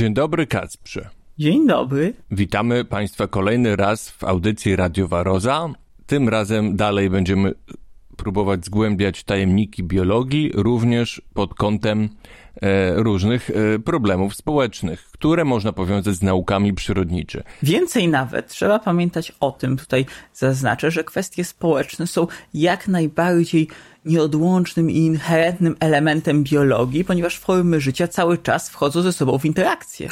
Dzień dobry, Kacprze. Dzień dobry. Witamy Państwa kolejny raz w audycji Radio Waroza. Tym razem dalej będziemy próbować zgłębiać tajemniki biologii, również pod kątem e, różnych e, problemów społecznych, które można powiązać z naukami przyrodniczymi. Więcej nawet, trzeba pamiętać o tym, tutaj zaznaczę, że kwestie społeczne są jak najbardziej nieodłącznym i inherentnym elementem biologii, ponieważ formy życia cały czas wchodzą ze sobą w interakcję.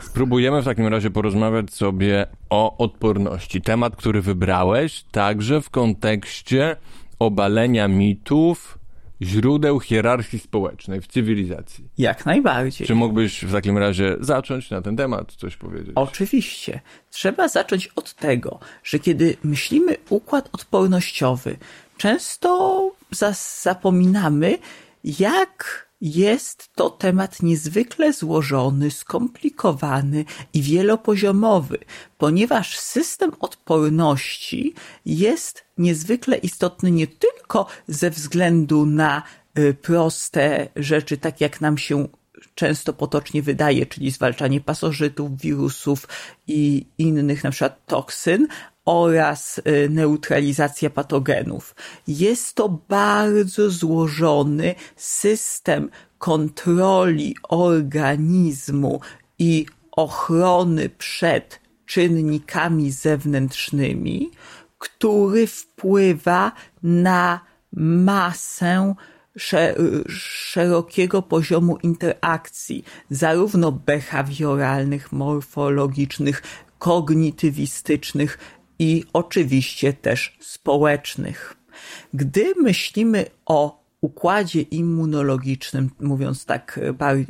Spróbujemy w takim razie porozmawiać sobie o odporności. Temat, który wybrałeś, także w kontekście obalenia mitów, źródeł hierarchii społecznej w cywilizacji. Jak najbardziej. Czy mógłbyś w takim razie zacząć na ten temat coś powiedzieć? Oczywiście. Trzeba zacząć od tego, że kiedy myślimy układ odpornościowy, często zapominamy, jak jest to temat niezwykle złożony, skomplikowany i wielopoziomowy, ponieważ system odporności jest niezwykle istotny nie tylko ze względu na y, proste rzeczy, tak jak nam się często potocznie wydaje, czyli zwalczanie pasożytów, wirusów i innych na przykład toksyn, oraz y, neutralizacja patogenów. Jest to bardzo złożony system kontroli organizmu i ochrony przed czynnikami zewnętrznymi, który wpływa na masę szerokiego poziomu interakcji, zarówno behawioralnych, morfologicznych, kognitywistycznych, i oczywiście też społecznych. Gdy myślimy o układzie immunologicznym, mówiąc tak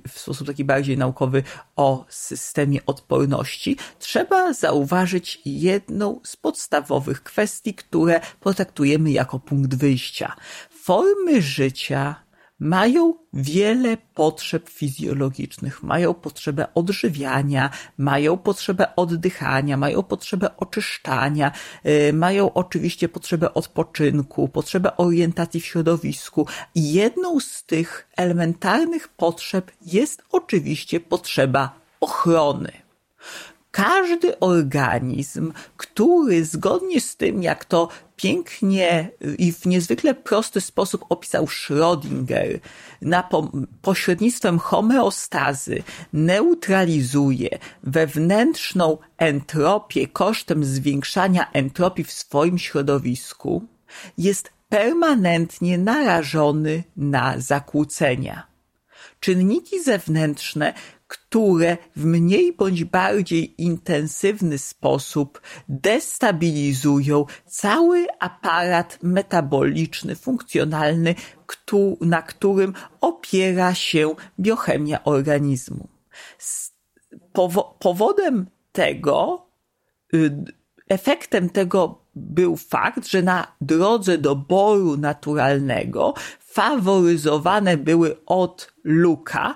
w sposób taki bardziej naukowy o systemie odporności, trzeba zauważyć jedną z podstawowych kwestii, które potraktujemy jako punkt wyjścia. Formy życia mają wiele potrzeb fizjologicznych, mają potrzebę odżywiania, mają potrzebę oddychania, mają potrzebę oczyszczania, y, mają oczywiście potrzebę odpoczynku, potrzebę orientacji w środowisku. I jedną z tych elementarnych potrzeb jest oczywiście potrzeba ochrony każdy organizm, który zgodnie z tym, jak to pięknie i w niezwykle prosty sposób opisał Schrödinger, na po pośrednictwem homeostazy neutralizuje wewnętrzną entropię kosztem zwiększania entropii w swoim środowisku, jest permanentnie narażony na zakłócenia. Czynniki zewnętrzne które w mniej bądź bardziej intensywny sposób destabilizują cały aparat metaboliczny, funkcjonalny, na którym opiera się biochemia organizmu. Powodem tego, y, efektem tego był fakt, że na drodze doboru naturalnego faworyzowane były od luka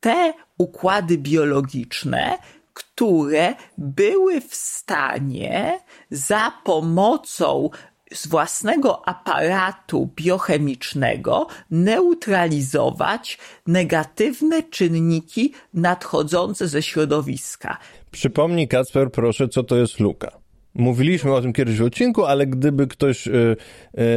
te układy biologiczne, które były w stanie za pomocą z własnego aparatu biochemicznego neutralizować negatywne czynniki nadchodzące ze środowiska. Przypomnij, Kacper, proszę, co to jest luka. Mówiliśmy o tym kiedyś w odcinku, ale gdyby ktoś y,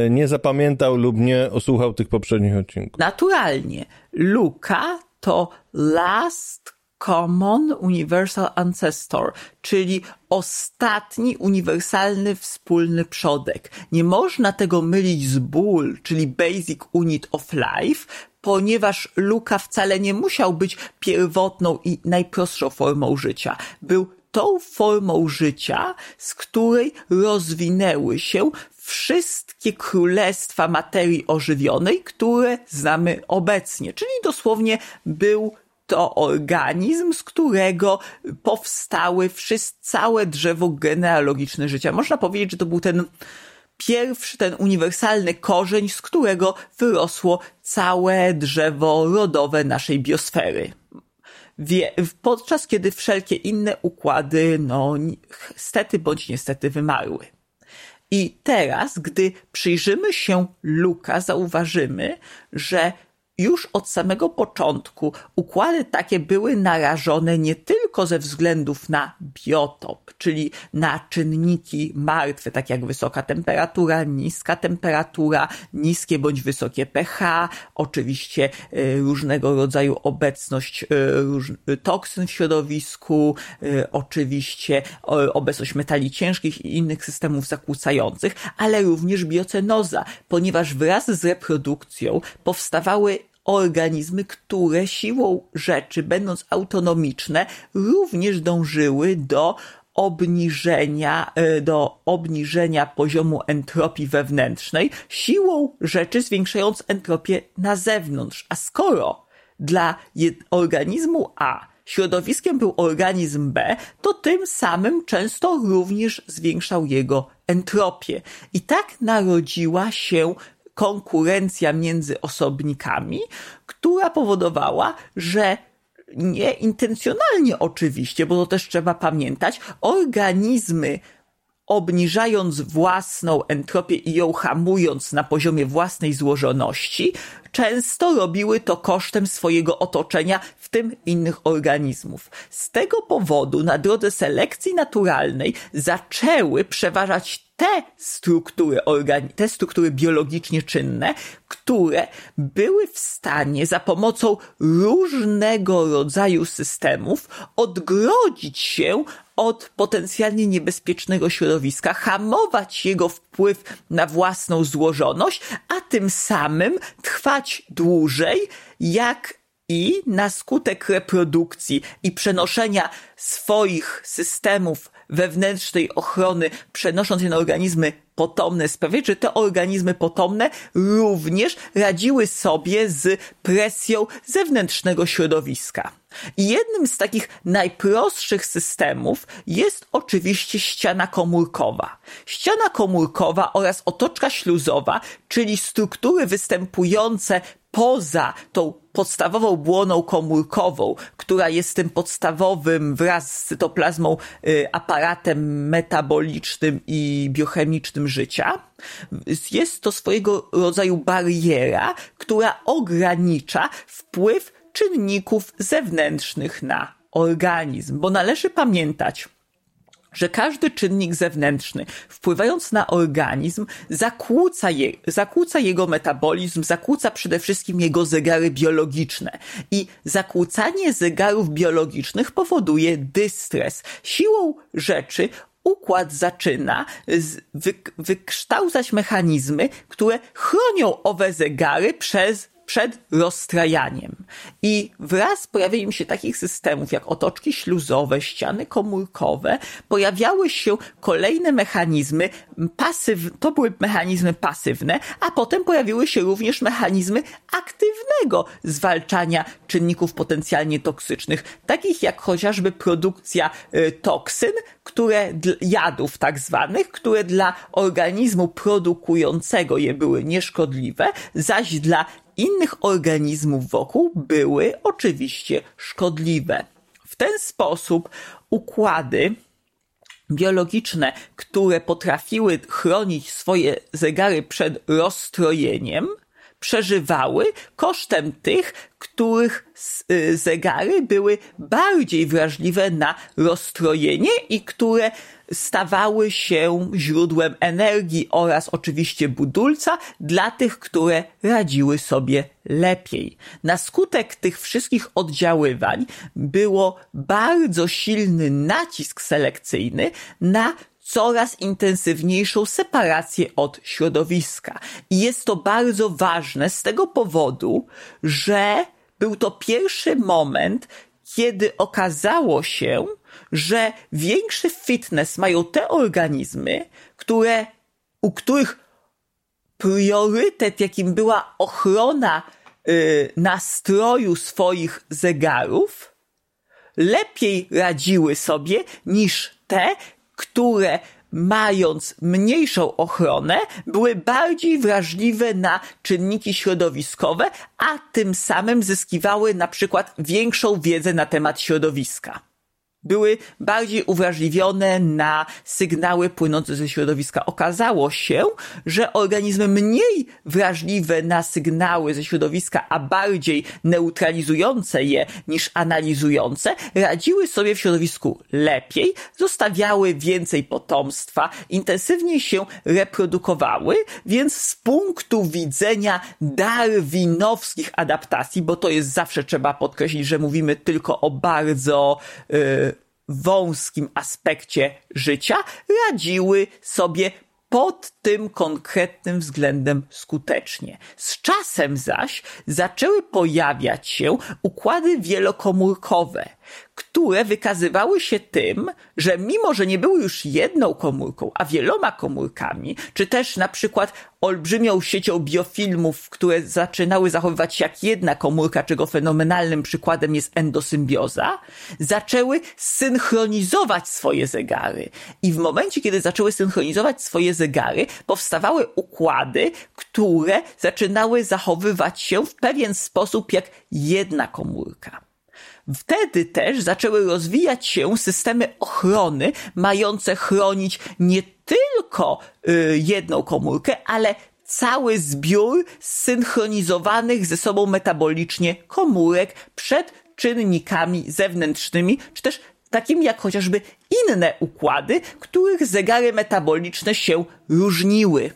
y, nie zapamiętał lub nie osłuchał tych poprzednich odcinków. Naturalnie. Luka to Last Common Universal Ancestor, czyli ostatni uniwersalny wspólny przodek. Nie można tego mylić z ból, czyli Basic Unit of Life, ponieważ Luka wcale nie musiał być pierwotną i najprostszą formą życia. Był tą formą życia, z której rozwinęły się wszystkie królestwa materii ożywionej, które znamy obecnie. Czyli dosłownie był to organizm, z którego powstały wszystkie, całe drzewo genealogiczne życia. Można powiedzieć, że to był ten pierwszy, ten uniwersalny korzeń, z którego wyrosło całe drzewo rodowe naszej biosfery. Wie, podczas kiedy wszelkie inne układy, no, stety bądź niestety wymarły. I teraz, gdy przyjrzymy się Luka, zauważymy, że już od samego początku układy takie były narażone nie tylko ze względów na biotop, czyli na czynniki martwe, tak jak wysoka temperatura, niska temperatura, niskie bądź wysokie pH, oczywiście e, różnego rodzaju obecność e, toksyn w środowisku, e, oczywiście obecność metali ciężkich i innych systemów zakłócających, ale również biocenoza, ponieważ wraz z reprodukcją powstawały organizmy, które siłą rzeczy, będąc autonomiczne, również dążyły do obniżenia, e, do obniżenia poziomu entropii wewnętrznej, siłą rzeczy zwiększając entropię na zewnątrz. A skoro dla organizmu A środowiskiem był organizm B, to tym samym często również zwiększał jego entropię. I tak narodziła się konkurencja między osobnikami, która powodowała, że nieintencjonalnie oczywiście, bo to też trzeba pamiętać, organizmy obniżając własną entropię i ją hamując na poziomie własnej złożoności, często robiły to kosztem swojego otoczenia, w tym innych organizmów. Z tego powodu na drodze selekcji naturalnej zaczęły przeważać te struktury organi- te struktury biologicznie czynne, które były w stanie za pomocą różnego rodzaju systemów odgrodzić się od potencjalnie niebezpiecznego środowiska, hamować jego wpływ na własną złożoność, a tym samym trwać dłużej, jak i na skutek reprodukcji i przenoszenia swoich systemów wewnętrznej ochrony, przenosząc je na organizmy potomne, sprawiać, że te organizmy potomne również radziły sobie z presją zewnętrznego środowiska. I jednym z takich najprostszych systemów jest oczywiście ściana komórkowa. Ściana komórkowa oraz otoczka śluzowa, czyli struktury występujące poza tą podstawową błoną komórkową, która jest tym podstawowym wraz z cytoplazmą y, aparatem metabolicznym i biochemicznym życia, jest to swojego rodzaju bariera, która ogranicza wpływ czynników zewnętrznych na organizm, bo należy pamiętać, że każdy czynnik zewnętrzny wpływając na organizm zakłóca, je, zakłóca jego metabolizm, zakłóca przede wszystkim jego zegary biologiczne. I zakłócanie zegarów biologicznych powoduje dystres. Siłą rzeczy układ zaczyna wykształcać mechanizmy, które chronią owe zegary przez przed rozstrajaniem. I wraz z pojawieniem się takich systemów jak otoczki śluzowe, ściany komórkowe, pojawiały się kolejne mechanizmy pasyw, to były mechanizmy pasywne, a potem pojawiły się również mechanizmy aktywnego zwalczania czynników potencjalnie toksycznych, takich jak chociażby produkcja y, toksyn, które jadów tak zwanych, które dla organizmu produkującego je były nieszkodliwe, zaś dla innych organizmów wokół były oczywiście szkodliwe. W ten sposób układy biologiczne, które potrafiły chronić swoje zegary przed rozstrojeniem, przeżywały kosztem tych, których y, zegary były bardziej wrażliwe na rozstrojenie i które stawały się źródłem energii oraz oczywiście budulca dla tych, które radziły sobie lepiej. Na skutek tych wszystkich oddziaływań było bardzo silny nacisk selekcyjny na coraz intensywniejszą separację od środowiska. I jest to bardzo ważne z tego powodu, że był to pierwszy moment, kiedy okazało się, że większy fitness mają te organizmy, które, u których priorytet, jakim była ochrona y, nastroju swoich zegarów, lepiej radziły sobie niż te, które mając mniejszą ochronę, były bardziej wrażliwe na czynniki środowiskowe, a tym samym zyskiwały na przykład większą wiedzę na temat środowiska. Były bardziej uwrażliwione na sygnały płynące ze środowiska. Okazało się, że organizmy mniej wrażliwe na sygnały ze środowiska, a bardziej neutralizujące je niż analizujące, radziły sobie w środowisku lepiej, zostawiały więcej potomstwa, intensywniej się reprodukowały, więc z punktu widzenia darwinowskich adaptacji, bo to jest zawsze trzeba podkreślić, że mówimy tylko o bardzo yy, wąskim aspekcie życia radziły sobie pod tym konkretnym względem skutecznie. Z czasem zaś zaczęły pojawiać się układy wielokomórkowe, które wykazywały się tym, że mimo, że nie były już jedną komórką, a wieloma komórkami, czy też na przykład olbrzymią siecią biofilmów, które zaczynały zachowywać się jak jedna komórka, czego fenomenalnym przykładem jest endosymbioza, zaczęły synchronizować swoje zegary. I w momencie, kiedy zaczęły synchronizować swoje zegary, powstawały układy, które zaczynały zachowywać się w pewien sposób jak jedna komórka. Wtedy też zaczęły rozwijać się systemy ochrony, mające chronić nie tylko y, jedną komórkę, ale cały zbiór synchronizowanych ze sobą metabolicznie komórek przed czynnikami zewnętrznymi, czy też takimi jak chociażby inne układy, których zegary metaboliczne się różniły.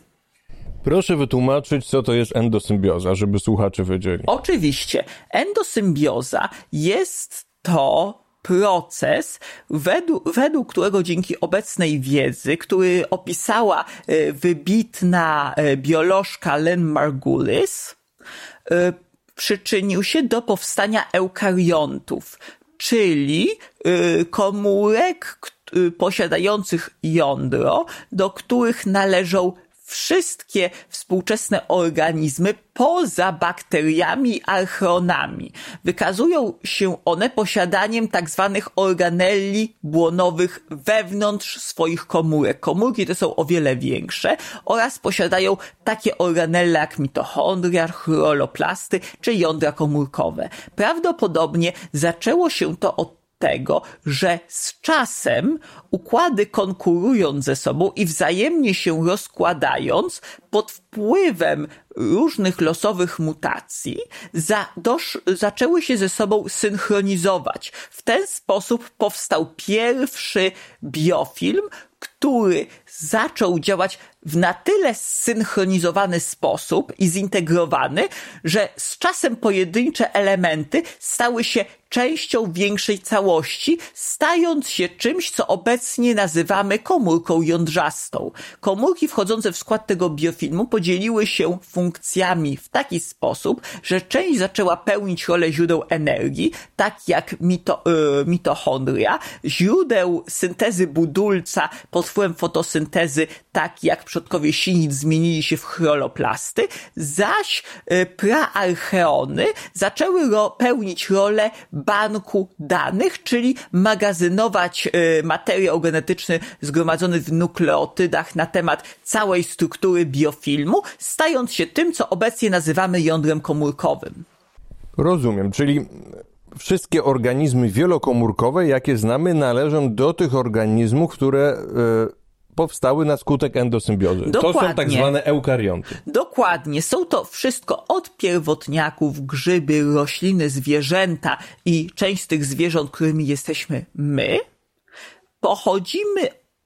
Proszę wytłumaczyć, co to jest endosymbioza, żeby słuchacze wiedzieli. Oczywiście. Endosymbioza jest to proces, według, według którego dzięki obecnej wiedzy, który opisała e, wybitna e, biolożka Len Margulis, e, przyczynił się do powstania eukariontów, czyli komórek posiadających jądro, do których należą wszystkie współczesne organizmy poza bakteriami i archeonami. Wykazują się one posiadaniem tak zwanych organelli błonowych wewnątrz swoich komórek. Komórki te są o wiele większe oraz posiadają takie organelle jak mitochondria, chroloplasty czy jądra komórkowe. Prawdopodobnie zaczęło się to od tego, że z czasem układy konkurując ze sobą i wzajemnie się rozkładając pod wpływem różnych losowych mutacji za, dosz, zaczęły się ze sobą synchronizować. W ten sposób powstał pierwszy biofilm, który zaczął działać w na tyle zsynchronizowany sposób i zintegrowany, że z czasem pojedyncze elementy stały się częścią większej całości, stając się czymś, co obecnie nazywamy komórką jądrzastą. Komórki wchodzące w skład tego biofilmu podzieliły się funkcjami w taki sposób, że część zaczęła pełnić rolę źródeł energii, tak jak mito, yy, mitochondria, źródeł syntezy budulca pod wpływem fotosyntezy, tak jak przodkowie sinic zmienili się w chroloplasty, zaś y, praarcheony zaczęły ro, pełnić rolę banku danych, czyli magazynować y, materiał genetyczny zgromadzony w nukleotydach na temat całej struktury biofilmu, stając się tym, co obecnie nazywamy jądrem komórkowym. Rozumiem, czyli wszystkie organizmy wielokomórkowe, jakie znamy, należą do tych organizmów, które y, powstały na skutek endosymbiozy. Dokładnie. To są tak zwane eukarionty. Dokładnie. Są to wszystko od pierwotniaków, grzyby, rośliny, zwierzęta i część z tych zwierząt, którymi jesteśmy my. Pochodzimy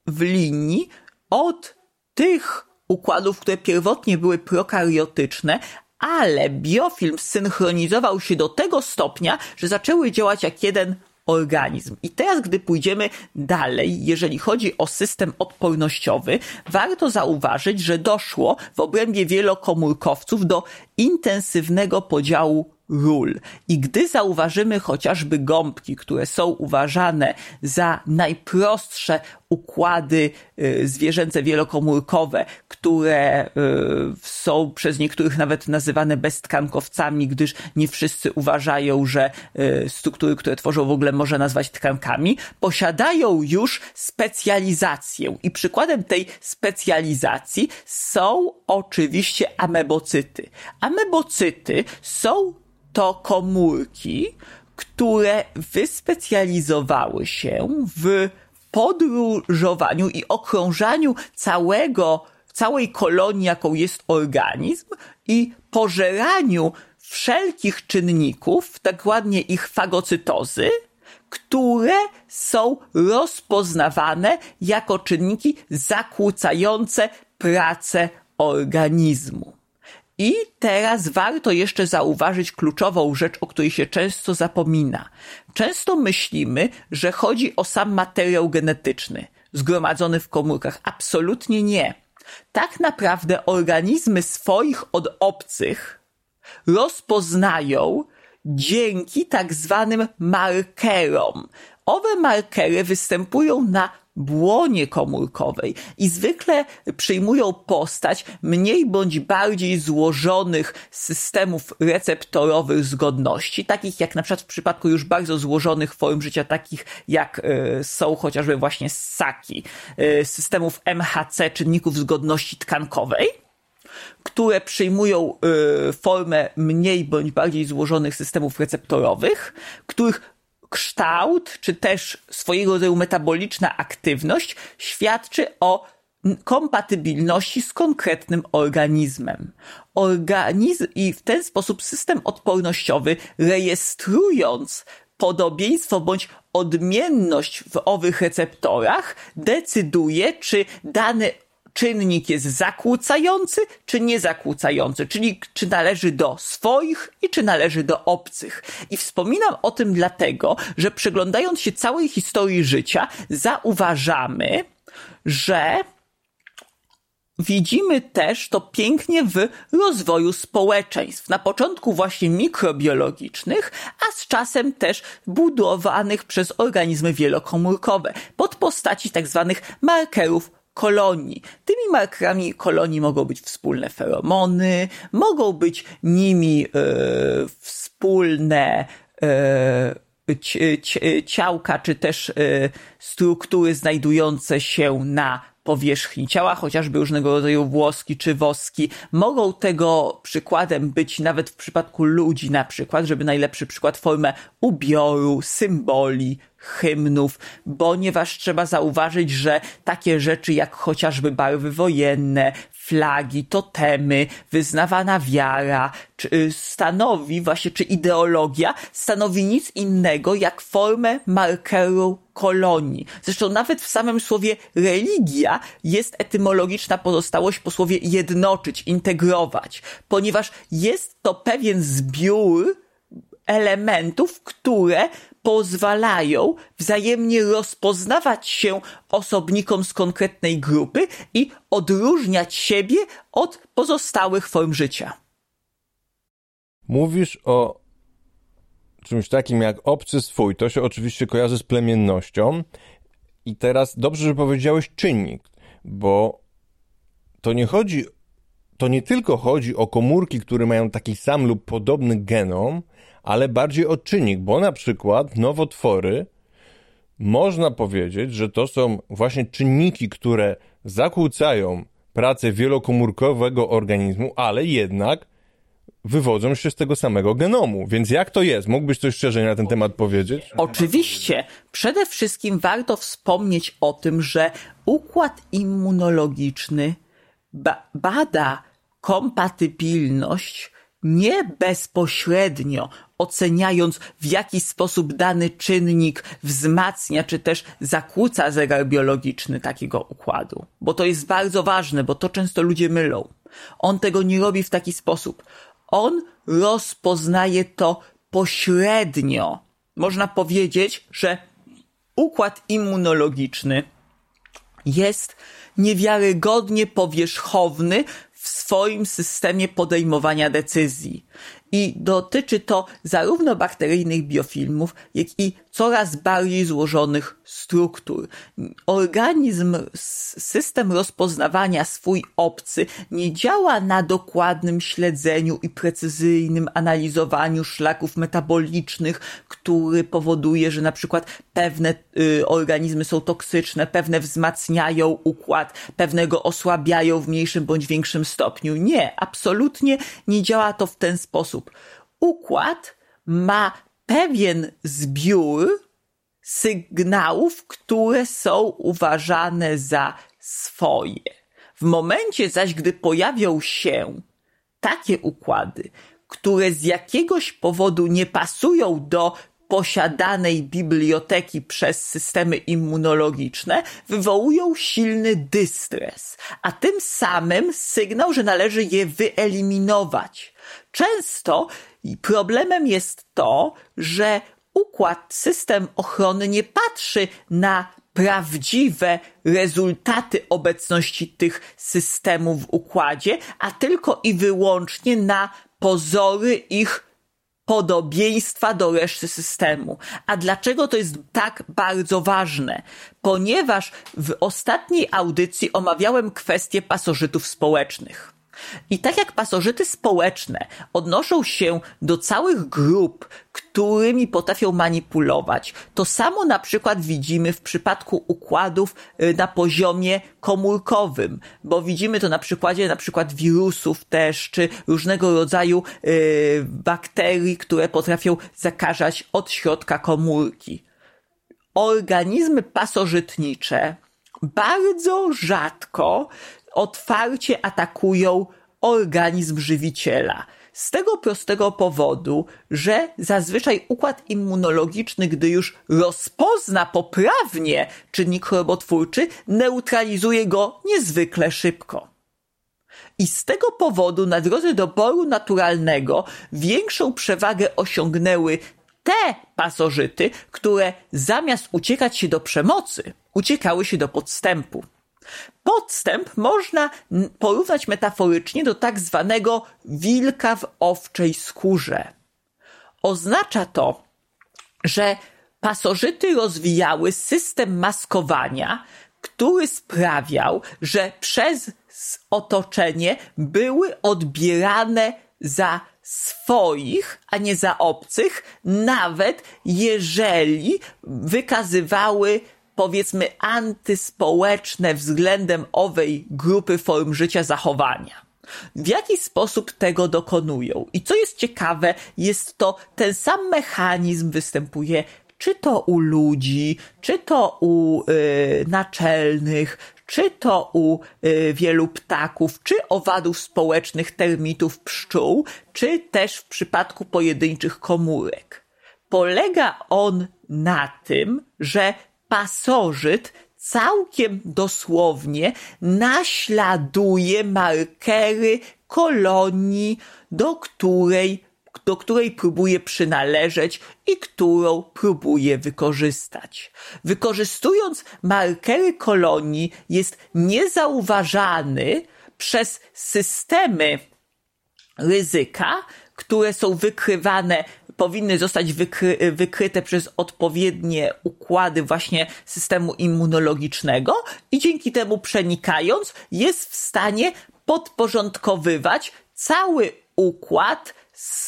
w linii od tych układów, które pierwotnie były prokariotyczne, ale biofilm synchronizował się do tego stopnia, że zaczęły działać jak jeden organizm. I teraz, gdy pójdziemy dalej, jeżeli chodzi o system odpornościowy, warto zauważyć, że doszło w obrębie wielokomórkowców do intensywnego podziału ról. I gdy zauważymy chociażby gąbki, które są uważane za najprostsze układy y, zwierzęce wielokomórkowe, które y, są przez niektórych nawet nazywane beztkankowcami, gdyż nie wszyscy uważają, że y, struktury, które tworzą w ogóle można nazwać tkankami, posiadają już specjalizację. I przykładem tej specjalizacji są oczywiście amebocyty. Amebocyty są to komórki, które wyspecjalizowały się w podróżowaniu i okrążaniu całego, całej kolonii, jaką jest organizm i pożeraniu wszelkich czynników, tak ładnie ich fagocytozy, które są rozpoznawane jako czynniki zakłócające pracę organizmu. I teraz warto jeszcze zauważyć kluczową rzecz, o której się często zapomina. Często myślimy, że chodzi o sam materiał genetyczny zgromadzony w komórkach. Absolutnie nie. Tak naprawdę organizmy swoich od obcych rozpoznają dzięki tak zwanym markerom. Owe markery występują na błonie komórkowej i zwykle przyjmują postać mniej bądź bardziej złożonych systemów receptorowych zgodności, takich jak na przykład w przypadku już bardzo złożonych form życia, takich jak y, są chociażby właśnie ssaki, y, systemów MHC, czynników zgodności tkankowej, które przyjmują y, formę mniej bądź bardziej złożonych systemów receptorowych, których kształt, czy też swojego rodzaju metaboliczna aktywność świadczy o kompatybilności z konkretnym organizmem. Organizm i w ten sposób system odpornościowy rejestrując podobieństwo bądź odmienność w owych receptorach decyduje, czy dany czynnik jest zakłócający czy niezakłócający, czyli czy należy do swoich i czy należy do obcych. I wspominam o tym dlatego, że przyglądając się całej historii życia, zauważamy, że Widzimy też to pięknie w rozwoju społeczeństw. Na początku właśnie mikrobiologicznych, a z czasem też budowanych przez organizmy wielokomórkowe pod postaci tak zwanych markerów kolonii. Tymi markerami kolonii mogą być wspólne feromony, mogą być nimi e, wspólne e, ciałka, czy też e, struktury znajdujące się na powierzchni ciała, chociażby różnego rodzaju włoski czy woski. Mogą tego przykładem być nawet w przypadku ludzi na przykład, żeby najlepszy przykład formę ubioru, symboli, hymnów, ponieważ trzeba zauważyć, że takie rzeczy jak chociażby barwy wojenne, flagi, totemy, wyznawana wiara, czy y, stanowi właśnie, czy ideologia stanowi nic innego jak formę markeru kolonii. Zresztą nawet w samym słowie religia jest etymologiczna pozostałość po słowie jednoczyć, integrować, ponieważ jest to pewien zbiór elementów, które pozwalają wzajemnie rozpoznawać się osobnikom z konkretnej grupy i odróżniać siebie od pozostałych form życia. Mówisz o czymś takim jak obcy swój. To się oczywiście kojarzy z plemiennością. I teraz dobrze, że powiedziałeś czynnik, bo to nie chodzi, to nie tylko chodzi o komórki, które mają taki sam lub podobny genom, ale bardziej o czynnik, bo na przykład nowotwory można powiedzieć, że to są właśnie czynniki, które zakłócają pracę wielokomórkowego organizmu, ale jednak wywodzą się z tego samego genomu. Więc jak to jest? Mógłbyś coś szczerze na ten temat powiedzieć? Oczywiście. Przede wszystkim warto wspomnieć o tym, że układ immunologiczny ba bada kompatybilność nie bezpośrednio oceniając, w jaki sposób dany czynnik wzmacnia czy też zakłóca zegar biologiczny takiego układu. Bo to jest bardzo ważne, bo to często ludzie mylą. On tego nie robi w taki sposób. On rozpoznaje to pośrednio. Można powiedzieć, że układ immunologiczny jest niewiarygodnie powierzchowny w swoim systemie podejmowania decyzji. I dotyczy to zarówno bakteryjnych biofilmów, jak i coraz bardziej złożonych struktur. Organizm, system rozpoznawania swój obcy nie działa na dokładnym śledzeniu i precyzyjnym analizowaniu szlaków metabolicznych, który powoduje, że na przykład pewne y, organizmy są toksyczne, pewne wzmacniają układ, pewnego osłabiają w mniejszym bądź większym stopniu. Nie, absolutnie nie działa to w ten sposób. Układ ma pewien zbiór sygnałów, które są uważane za swoje. W momencie zaś, gdy pojawią się takie układy, które z jakiegoś powodu nie pasują do posiadanej biblioteki przez systemy immunologiczne wywołują silny dystres, a tym samym sygnał, że należy je wyeliminować. Często problemem jest to, że układ, system ochrony nie patrzy na prawdziwe rezultaty obecności tych systemów w układzie, a tylko i wyłącznie na pozory ich podobieństwa do reszty systemu. A dlaczego to jest tak bardzo ważne? Ponieważ w ostatniej audycji omawiałem kwestię pasożytów społecznych. I tak jak pasożyty społeczne odnoszą się do całych grup, którymi potrafią manipulować, to samo na przykład widzimy w przypadku układów y, na poziomie komórkowym, bo widzimy to na przykładzie na przykład wirusów też, czy różnego rodzaju yy, bakterii, które potrafią zakażać od środka komórki. Organizmy pasożytnicze bardzo rzadko otwarcie atakują organizm żywiciela. Z tego prostego powodu, że zazwyczaj układ immunologiczny, gdy już rozpozna poprawnie czynnik chorobotwórczy, neutralizuje go niezwykle szybko. I z tego powodu na drodze doboru naturalnego większą przewagę osiągnęły te pasożyty, które zamiast uciekać się do przemocy, uciekały się do podstępu. Podstęp można porównać metaforycznie do tak zwanego wilka w owczej skórze. Oznacza to, że pasożyty rozwijały system maskowania, który sprawiał, że przez otoczenie były odbierane za swoich, a nie za obcych, nawet jeżeli wykazywały powiedzmy antyspołeczne względem owej grupy form życia zachowania. W jaki sposób tego dokonują? I co jest ciekawe, jest to ten sam mechanizm występuje czy to u ludzi, czy to u y, naczelnych, czy to u y, wielu ptaków, czy owadów społecznych, termitów, pszczół, czy też w przypadku pojedynczych komórek. Polega on na tym, że pasożyt całkiem dosłownie naśladuje markery kolonii, do której, do której próbuje przynależeć i którą próbuje wykorzystać. Wykorzystując markery kolonii jest niezauważany przez systemy ryzyka, które są wykrywane powinny zostać wykry, wykryte przez odpowiednie układy właśnie systemu immunologicznego i dzięki temu przenikając jest w stanie podporządkowywać cały układ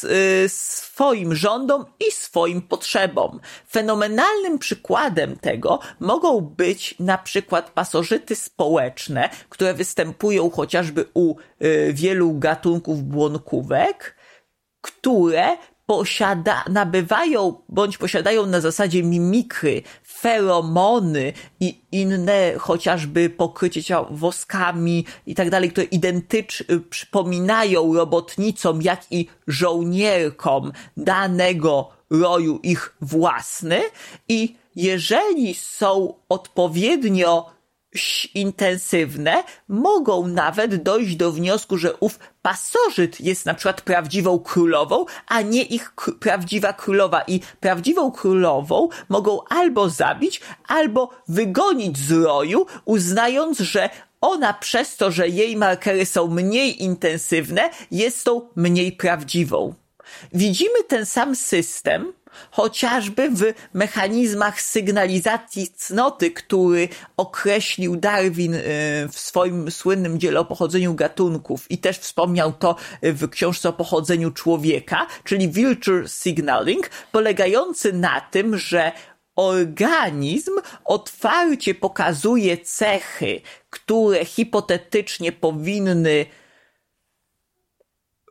y, swoim rządom i swoim potrzebom. Fenomenalnym przykładem tego mogą być na przykład pasożyty społeczne, które występują chociażby u y, wielu gatunków błonkówek, które posiada, nabywają bądź posiadają na zasadzie mimikry, feromony i inne chociażby pokrycie ciała woskami i tak dalej, które identycz, y, przypominają robotnicom, jak i żołnierkom danego roju ich własny. I jeżeli są odpowiednio intensywne mogą nawet dojść do wniosku, że ów pasożyt jest na przykład prawdziwą królową, a nie ich prawdziwa królowa. I prawdziwą królową mogą albo zabić, albo wygonić z roju, uznając, że ona przez to, że jej markery są mniej intensywne, jest tą mniej prawdziwą. Widzimy ten sam system, chociażby w mechanizmach sygnalizacji cnoty, który określił Darwin y, w swoim słynnym dziele o pochodzeniu gatunków i też wspomniał to w książce o pochodzeniu człowieka, czyli Vulture Signaling, polegający na tym, że organizm otwarcie pokazuje cechy, które hipotetycznie powinny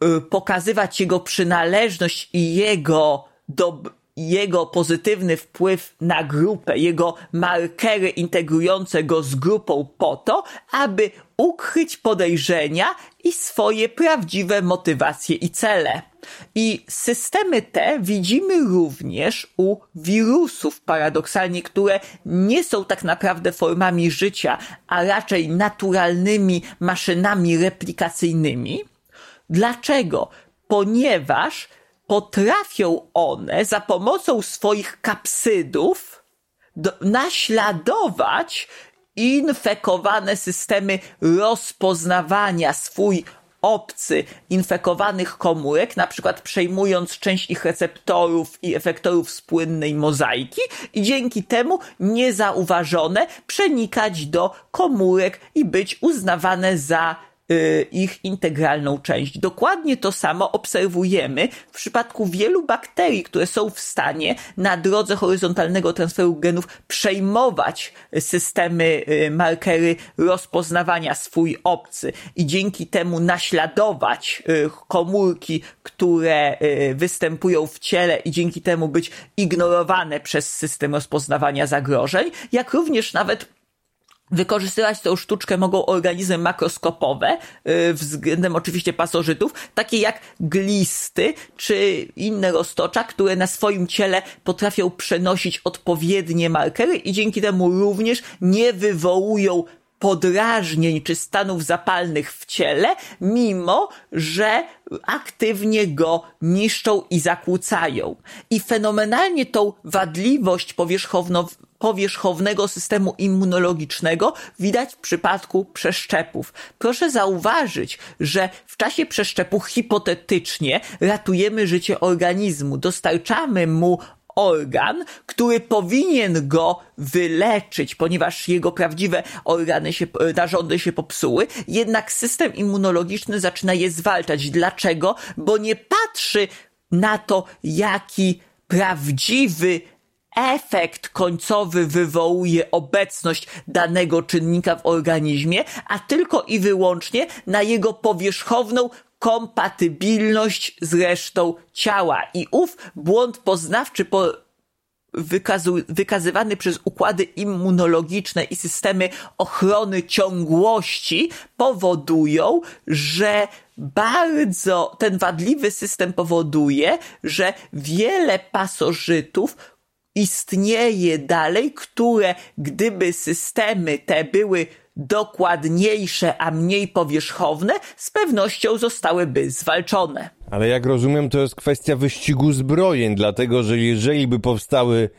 y, pokazywać jego przynależność i jego do jego pozytywny wpływ na grupę, jego markery integrujące go z grupą po to, aby ukryć podejrzenia i swoje prawdziwe motywacje i cele. I systemy te widzimy również u wirusów, paradoksalnie, które nie są tak naprawdę formami życia, a raczej naturalnymi maszynami replikacyjnymi. Dlaczego? Ponieważ potrafią one za pomocą swoich kapsydów do, naśladować infekowane systemy rozpoznawania. Swój obcy infekowanych komórek, na przykład przejmując część ich receptorów i efektorów z płynnej mozaiki i dzięki temu niezauważone przenikać do komórek i być uznawane za ich integralną część. Dokładnie to samo obserwujemy w przypadku wielu bakterii, które są w stanie na drodze horyzontalnego transferu genów przejmować systemy, y, markery rozpoznawania swój obcy i dzięki temu naśladować y, komórki, które występują w ciele i dzięki temu być ignorowane przez system rozpoznawania zagrożeń, jak również nawet Wykorzystywać tę sztuczkę mogą organizmy makroskopowe, yy, względem oczywiście pasożytów, takie jak glisty czy inne roztocza, które na swoim ciele potrafią przenosić odpowiednie markery i dzięki temu również nie wywołują podrażnień czy stanów zapalnych w ciele, mimo że aktywnie go niszczą i zakłócają. I fenomenalnie tą wadliwość powierzchowną powierzchownego systemu immunologicznego widać w przypadku przeszczepów. Proszę zauważyć, że w czasie przeszczepu hipotetycznie ratujemy życie organizmu, dostarczamy mu organ, który powinien go wyleczyć, ponieważ jego prawdziwe organy się, narządy się popsuły, jednak system immunologiczny zaczyna je zwalczać. Dlaczego? Bo nie patrzy na to, jaki prawdziwy efekt końcowy wywołuje obecność danego czynnika w organizmie, a tylko i wyłącznie na jego powierzchowną kompatybilność z resztą ciała. I ów błąd poznawczy po wykazu, wykazywany przez układy immunologiczne i systemy ochrony ciągłości powodują, że bardzo ten wadliwy system powoduje, że wiele pasożytów istnieje dalej, które gdyby systemy te były dokładniejsze, a mniej powierzchowne, z pewnością zostałyby zwalczone. Ale jak rozumiem, to jest kwestia wyścigu zbrojeń, dlatego że jeżeli by powstały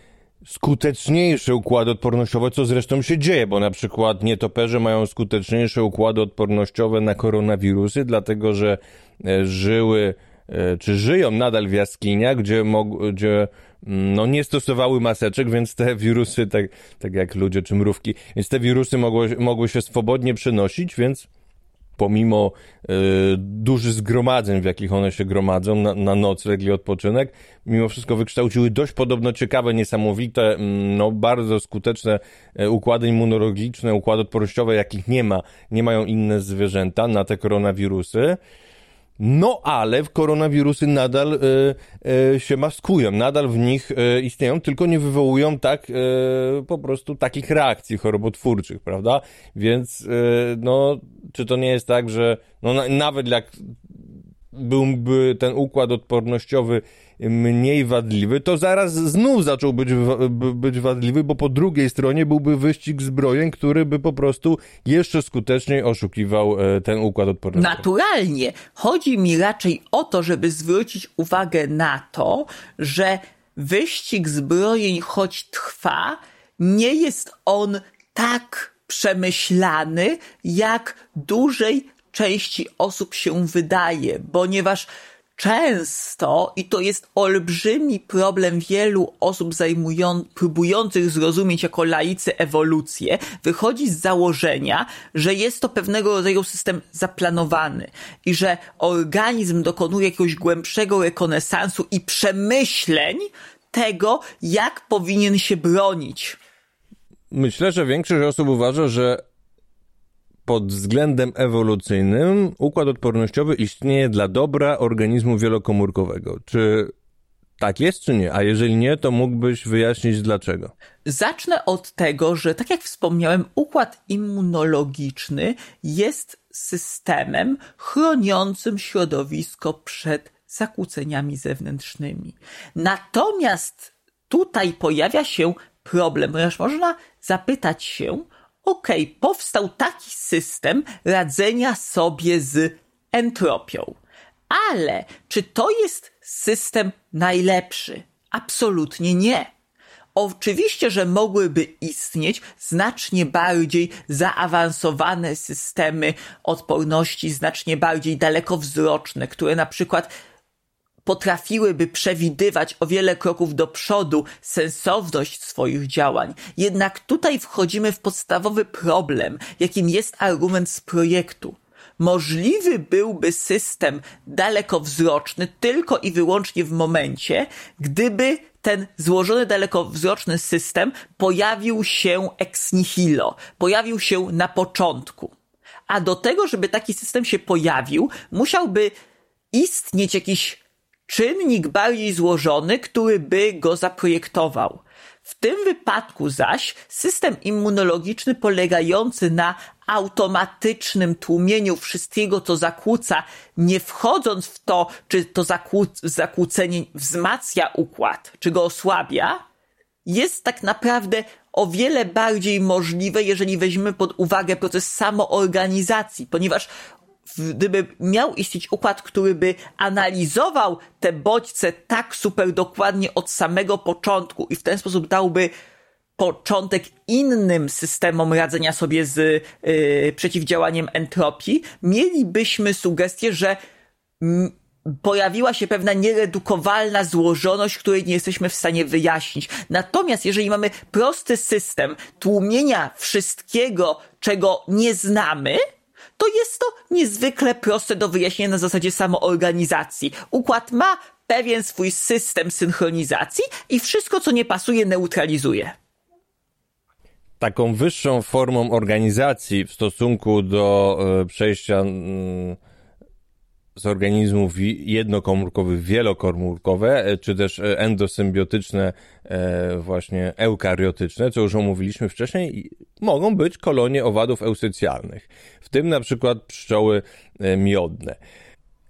skuteczniejsze układy odpornościowe, co zresztą się dzieje, bo na przykład nietoperze mają skuteczniejsze układy odpornościowe na koronawirusy, dlatego że e, żyły E, czy żyją nadal w jaskiniach, gdzie, mog, gdzie no, nie stosowały maseczek, więc te wirusy, tak, tak jak ludzie czy mrówki, więc te wirusy mogły, mogły się swobodnie przenosić, więc pomimo y, dużych zgromadzeń, w jakich one się gromadzą na, na nocleg i odpoczynek, mimo wszystko wykształciły dość podobno ciekawe, niesamowite, mm, no bardzo skuteczne układy immunologiczne, układy odpornościowe, jakich nie ma, nie mają inne zwierzęta na te koronawirusy. No ale koronawirusy nadal y, y, się maskują, nadal w nich y, istnieją, tylko nie wywołują tak po prostu takich reakcji chorobotwórczych, prawda? Więc no, czy to nie jest tak, że no, nawet jak byłby ten układ odpornościowy mniej wadliwy, to zaraz znów zaczął być, być wadliwy, bo po drugiej stronie byłby wyścig zbrojeń, który by po prostu jeszcze skuteczniej oszukiwał e, ten układ odpornościowy. Naturalnie. Chodzi mi raczej o to, żeby zwrócić uwagę na to, że wyścig zbrojeń, choć trwa, nie jest on tak przemyślany, jak dużej części osób się wydaje, ponieważ często, i to jest olbrzymi problem wielu osób zajmują, próbujących zrozumieć jako laicy ewolucję, wychodzi z założenia, że jest to pewnego rodzaju system zaplanowany i że organizm dokonuje jakiegoś głębszego rekonesansu i przemyśleń tego, jak powinien się bronić. Myślę, że większość osób uważa, że pod względem ewolucyjnym układ odpornościowy istnieje dla dobra organizmu wielokomórkowego. Czy Tak jest czy nie? A jeżeli nie, to mógłbyś wyjaśnić dlaczego? Zacznę od tego, że tak jak wspomniałem, układ immunologiczny jest systemem chroniącym środowisko przed zakłóceniami zewnętrznymi. Natomiast tutaj pojawia się problem, ponieważ można zapytać się, ok, powstał taki system radzenia sobie z entropią, ale czy to jest system najlepszy? Absolutnie nie. Oczywiście, że mogłyby istnieć znacznie bardziej zaawansowane systemy odporności, znacznie bardziej dalekowzroczne, które na przykład potrafiłyby przewidywać o wiele kroków do przodu sensowność swoich działań. Jednak tutaj wchodzimy w podstawowy problem, jakim jest argument z projektu. Możliwy byłby system dalekowzroczny tylko i wyłącznie w momencie, gdyby ten złożony dalekowzroczny system pojawił się ex nihilo, pojawił się na początku. A do tego, żeby taki system się pojawił, musiałby istnieć jakiś czynnik bardziej złożony, który by go zaprojektował. W tym wypadku zaś system immunologiczny polegający na automatycznym tłumieniu wszystkiego, co zakłóca, nie wchodząc w to, czy to zakłócenie wzmacnia układ, czy go osłabia, jest tak naprawdę o wiele bardziej możliwe, jeżeli weźmiemy pod uwagę proces samoorganizacji, ponieważ gdyby miał istnieć układ, który by analizował te bodźce tak super dokładnie od samego początku i w ten sposób dałby początek innym systemom radzenia sobie z yy, przeciwdziałaniem entropii, mielibyśmy sugestię, że pojawiła się pewna nieredukowalna złożoność, której nie jesteśmy w stanie wyjaśnić. Natomiast jeżeli mamy prosty system tłumienia wszystkiego, czego nie znamy, to jest to niezwykle proste do wyjaśnienia na zasadzie samoorganizacji. Układ ma pewien swój system synchronizacji i wszystko, co nie pasuje, neutralizuje. Taką wyższą formą organizacji w stosunku do e, przejścia mm, z organizmów jednokomórkowych wielokomórkowe, e, czy też e, endosymbiotyczne, e, właśnie eukariotyczne, co już omówiliśmy wcześniej, mogą być kolonie owadów eusycjalnych, w tym na przykład pszczoły miodne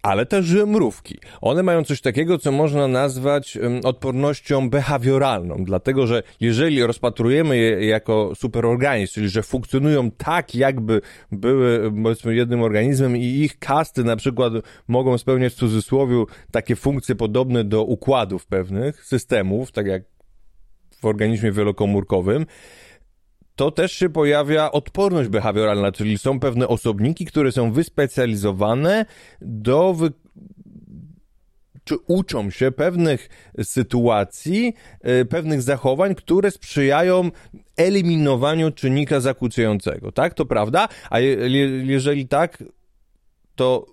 ale też mrówki. One mają coś takiego, co można nazwać odpornością behawioralną, dlatego że jeżeli rozpatrujemy je jako superorganizm, czyli że funkcjonują tak, jakby były powiedzmy jednym organizmem i ich kasty na przykład mogą spełniać w cudzysłowie takie funkcje podobne do układów pewnych systemów, tak jak w organizmie wielokomórkowym, to też się pojawia odporność behawioralna, czyli są pewne osobniki, które są wyspecjalizowane do wy... czy uczą się pewnych sytuacji, yy, pewnych zachowań, które sprzyjają eliminowaniu czynnika zakłócającego. Tak, to prawda? A je, jeżeli tak, to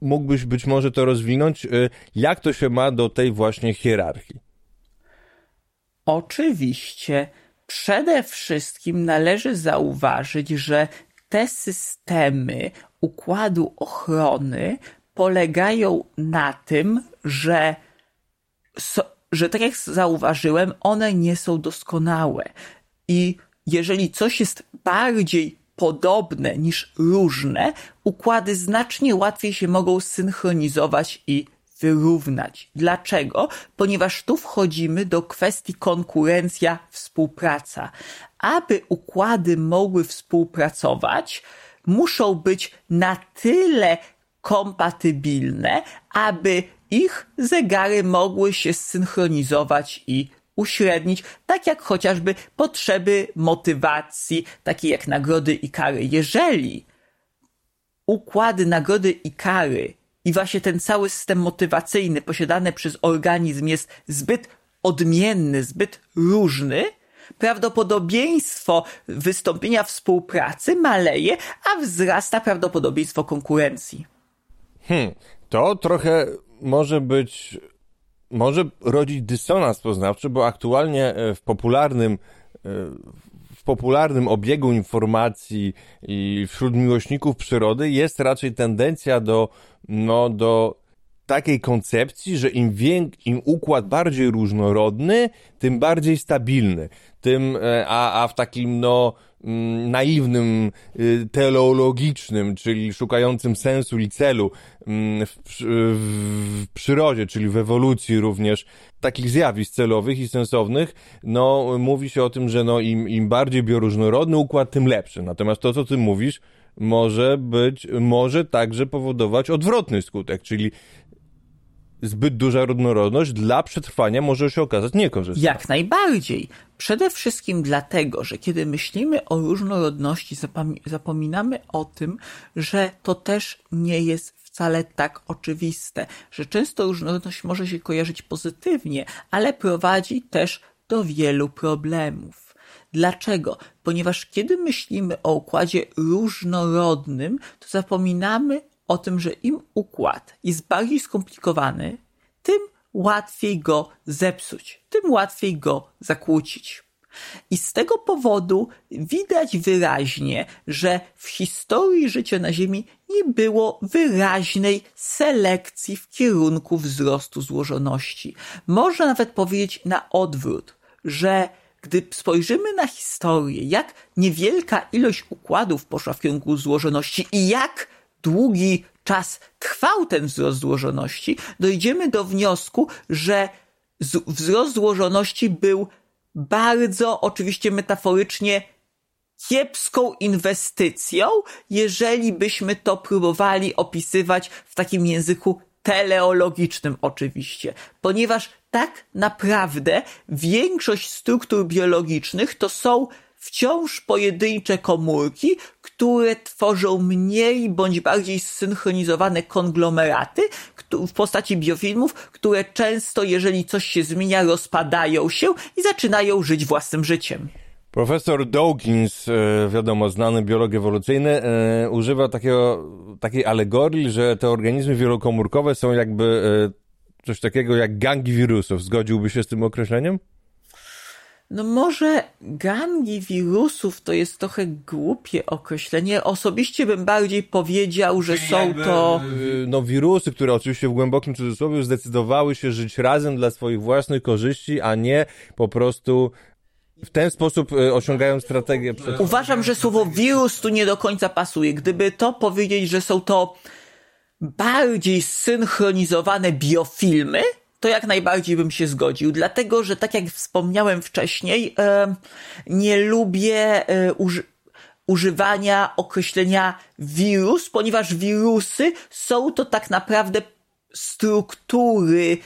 mógłbyś być może to rozwinąć, yy, jak to się ma do tej właśnie hierarchii? Oczywiście. Przede wszystkim należy zauważyć, że te systemy układu ochrony polegają na tym, że, że tak jak zauważyłem, one nie są doskonałe. I jeżeli coś jest bardziej podobne niż różne, układy znacznie łatwiej się mogą synchronizować i wyrównać. Dlaczego? Ponieważ tu wchodzimy do kwestii konkurencja, współpraca. Aby układy mogły współpracować, muszą być na tyle kompatybilne, aby ich zegary mogły się zsynchronizować i uśrednić, tak jak chociażby potrzeby motywacji, takie jak nagrody i kary. Jeżeli układy nagrody i kary i właśnie ten cały system motywacyjny posiadany przez organizm jest zbyt odmienny, zbyt różny, prawdopodobieństwo wystąpienia współpracy maleje, a wzrasta prawdopodobieństwo konkurencji. Hmm, to trochę może być, może rodzić dysonans poznawczy, bo aktualnie e, w popularnym e, w popularnym obiegu informacji i wśród miłośników przyrody jest raczej tendencja do no, do takiej koncepcji, że im, im układ bardziej różnorodny, tym bardziej stabilny. Tym, e, a, a w takim, no, mm, naiwnym, y, teleologicznym, czyli szukającym sensu i celu mm, w, w, przyrodzie, czyli w ewolucji również takich zjawisk celowych i sensownych, no mówi się o tym, że no im, im bardziej bioróżnorodny układ, tym lepszy. Natomiast to, co ty mówisz, może być, może także powodować odwrotny skutek, czyli zbyt duża różnorodność dla przetrwania może się okazać niekorzystna. Jak najbardziej. Przede wszystkim dlatego, że kiedy myślimy o różnorodności, zapominamy o tym, że to też nie jest wcale tak oczywiste, że często różnorodność może się kojarzyć pozytywnie, ale prowadzi też do wielu problemów. Dlaczego? Ponieważ kiedy myślimy o układzie różnorodnym, to zapominamy o tym, że im układ jest bardziej skomplikowany, tym łatwiej go zepsuć, tym łatwiej go zakłócić. I z tego powodu widać wyraźnie, że w historii życia na Ziemi nie było wyraźnej selekcji w kierunku wzrostu złożoności. Można nawet powiedzieć na odwrót, że gdy spojrzymy na historię, jak niewielka ilość układów poszła w kierunku złożoności i jak długi czas trwał ten wzrost złożoności, dojdziemy do wniosku, że wzrost złożoności był bardzo, oczywiście metaforycznie, kiepską inwestycją, jeżeli byśmy to próbowali opisywać w takim języku teleologicznym oczywiście, ponieważ tak naprawdę większość struktur biologicznych to są wciąż pojedyncze komórki, które tworzą mniej bądź bardziej zsynchronizowane konglomeraty w postaci biofilmów, które często, jeżeli coś się zmienia, rozpadają się i zaczynają żyć własnym życiem. Profesor Dawkins, e, wiadomo, znany biolog ewolucyjny, e, używa takiego, takiej alegorii, że te organizmy wielokomórkowe są jakby e, coś takiego jak gangi wirusów. Zgodziłby się z tym określeniem? No może gangi wirusów to jest trochę głupie określenie. Osobiście bym bardziej powiedział, że Czyli są to... No wirusy, które oczywiście w głębokim cudzysłowie zdecydowały się żyć razem dla swoich własnych korzyści, a nie po prostu w ten sposób y, osiągają strategię. Uważam, że słowo wirus tu nie do końca pasuje. Gdyby to powiedzieć, że są to bardziej synchronizowane biofilmy, to jak najbardziej bym się zgodził, dlatego że tak jak wspomniałem wcześniej, e, nie lubię e, uży używania określenia wirus, ponieważ wirusy są to tak naprawdę struktury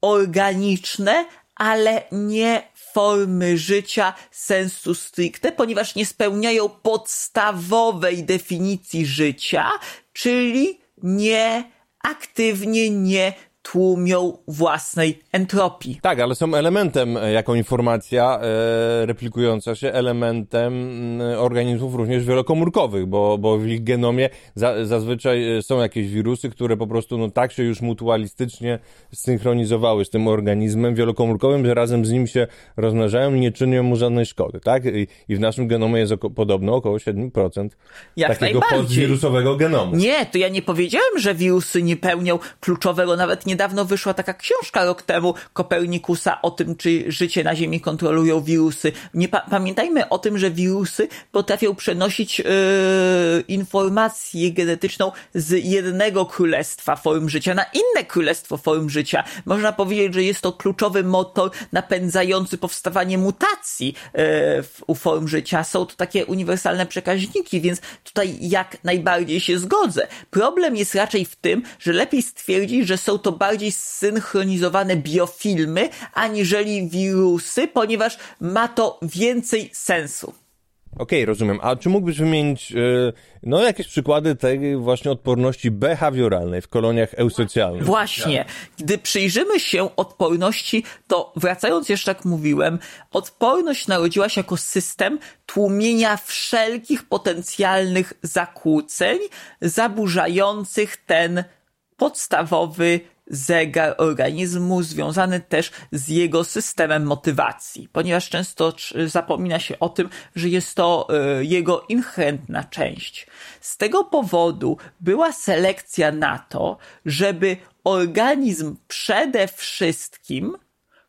organiczne, ale nie formy życia sensu stricte, ponieważ nie spełniają podstawowej definicji życia, czyli nie aktywnie nie tłumią własnej entropii. Tak, ale są elementem e, jako informacja e, replikująca się, elementem mm, organizmów również wielokomórkowych, bo, bo w ich genomie za, zazwyczaj e, są jakieś wirusy, które po prostu no, tak się już mutualistycznie synchronizowały z tym organizmem wielokomórkowym, że razem z nim się rozmnażają i nie czynią mu żadnej szkody, tak? I, i w naszym genomie jest oko, podobno około 7% Jak takiego postwirusowego genomu. Nie, to ja nie powiedziałem, że wirusy nie pełnią kluczowego, nawet nie niedawno wyszła taka książka rok temu Kopernikusa o tym, czy życie na Ziemi kontrolują wirusy. Nie pa pamiętajmy o tym, że wirusy potrafią przenosić yy, informację genetyczną z jednego królestwa form życia na inne królestwo form życia. Można powiedzieć, że jest to kluczowy motor napędzający powstawanie mutacji yy, w, u form życia. Są to takie uniwersalne przekaźniki, więc tutaj jak najbardziej się zgodzę. Problem jest raczej w tym, że lepiej stwierdzić, że są to bardziej zsynchronizowane biofilmy, aniżeli wirusy, ponieważ ma to więcej sensu. Okej, okay, rozumiem. A czy mógłbyś wymienić e, no, jakieś przykłady tej właśnie odporności behawioralnej w koloniach eusocjalnych? Właśnie. Gdy przyjrzymy się odporności, to wracając jeszcze jak mówiłem, odporność narodziła się jako system tłumienia wszelkich potencjalnych zakłóceń zaburzających ten podstawowy zegar organizmu związany też z jego systemem motywacji, ponieważ często zapomina się o tym, że jest to e, jego inherentna część. Z tego powodu była selekcja na to, żeby organizm przede wszystkim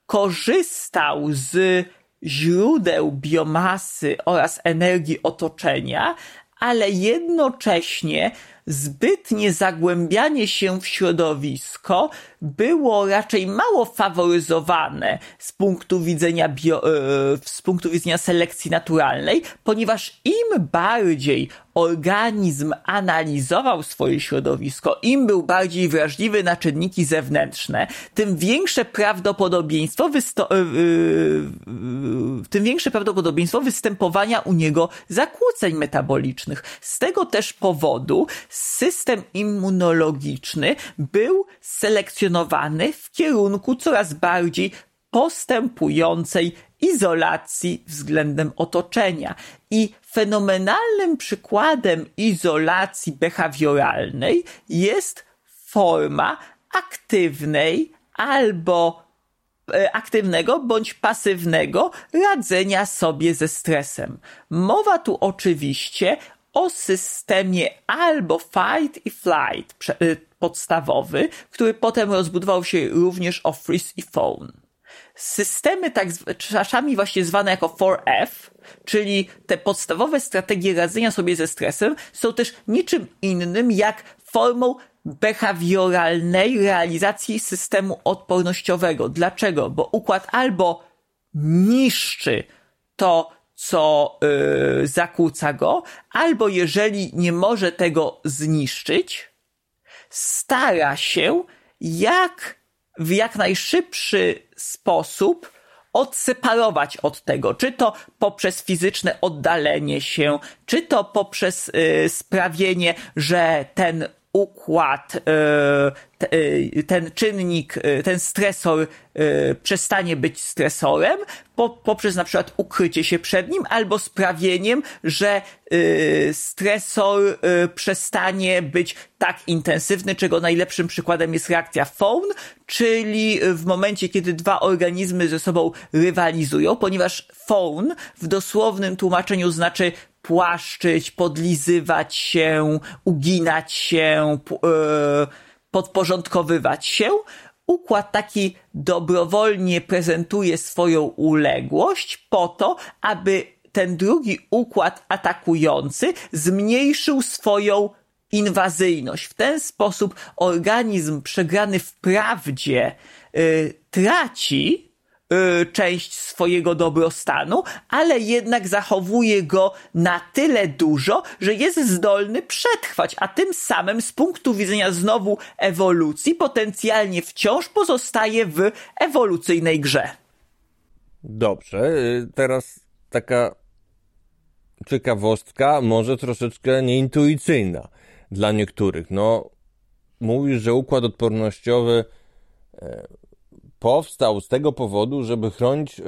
korzystał z źródeł biomasy oraz energii otoczenia, ale jednocześnie zbytnie zagłębianie się w środowisko było raczej mało faworyzowane z punktu widzenia bio, e, z punktu widzenia selekcji naturalnej, ponieważ im bardziej organizm analizował swoje środowisko, im był bardziej wrażliwy na czynniki zewnętrzne, tym większe prawdopodobieństwo wysto- yy, tym większe prawdopodobieństwo występowania u niego zakłóceń metabolicznych. Z tego też powodu system immunologiczny był selekcjonowany w kierunku coraz bardziej postępującej izolacji względem otoczenia. I fenomenalnym przykładem izolacji behawioralnej jest forma aktywnej albo e, aktywnego bądź pasywnego radzenia sobie ze stresem. Mowa tu oczywiście o systemie albo fight i flight y, podstawowy, który potem rozbudował się również o freeze i phone. Systemy tak czasami właśnie zwane jako 4F, czyli te podstawowe strategie radzenia sobie ze stresem, są też niczym innym jak formą behawioralnej realizacji systemu odpornościowego. Dlaczego? Bo układ albo niszczy to, co yy, zakłóca go, albo jeżeli nie może tego zniszczyć, stara się jak w jak najszybszy sposób odseparować od tego, czy to poprzez fizyczne oddalenie się, czy to poprzez yy, sprawienie, że ten układ, e, e, ten czynnik, e, ten stresor przestanie być stresorem poprzez na przykład ukrycie się przed nim albo sprawieniem, że stresor przestanie być tak intensywny, czego najlepszym przykładem jest reakcja phone, czyli w momencie, kiedy dwa organizmy ze sobą rywalizują, ponieważ phone w dosłownym tłumaczeniu znaczy płaszczyć, podlizywać się, uginać się, e, podporządkowywać się. Układ taki dobrowolnie prezentuje swoją uległość po to, aby ten drugi układ atakujący zmniejszył swoją inwazyjność. W ten sposób organizm przegrany w prawdzie yy, traci część swojego dobrostanu, ale jednak zachowuje go na tyle dużo, że jest zdolny przetrwać, a tym samym z punktu widzenia znowu ewolucji potencjalnie wciąż pozostaje w ewolucyjnej grze. Dobrze, y, teraz taka ciekawostka, może troszeczkę nieintuicyjna dla niektórych. No, mówisz, że układ odpornościowy e, powstał z tego powodu, żeby chronić e,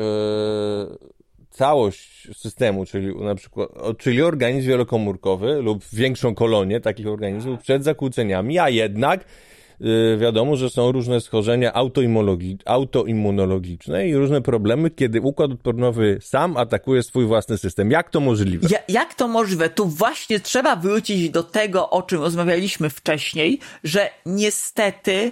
całość systemu, czyli na przykład, czyli organizm wielokomórkowy lub większą kolonię takich organizmów przed zakłóceniami, a jednak e, wiadomo, że są różne schorzenia autoimmunologiczne i różne problemy, kiedy układ odpornowy sam atakuje swój własny system. Jak to możliwe? Ja, jak to możliwe? Tu właśnie trzeba wrócić do tego, o czym rozmawialiśmy wcześniej, że niestety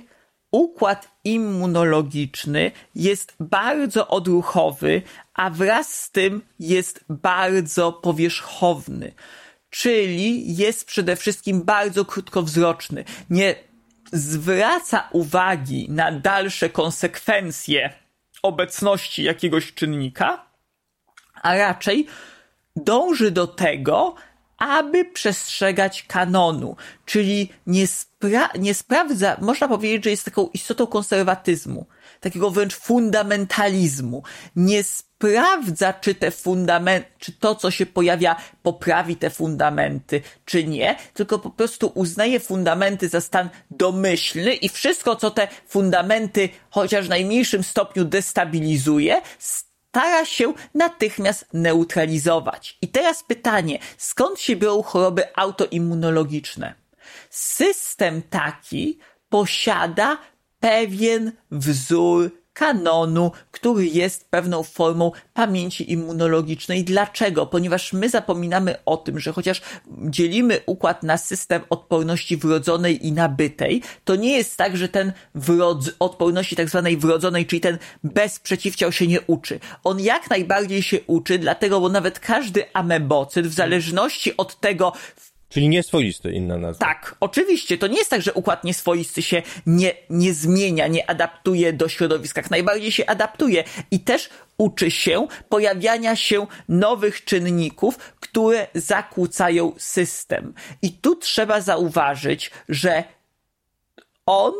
układ immunologiczny jest bardzo odruchowy, a wraz z tym jest bardzo powierzchowny. Czyli jest przede wszystkim bardzo krótkowzroczny. Nie zwraca uwagi na dalsze konsekwencje obecności jakiegoś czynnika, a raczej dąży do tego, aby przestrzegać kanonu, czyli nie, spra- nie sprawdza, można powiedzieć, że jest taką istotą konserwatyzmu, takiego wręcz fundamentalizmu. Nie sprawdza, czy te fundament, czy to, co się pojawia, poprawi te fundamenty, czy nie, tylko po prostu uznaje fundamenty za stan domyślny i wszystko, co te fundamenty chociaż w najmniejszym stopniu destabilizuje, stara się natychmiast neutralizować. I teraz pytanie, skąd się biorą choroby autoimmunologiczne? System taki posiada pewien wzór kanonu, który jest pewną formą pamięci immunologicznej. Dlaczego? Ponieważ my zapominamy o tym, że chociaż dzielimy układ na system odporności wrodzonej i nabytej, to nie jest tak, że ten wrodz, odporności tak zwanej wrodzonej, czyli ten bez przeciwciał się nie uczy. On jak najbardziej się uczy, dlatego, bo nawet każdy amebocyt, w zależności od tego, Czyli nieswoisty, inna nazwa. Tak, oczywiście. To nie jest tak, że układ nieswoisty się nie, nie zmienia, nie adaptuje do środowiska. Najbardziej się adaptuje i też uczy się pojawiania się nowych czynników, które zakłócają system. I tu trzeba zauważyć, że on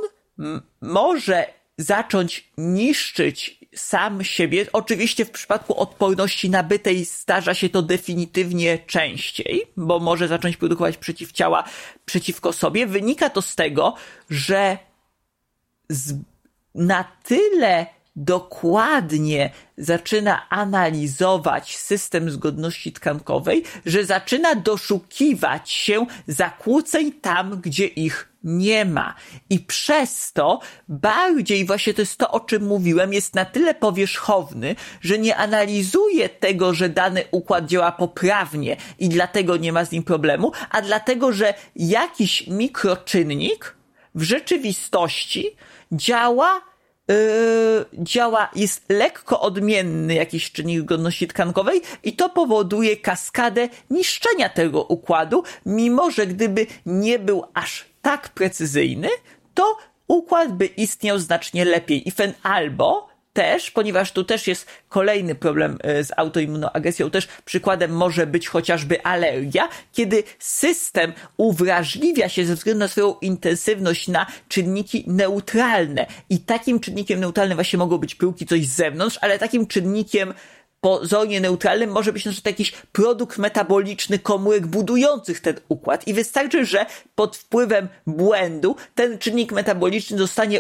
może zacząć niszczyć sam siebie. Oczywiście w przypadku odporności nabytej zdarza się to definitywnie częściej, bo może zacząć produkować przeciwciała przeciwko sobie. Wynika to z tego, że z, na tyle dokładnie zaczyna analizować system zgodności tkankowej, że zaczyna doszukiwać się zakłóceń tam, gdzie ich nie ma. I przez to bardziej, właśnie to jest to, o czym mówiłem, jest na tyle powierzchowny, że nie analizuje tego, że dany układ działa poprawnie i dlatego nie ma z nim problemu, a dlatego, że jakiś mikroczynnik w rzeczywistości działa działa, jest lekko odmienny jakiś czynnik godności tkankowej i to powoduje kaskadę niszczenia tego układu, mimo że gdyby nie był aż tak precyzyjny, to układ by istniał znacznie lepiej. I fen albo też, ponieważ tu też jest kolejny problem e, z autoimmunoagresją, też przykładem może być chociażby alergia, kiedy system uwrażliwia się ze względu na swoją intensywność na czynniki neutralne. I takim czynnikiem neutralnym właśnie mogą być pyłki coś z zewnątrz, ale takim czynnikiem pozornie neutralnym może być na przykład jakiś produkt metaboliczny komórek budujących ten układ i wystarczy, że pod wpływem błędu ten czynnik metaboliczny zostanie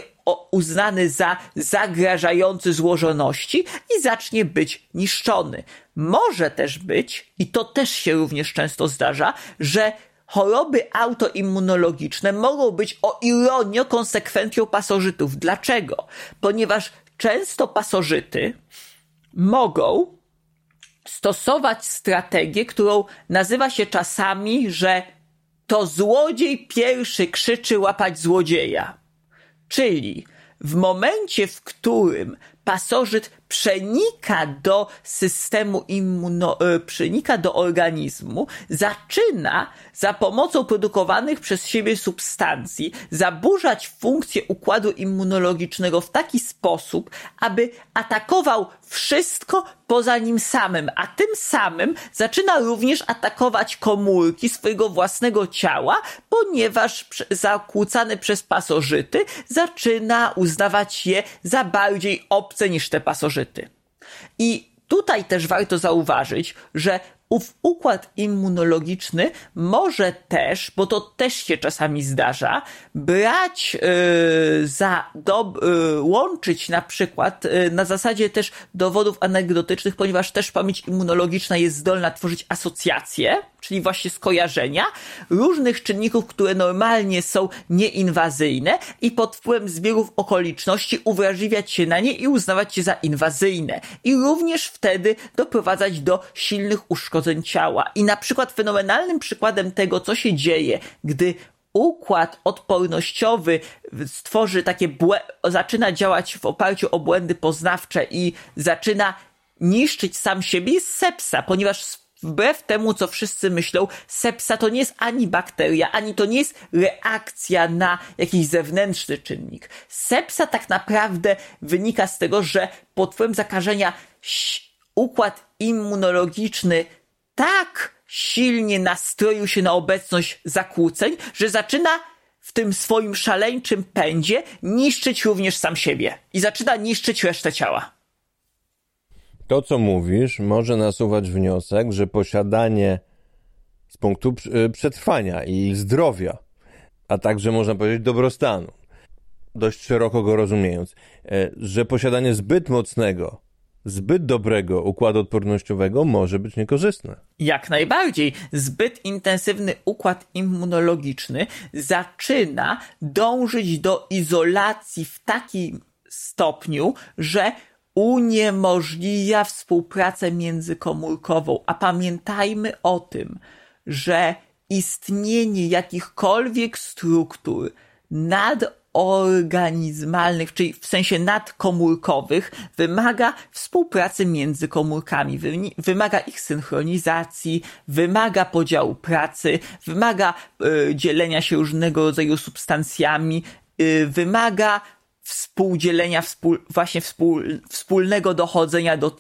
uznany za zagrażający złożoności i zacznie być niszczony. Może też być, i to też się również często zdarza, że choroby autoimmunologiczne mogą być o ironio konsekwencją pasożytów. Dlaczego? Ponieważ często pasożyty mogą stosować strategię, którą nazywa się czasami, że to złodziej pierwszy krzyczy łapać złodzieja. Czyli w momencie, w którym pasożyt przenika do systemu immuno, e, przenika do organizmu, zaczyna za pomocą produkowanych przez siebie substancji zaburzać funkcję układu immunologicznego w taki sposób, aby atakował wszystko poza nim samym, a tym samym zaczyna również atakować komórki swojego własnego ciała, ponieważ zakłócany przez pasożyty zaczyna uznawać je za bardziej obce niż te pasożyty. I tutaj też warto zauważyć, że ów układ immunologiczny może też, bo to też się czasami zdarza, brać yy, za, do, yy, łączyć na przykład yy, na zasadzie też dowodów anegdotycznych, ponieważ też pamięć immunologiczna jest zdolna tworzyć asocjacje, czyli właśnie skojarzenia różnych czynników, które normalnie są nieinwazyjne i pod wpływem zbiegów okoliczności uwrażliwiać się na nie i uznawać je za inwazyjne. I również wtedy doprowadzać do silnych uszkodzeń ciała. I na przykład fenomenalnym przykładem tego, co się dzieje, gdy układ odpornościowy stworzy takie błę- zaczyna działać w oparciu o błędy poznawcze i zaczyna niszczyć sam siebie jest sepsa, ponieważ wbrew temu, co wszyscy myślą, sepsa to nie jest ani bakteria, ani to nie jest reakcja na jakiś zewnętrzny czynnik. Sepsa tak naprawdę wynika z tego, że pod wpływem zakażenia układ immunologiczny tak silnie nastroił się na obecność zakłóceń, że zaczyna w tym swoim szaleńczym pędzie niszczyć również sam siebie i zaczyna niszczyć resztę ciała. To, co mówisz, może nasuwać wniosek, że posiadanie z punktu e, przetrwania i zdrowia, a także można powiedzieć dobrostanu, dość szeroko go rozumiejąc, e, że posiadanie zbyt mocnego zbyt dobrego układu odpornościowego może być niekorzystne. Jak najbardziej. Zbyt intensywny układ immunologiczny zaczyna dążyć do izolacji w takim stopniu, że uniemożliwia współpracę międzykomórkową. A pamiętajmy o tym, że istnienie jakichkolwiek struktur nadorganizmalnych, czyli w sensie nadkomórkowych, wymaga współpracy między komórkami, wymaga ich synchronizacji, wymaga podziału pracy, wymaga y, dzielenia się różnego rodzaju substancjami, y, wymaga współdzielenia, współ, właśnie współ, wspólnego dochodzenia do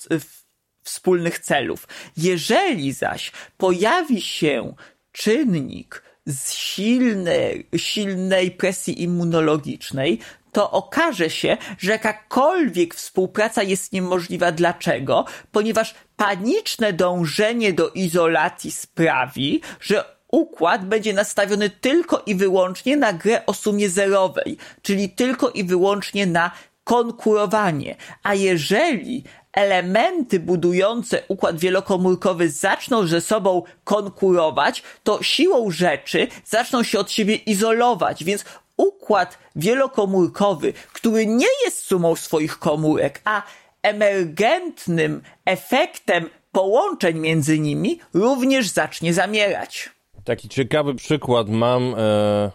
wspólnych celów. Jeżeli zaś pojawi się czynnik z silnej, silnej presji immunologicznej, to okaże się, że jakakolwiek współpraca jest niemożliwa. Dlaczego? Ponieważ paniczne dążenie do izolacji sprawi, że układ będzie nastawiony tylko i wyłącznie na grę o sumie zerowej, czyli tylko i wyłącznie na konkurowanie. A jeżeli elementy budujące układ wielokomórkowy zaczną ze sobą konkurować, to siłą rzeczy zaczną się od siebie izolować, więc układ wielokomórkowy, który nie jest sumą swoich komórek, a emergentnym efektem połączeń między nimi, również zacznie zamierać. Taki ciekawy przykład mam e,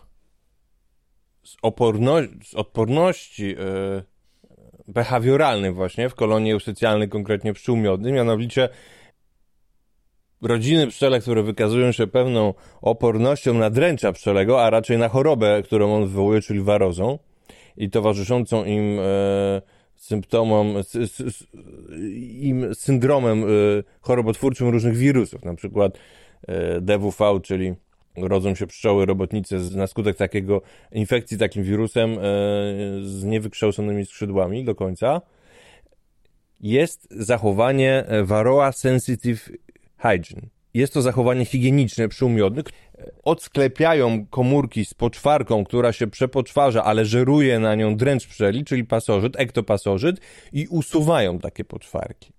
z, oporno- z odporności e, behawioralnej właśnie w kolonii eusocjalnej, konkretnie pszczół miodnych, mianowicie rodziny pszczele, które wykazują się pewną opornością na dręcza pszczelego, a raczej na chorobę, którą on wywołuje, czyli warozą i towarzyszącą im e, symptomom, s, s, im syndromem e, chorobotwórczym różnych wirusów, na przykład e, DWV, czyli rodzą się pszczoły robotnice na skutek takiego infekcji takim wirusem e, z niewykształconymi skrzydłami do końca, jest zachowanie e, Varroa Sensitive Hygiene. Jest to zachowanie higieniczne pszczół miodnych. Odsklepiają komórki z poczwarką, która się przepoczwarza, ale żeruje na nią dręcz pszczeli, czyli pasożyt, ektopasożyt i usuwają takie poczwarki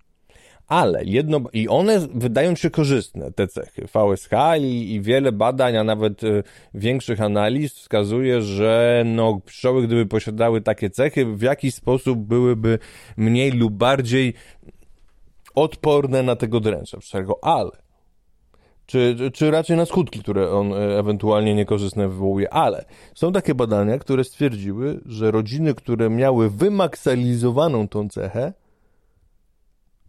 ale jedno, i one wydają się korzystne, te cechy. VSH i, i wiele badań, a nawet y, większych analiz wskazuje, że no, pszczoły, gdyby posiadały takie cechy, w jakiś sposób byłyby mniej lub bardziej odporne na tego dręcza ale czy, czy raczej na skutki, które on e, ewentualnie niekorzystne wywołuje, ale są takie badania, które stwierdziły, że rodziny, które miały wymaksalizowaną tą cechę,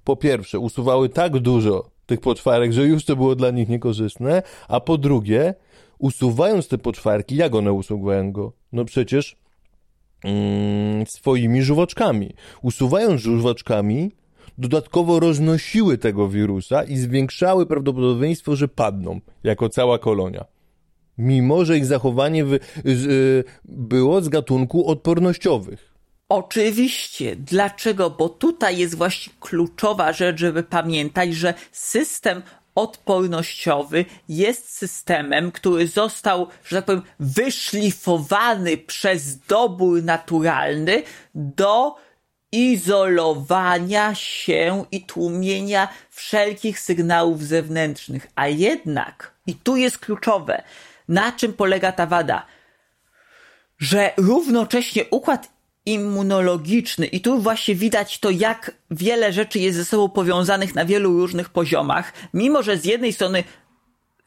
po pierwsze, usuwały tak dużo tych poczwarek, że już to było dla nich niekorzystne, a po drugie, usuwając te poczwarki, jak one usuwają go? No przecież mm, swoimi żuwaczkami. Usuwając żuwaczkami, dodatkowo roznosiły tego wirusa i zwiększały prawdopodobieństwo, że padną, jako cała kolonia. Mimo, że ich zachowanie y, było z gatunku odpornościowych. Oczywiście. Dlaczego? Bo tutaj jest właśnie kluczowa rzecz, żeby pamiętać, że system odpornościowy jest systemem, który został, że tak powiem, wyszlifowany przez dobór naturalny do izolowania się i tłumienia wszelkich sygnałów zewnętrznych. A jednak, i tu jest kluczowe, na czym polega ta wada, że równocześnie układ immunologiczny. I tu właśnie widać to, jak wiele rzeczy jest ze sobą powiązanych na wielu różnych poziomach, mimo że z jednej strony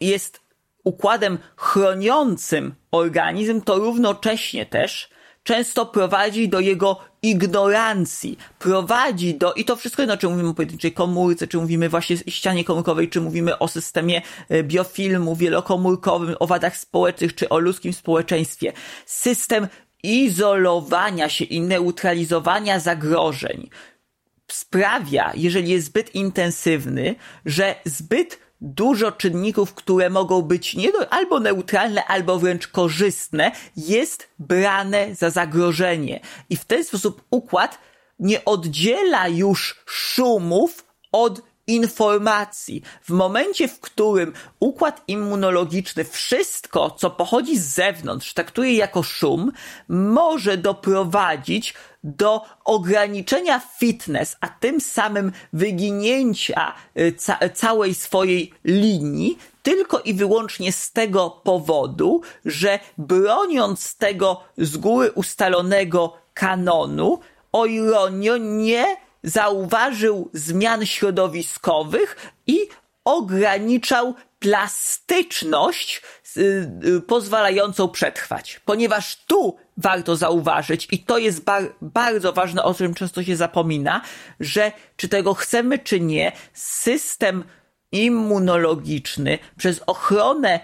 jest układem chroniącym organizm, to równocześnie też często prowadzi do jego ignorancji, prowadzi do, i to wszystko jedno, czy mówimy o pojedynczej komórce, czy mówimy właśnie o ścianie komórkowej, czy mówimy o systemie e, biofilmu wielokomórkowym, o wadach społecznych, czy o ludzkim społeczeństwie. System izolowania się i neutralizowania zagrożeń sprawia, jeżeli jest zbyt intensywny, że zbyt dużo czynników, które mogą być nie do, albo neutralne, albo wręcz korzystne, jest brane za zagrożenie. I w ten sposób układ nie oddziela już szumów od informacji. W momencie, w którym układ immunologiczny wszystko, co pochodzi z zewnątrz, traktuje jako szum, może doprowadzić do ograniczenia fitness, a tym samym wyginięcia y, ca całej swojej linii, tylko i wyłącznie z tego powodu, że broniąc tego z góry ustalonego kanonu, o ironio, nie zauważył zmian środowiskowych i ograniczał plastyczność y, pozwalającą przetrwać. Ponieważ tu warto zauważyć, i to jest bar bardzo ważne, o czym często się zapomina, że czy tego chcemy, czy nie, system immunologiczny przez ochronę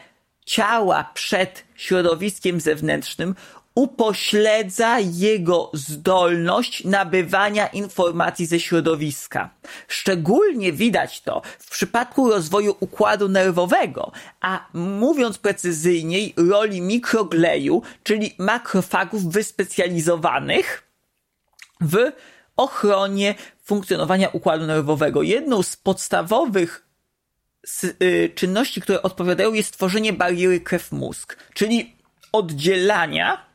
ciała przed środowiskiem zewnętrznym upośledza jego zdolność nabywania informacji ze środowiska. Szczególnie widać to w przypadku rozwoju układu nerwowego, a mówiąc precyzyjniej, roli mikrogleju, czyli makrofagów wyspecjalizowanych w ochronie funkcjonowania układu nerwowego. Jedną z podstawowych y, czynności, które odpowiadają, jest tworzenie bariery krew-mózg, czyli oddzielania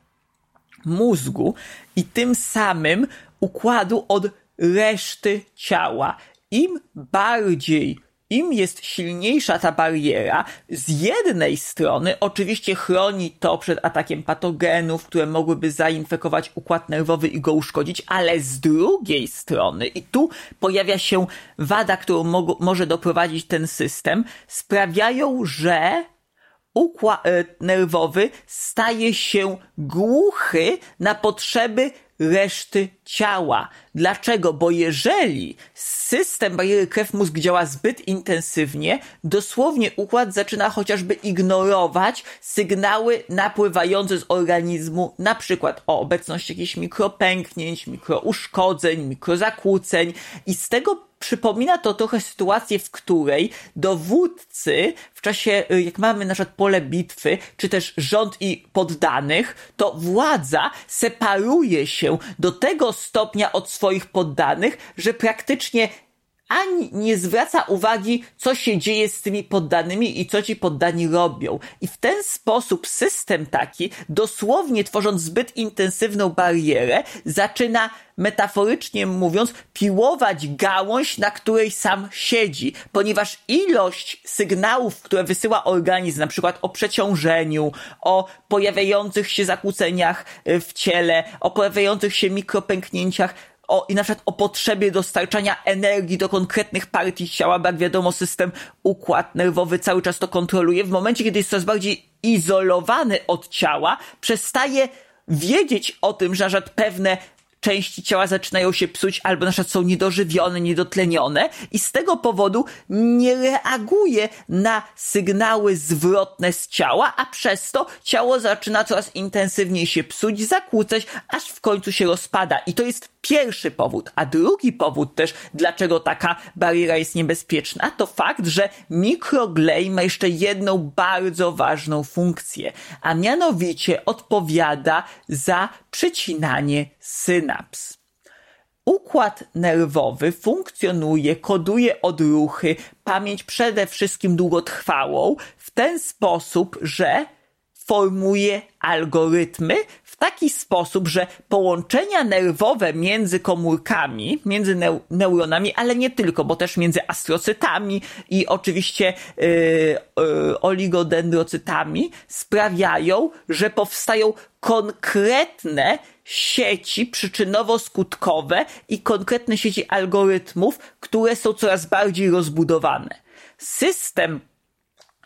mózgu i tym samym układu od reszty ciała. Im bardziej im jest silniejsza ta bariera, z jednej strony oczywiście chroni to przed atakiem patogenów, które mogłyby zainfekować układ nerwowy i go uszkodzić, ale z drugiej strony, i tu pojawia się wada, którą mo może doprowadzić ten system, sprawiają, że układ e, nerwowy staje się głuchy na potrzeby reszty ciała. Dlaczego? Bo jeżeli system bariery krew-mózg działa zbyt intensywnie, dosłownie układ zaczyna chociażby ignorować sygnały napływające z organizmu, na przykład o obecności jakichś mikropęknięć, mikrouszkodzeń, mikrozakłóceń i z tego przypomina to trochę sytuację, w której dowódcy w czasie, y, jak mamy na przykład pole bitwy, czy też rząd i poddanych, to władza separuje się do tego stopnia od swoich poddanych, że praktycznie ani nie zwraca uwagi, co się dzieje z tymi poddanymi i co ci poddani robią. I w ten sposób system taki, dosłownie tworząc zbyt intensywną barierę, zaczyna metaforycznie mówiąc, piłować gałąź, na której sam siedzi, ponieważ ilość sygnałów, które wysyła organizm, na przykład o przeciążeniu, o pojawiających się zakłóceniach w ciele, o pojawiających się mikropęknięciach, o, i na przykład o potrzebie dostarczania energii do konkretnych partii ciała, bo jak wiadomo, system układ nerwowy cały czas to kontroluje. W momencie, kiedy jest coraz bardziej izolowany od ciała, przestaje wiedzieć o tym, że pewne części ciała zaczynają się psuć albo na przykład są niedożywione, niedotlenione i z tego powodu nie reaguje na sygnały zwrotne z ciała, a przez to ciało zaczyna coraz intensywniej się psuć, zakłócać, aż w końcu się rozpada. I to jest pierwszy powód. A drugi powód też, dlaczego taka bariera jest niebezpieczna, to fakt, że mikroglej ma jeszcze jedną bardzo ważną funkcję, a mianowicie odpowiada za przycinanie synaps. Układ nerwowy funkcjonuje, koduje odruchy, pamięć przede wszystkim długotrwałą w ten sposób, że formuje algorytmy taki sposób, że połączenia nerwowe między komórkami, między neu neuronami, ale nie tylko, bo też między astrocytami i oczywiście yy, yy, oligodendrocytami sprawiają, że powstają konkretne sieci przyczynowo-skutkowe i konkretne sieci algorytmów, które są coraz bardziej rozbudowane. System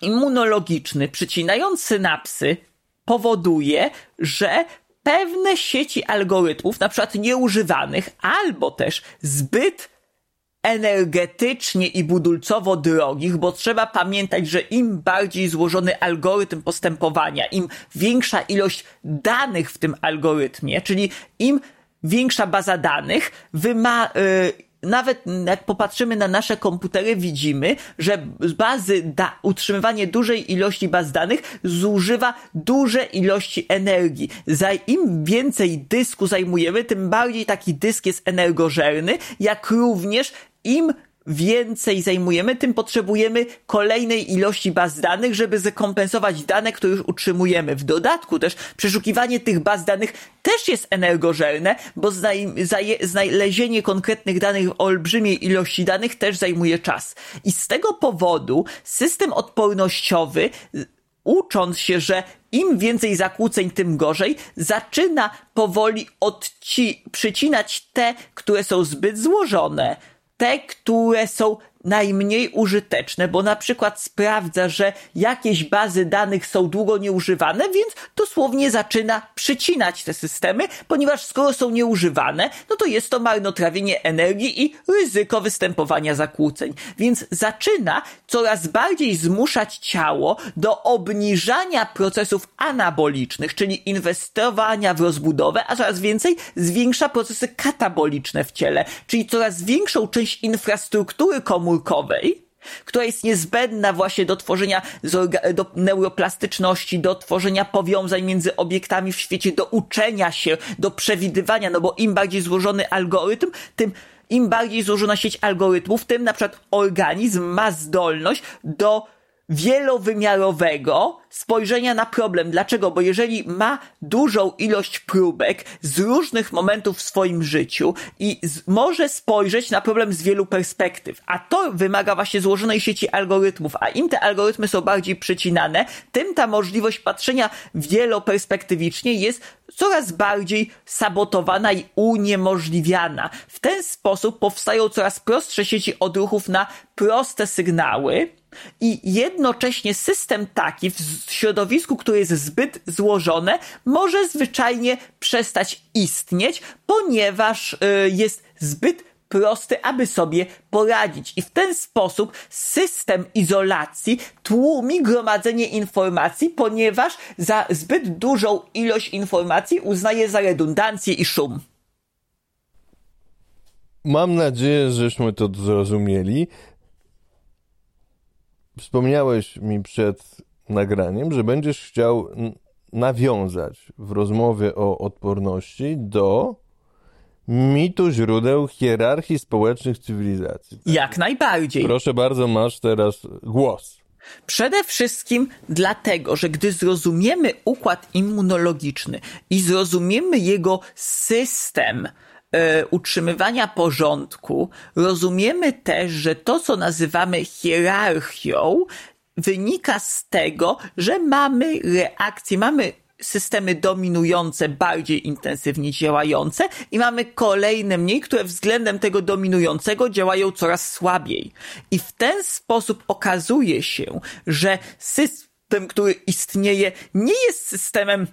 immunologiczny, przycinając synapsy, powoduje, że pewne sieci algorytmów, na przykład nieużywanych, albo też zbyt energetycznie i budulcowo drogich, bo trzeba pamiętać, że im bardziej złożony algorytm postępowania, im większa ilość danych w tym algorytmie, czyli im większa baza danych, wyma, yy, nawet jak popatrzymy na nasze komputery, widzimy, że bazy da, utrzymywanie dużej ilości baz danych zużywa duże ilości energii. Za im więcej dysku zajmujemy, tym bardziej taki dysk jest energożerny, jak również im więcej zajmujemy, tym potrzebujemy kolejnej ilości baz danych, żeby zrekompensować dane, które już utrzymujemy. W dodatku też przeszukiwanie tych baz danych też jest energożerne, bo znalezienie konkretnych danych w olbrzymiej ilości danych też zajmuje czas. I z tego powodu system odpornościowy ucząc się, że im więcej zakłóceń, tym gorzej, zaczyna powoli odci- przycinać te, które są zbyt złożone, te, które są najmniej użyteczne, bo na przykład sprawdza, że jakieś bazy danych są długo nieużywane, więc dosłownie zaczyna przycinać te systemy, ponieważ skoro są nieużywane, no to jest to marnotrawienie energii i ryzyko występowania zakłóceń. Więc zaczyna coraz bardziej zmuszać ciało do obniżania procesów anabolicznych, czyli inwestowania w rozbudowę, a coraz więcej zwiększa procesy kataboliczne w ciele, czyli coraz większą część infrastruktury komórkowej komórkowej, która jest niezbędna właśnie do tworzenia do neuroplastyczności, do tworzenia powiązań między obiektami w świecie, do uczenia się, do przewidywania, no bo im bardziej złożony algorytm, tym im bardziej złożona sieć algorytmów, tym na przykład organizm ma zdolność do wielowymiarowego spojrzenia na problem. Dlaczego? Bo jeżeli ma dużą ilość próbek z różnych momentów w swoim życiu i z, może spojrzeć na problem z wielu perspektyw, a to wymaga właśnie złożonej sieci algorytmów, a im te algorytmy są bardziej przycinane, tym ta możliwość patrzenia wieloperspektywicznie jest coraz bardziej sabotowana i uniemożliwiana. W ten sposób powstają coraz prostsze sieci odruchów na proste sygnały, i jednocześnie system taki w środowisku, które jest zbyt złożone, może zwyczajnie przestać istnieć, ponieważ y, jest zbyt prosty, aby sobie poradzić. I w ten sposób system izolacji tłumi gromadzenie informacji, ponieważ za zbyt dużą ilość informacji uznaje za redundancję i szum. Mam nadzieję, żeśmy to zrozumieli. Wspomniałeś mi przed nagraniem, że będziesz chciał nawiązać w rozmowie o odporności do mitu źródeł hierarchii społecznych cywilizacji. Tak? Jak najbardziej. Proszę bardzo, masz teraz głos. Przede wszystkim dlatego, że gdy zrozumiemy układ immunologiczny i zrozumiemy jego system, utrzymywania porządku, rozumiemy też, że to, co nazywamy hierarchią, wynika z tego, że mamy reakcje, mamy systemy dominujące, bardziej intensywnie działające i mamy kolejne mniej, które względem tego dominującego działają coraz słabiej. I w ten sposób okazuje się, że system, który istnieje, nie jest systemem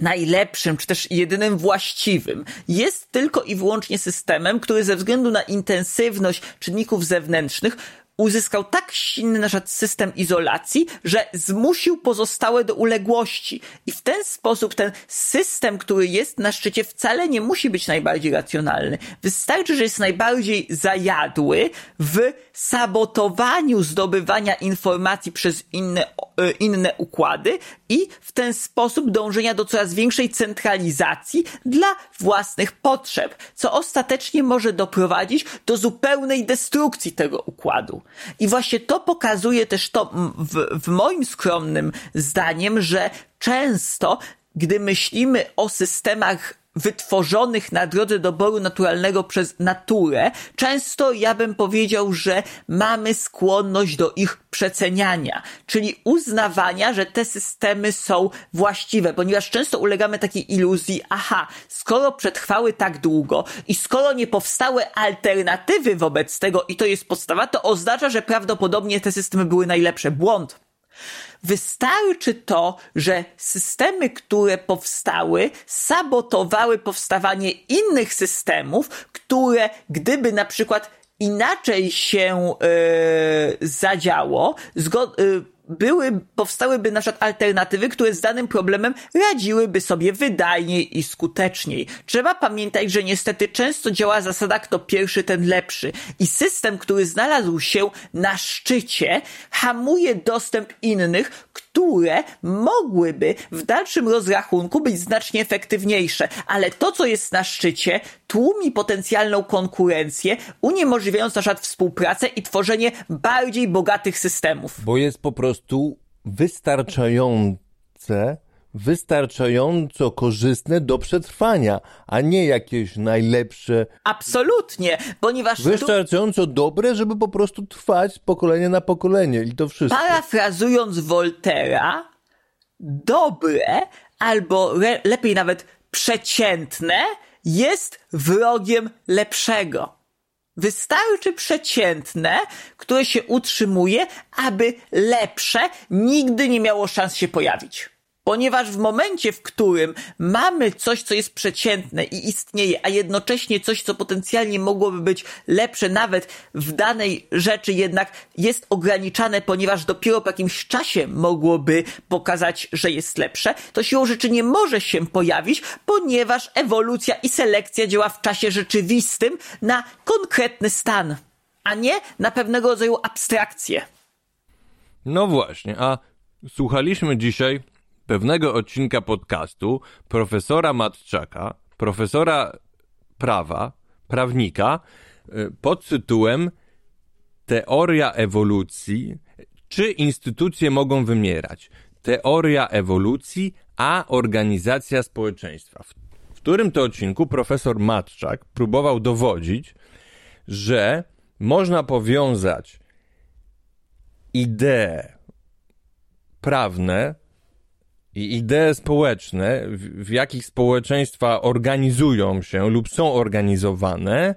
najlepszym, czy też jedynym właściwym. Jest tylko i wyłącznie systemem, który ze względu na intensywność czynników zewnętrznych uzyskał tak silny nasz system izolacji, że zmusił pozostałe do uległości. I w ten sposób ten system, który jest na szczycie, wcale nie musi być najbardziej racjonalny. Wystarczy, że jest najbardziej zajadły w sabotowaniu zdobywania informacji przez inne, e, inne układy i w ten sposób dążenia do coraz większej centralizacji dla własnych potrzeb, co ostatecznie może doprowadzić do zupełnej destrukcji tego układu. I właśnie to pokazuje też to w, w moim skromnym zdaniem, że często, gdy myślimy o systemach wytworzonych na drodze doboru naturalnego przez naturę, często ja bym powiedział, że mamy skłonność do ich przeceniania, czyli uznawania, że te systemy są właściwe, ponieważ często ulegamy takiej iluzji, aha, skoro przetrwały tak długo i skoro nie powstały alternatywy wobec tego i to jest podstawa, to oznacza, że prawdopodobnie te systemy były najlepsze. Błąd. Wystarczy to, że systemy, które powstały, sabotowały powstawanie innych systemów, które gdyby na przykład inaczej się yy, zadziało, zgo- yy, były, powstałyby na przykład alternatywy, które z danym problemem radziłyby sobie wydajniej i skuteczniej. Trzeba pamiętać, że niestety często działa zasada kto pierwszy, ten lepszy. I system, który znalazł się na szczycie, hamuje dostęp innych, które mogłyby w dalszym rozrachunku być znacznie efektywniejsze. Ale to, co jest na szczycie, tłumi potencjalną konkurencję, uniemożliwiając na przykład współpracę i tworzenie bardziej bogatych systemów. Bo jest po prostu wystarczające wystarczająco korzystne do przetrwania, a nie jakieś najlepsze. Absolutnie, ponieważ. Wystarczająco tu... dobre, żeby po prostu trwać pokolenie na pokolenie i to wszystko. Parafrazując Voltera, dobre, albo lepiej nawet przeciętne, jest wrogiem lepszego. Wystarczy przeciętne, które się utrzymuje, aby lepsze nigdy nie miało szans się pojawić. Ponieważ w momencie, w którym mamy coś, co jest przeciętne i istnieje, a jednocześnie coś, co potencjalnie mogłoby być lepsze, nawet w danej rzeczy jednak jest ograniczane, ponieważ dopiero po jakimś czasie mogłoby pokazać, że jest lepsze, to siłą rzeczy nie może się pojawić, ponieważ ewolucja i selekcja działa w czasie rzeczywistym na konkretny stan, a nie na pewnego rodzaju abstrakcję. No właśnie, a słuchaliśmy dzisiaj pewnego odcinka podcastu profesora Matczaka, profesora prawa, prawnika, y, pod tytułem Teoria ewolucji, czy instytucje mogą wymierać? Teoria ewolucji, a organizacja społeczeństwa. W którym to odcinku profesor Matczak próbował dowodzić, że można powiązać idee prawne i idee społeczne, w, w jakich społeczeństwa organizują się lub są organizowane,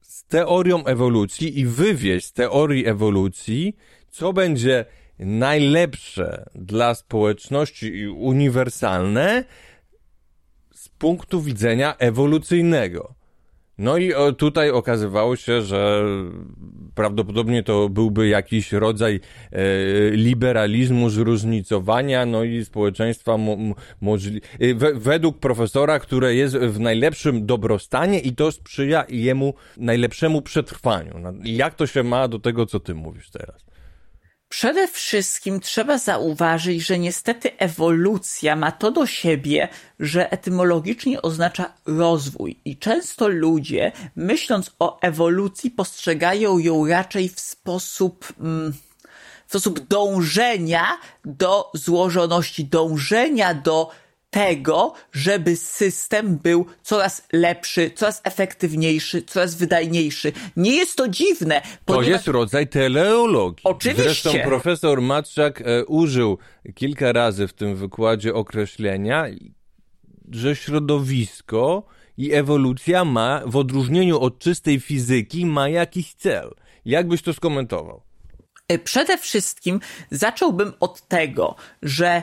z teorią ewolucji i wywieźć z teorii ewolucji, co będzie najlepsze dla społeczności i uniwersalne z punktu widzenia ewolucyjnego. No i tutaj okazywało się, że prawdopodobnie to byłby jakiś rodzaj e, liberalizmu, zróżnicowania, no i społeczeństwa mo, możli- e, we, według profesora, które jest w najlepszym dobrostanie i to sprzyja jemu najlepszemu przetrwaniu. No, jak to się ma do tego, co ty mówisz teraz? Przede wszystkim trzeba zauważyć, że niestety ewolucja ma to do siebie, że etymologicznie oznacza rozwój. I często ludzie, myśląc o ewolucji, postrzegają ją raczej w sposób, mm, w sposób dążenia do złożoności, dążenia do tego, żeby system był coraz lepszy, coraz efektywniejszy, coraz wydajniejszy. Nie jest to dziwne. Ponieważ... To jest rodzaj teleologii. Oczywiście. Zresztą profesor Matczak e, użył kilka razy w tym wykładzie określenia, że środowisko i ewolucja ma, w odróżnieniu od czystej fizyki, ma jakiś cel. Jak byś to skomentował? E, przede wszystkim zacząłbym od tego, że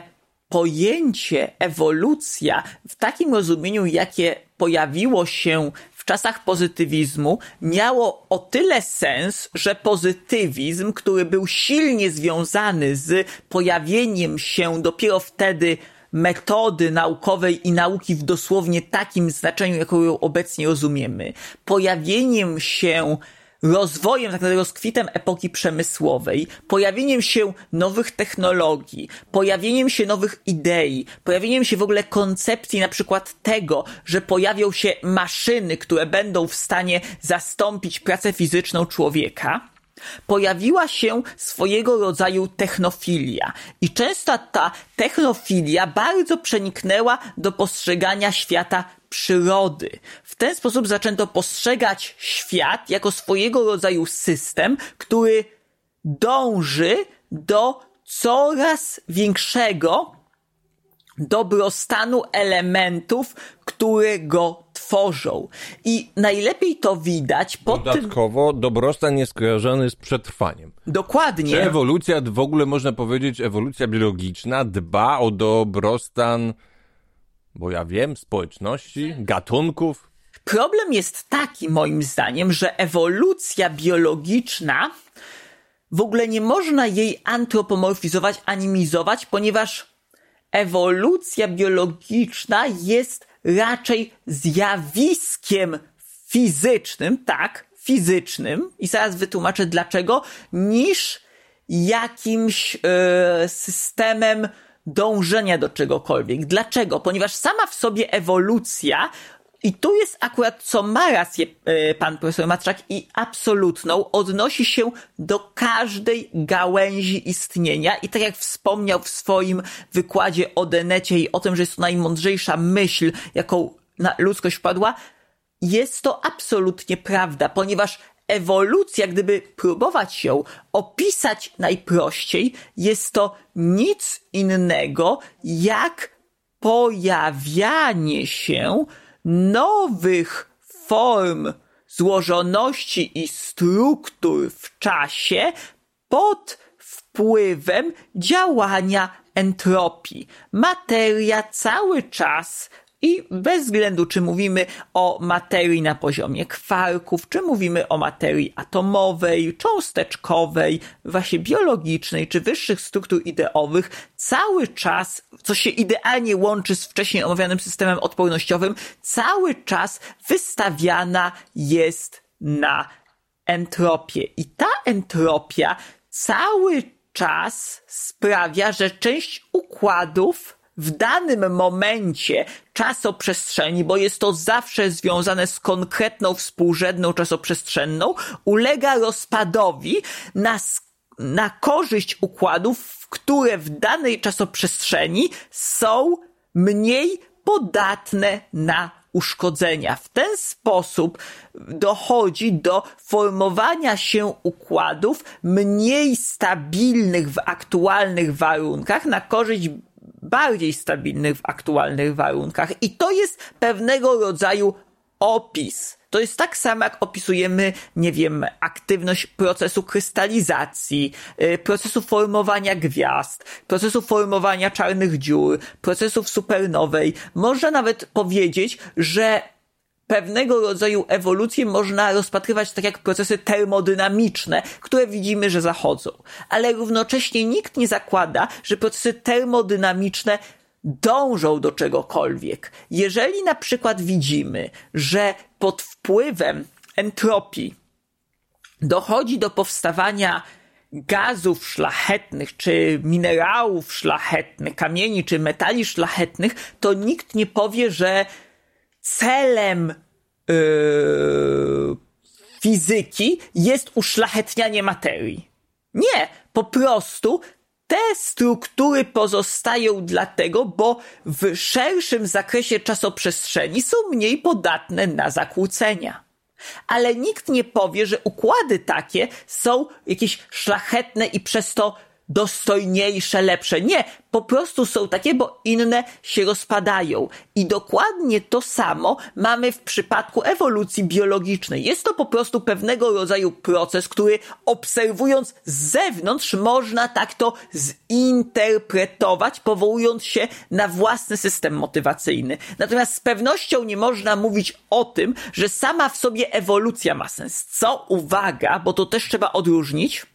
pojęcie ewolucja w takim rozumieniu, jakie pojawiło się w czasach pozytywizmu, miało o tyle sens, że pozytywizm, który był silnie związany z pojawieniem się dopiero wtedy metody naukowej i nauki w dosłownie takim znaczeniu, jaką ją obecnie rozumiemy, pojawieniem się rozwojem, tak naprawdę rozkwitem epoki przemysłowej, pojawieniem się nowych technologii, pojawieniem się nowych idei, pojawieniem się w ogóle koncepcji na przykład tego, że pojawią się maszyny, które będą w stanie zastąpić pracę fizyczną człowieka, pojawiła się swojego rodzaju technofilia. I często ta technofilia bardzo przeniknęła do postrzegania świata przyrody. W ten sposób zaczęto postrzegać świat jako swojego rodzaju system, który dąży do coraz większego dobrostanu elementów, które go tworzą. I najlepiej to widać po Dodatkowo tym... dobrostan jest kojarzony z przetrwaniem. Dokładnie. Czy ewolucja, w ogóle można powiedzieć, ewolucja biologiczna dba o dobrostan bo ja wiem, społeczności, gatunków. Problem jest taki, moim zdaniem, że ewolucja biologiczna w ogóle nie można jej antropomorfizować, animizować, ponieważ ewolucja biologiczna jest raczej zjawiskiem fizycznym, tak, fizycznym, i zaraz wytłumaczę dlaczego, niż jakimś yy, systemem dążenia do czegokolwiek. Dlaczego? Ponieważ sama w sobie ewolucja i tu jest akurat, co ma rację e, pan profesor Matczak i absolutną, odnosi się do każdej gałęzi istnienia. I tak jak wspomniał w swoim wykładzie o Denecie i o tym, że jest to najmądrzejsza myśl, jaką ludzkość wpadła, jest to absolutnie prawda, ponieważ ewolucja, gdyby próbować ją opisać najprościej, jest to nic innego jak pojawianie się nowych form złożoności i struktur w czasie pod wpływem działania entropii. Materia cały czas i bez względu, czy mówimy o materii na poziomie kwarków, czy mówimy o materii atomowej, cząsteczkowej, właśnie biologicznej, czy wyższych struktur ideowych, cały czas, co się idealnie łączy z wcześniej omawianym systemem odpornościowym, cały czas wystawiana jest na entropię. I ta entropia cały czas sprawia, że część układów w danym momencie czasoprzestrzeni, bo jest to zawsze związane z konkretną współrzędną czasoprzestrzenną, ulega rozpadowi na, na korzyść układów, które w danej czasoprzestrzeni są mniej podatne na uszkodzenia. W ten sposób dochodzi do formowania się układów mniej stabilnych w aktualnych warunkach na korzyść bardziej stabilnych w aktualnych warunkach. I to jest pewnego rodzaju opis. To jest tak samo, jak opisujemy, nie wiem, aktywność procesu krystalizacji, y, procesu formowania gwiazd, procesu formowania czarnych dziur, procesów supernowej. Można nawet powiedzieć, że pewnego rodzaju ewolucję można rozpatrywać tak jak procesy termodynamiczne, które widzimy, że zachodzą. Ale równocześnie nikt nie zakłada, że procesy termodynamiczne dążą do czegokolwiek. Jeżeli na przykład widzimy, że pod wpływem entropii dochodzi do powstawania gazów szlachetnych, czy minerałów szlachetnych, kamieni, czy metali szlachetnych, to nikt nie powie, że celem yy, fizyki jest uszlachetnianie materii. Nie, po prostu te struktury pozostają dlatego, bo w szerszym zakresie czasoprzestrzeni są mniej podatne na zakłócenia. Ale nikt nie powie, że układy takie są jakieś szlachetne i przez to dostojniejsze, lepsze. Nie, po prostu są takie, bo inne się rozpadają. I dokładnie to samo mamy w przypadku ewolucji biologicznej. Jest to po prostu pewnego rodzaju proces, który obserwując z zewnątrz można tak to zinterpretować, powołując się na własny system motywacyjny. Natomiast z pewnością nie można mówić o tym, że sama w sobie ewolucja ma sens. Co uwaga, bo to też trzeba odróżnić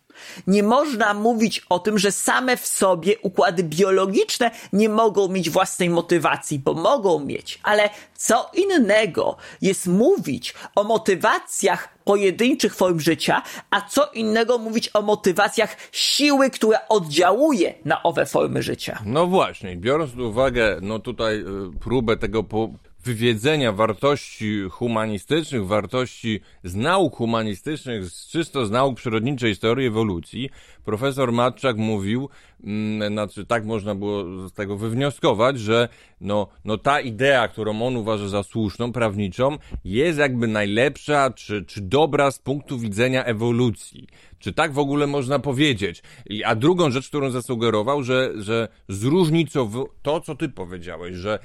nie można mówić o tym, że same w sobie układy biologiczne nie mogą mieć własnej motywacji, bo mogą mieć, ale co innego jest mówić o motywacjach pojedynczych form życia, a co innego mówić o motywacjach siły, która oddziałuje na owe formy życia. No właśnie, biorąc pod uwagę, no tutaj y, próbę tego po wywiedzenia wartości humanistycznych, wartości z nauk humanistycznych, z czysto z nauk przyrodniczej historii ewolucji, profesor Matczak mówił, mm, znaczy tak można było z tego wywnioskować, że no, no ta idea, którą on uważa za słuszną, prawniczą, jest jakby najlepsza czy, czy dobra z punktu widzenia ewolucji. Czy tak w ogóle można powiedzieć? A drugą rzecz, którą zasugerował, że, że zróżnicował to, co ty powiedziałeś, że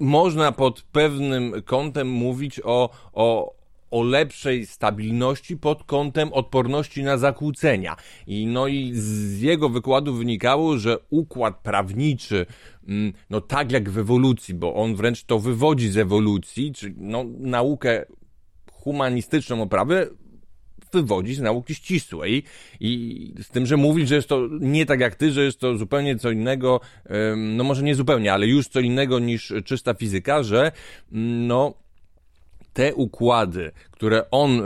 można pod pewnym kątem mówić o, o, o lepszej stabilności pod kątem odporności na zakłócenia. I no i z jego wykładu wynikało, że układ prawniczy, mm, no tak jak w ewolucji, bo on wręcz to wywodzi z ewolucji, czy no naukę humanistyczną o prawie wywodzi z nauki ścisłej i z tym, że mówić, że jest to nie tak jak ty, że jest to zupełnie co innego, no może nie zupełnie, ale już co innego niż czysta fizyka, że mm, no te układy, które on e,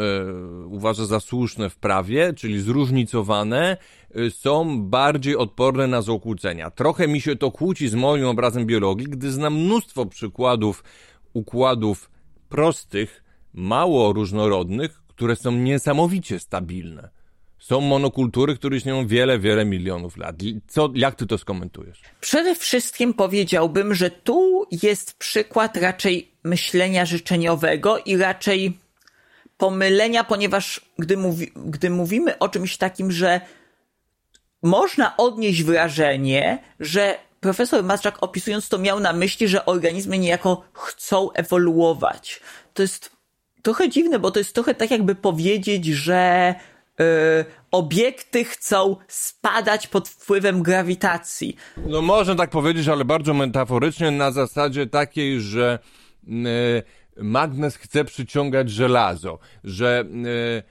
uważa za słuszne w prawie, czyli zróżnicowane, e, są bardziej odporne na zakłócenia. Trochę mi się to kłóci z moim obrazem biologii, gdy znam mnóstwo przykładów układów prostych, mało różnorodnych, które są niesamowicie stabilne. Są monokultury, które istnieją wiele, wiele milionów lat. Co, jak ty to skomentujesz? Przede wszystkim powiedziałbym, że tu jest przykład raczej myślenia życzeniowego i raczej pomylenia, ponieważ gdy, mówi, gdy mówimy o czymś takim, że można odnieść wrażenie, że profesor Maczak opisując to miał na myśli, że organizmy niejako chcą ewoluować. To jest trochę dziwne, bo to jest trochę tak jakby powiedzieć, że yy, obiekty chcą spadać pod wpływem grawitacji. No można tak powiedzieć, ale bardzo metaforycznie na zasadzie takiej, że yy magnes chce przyciągać żelazo, że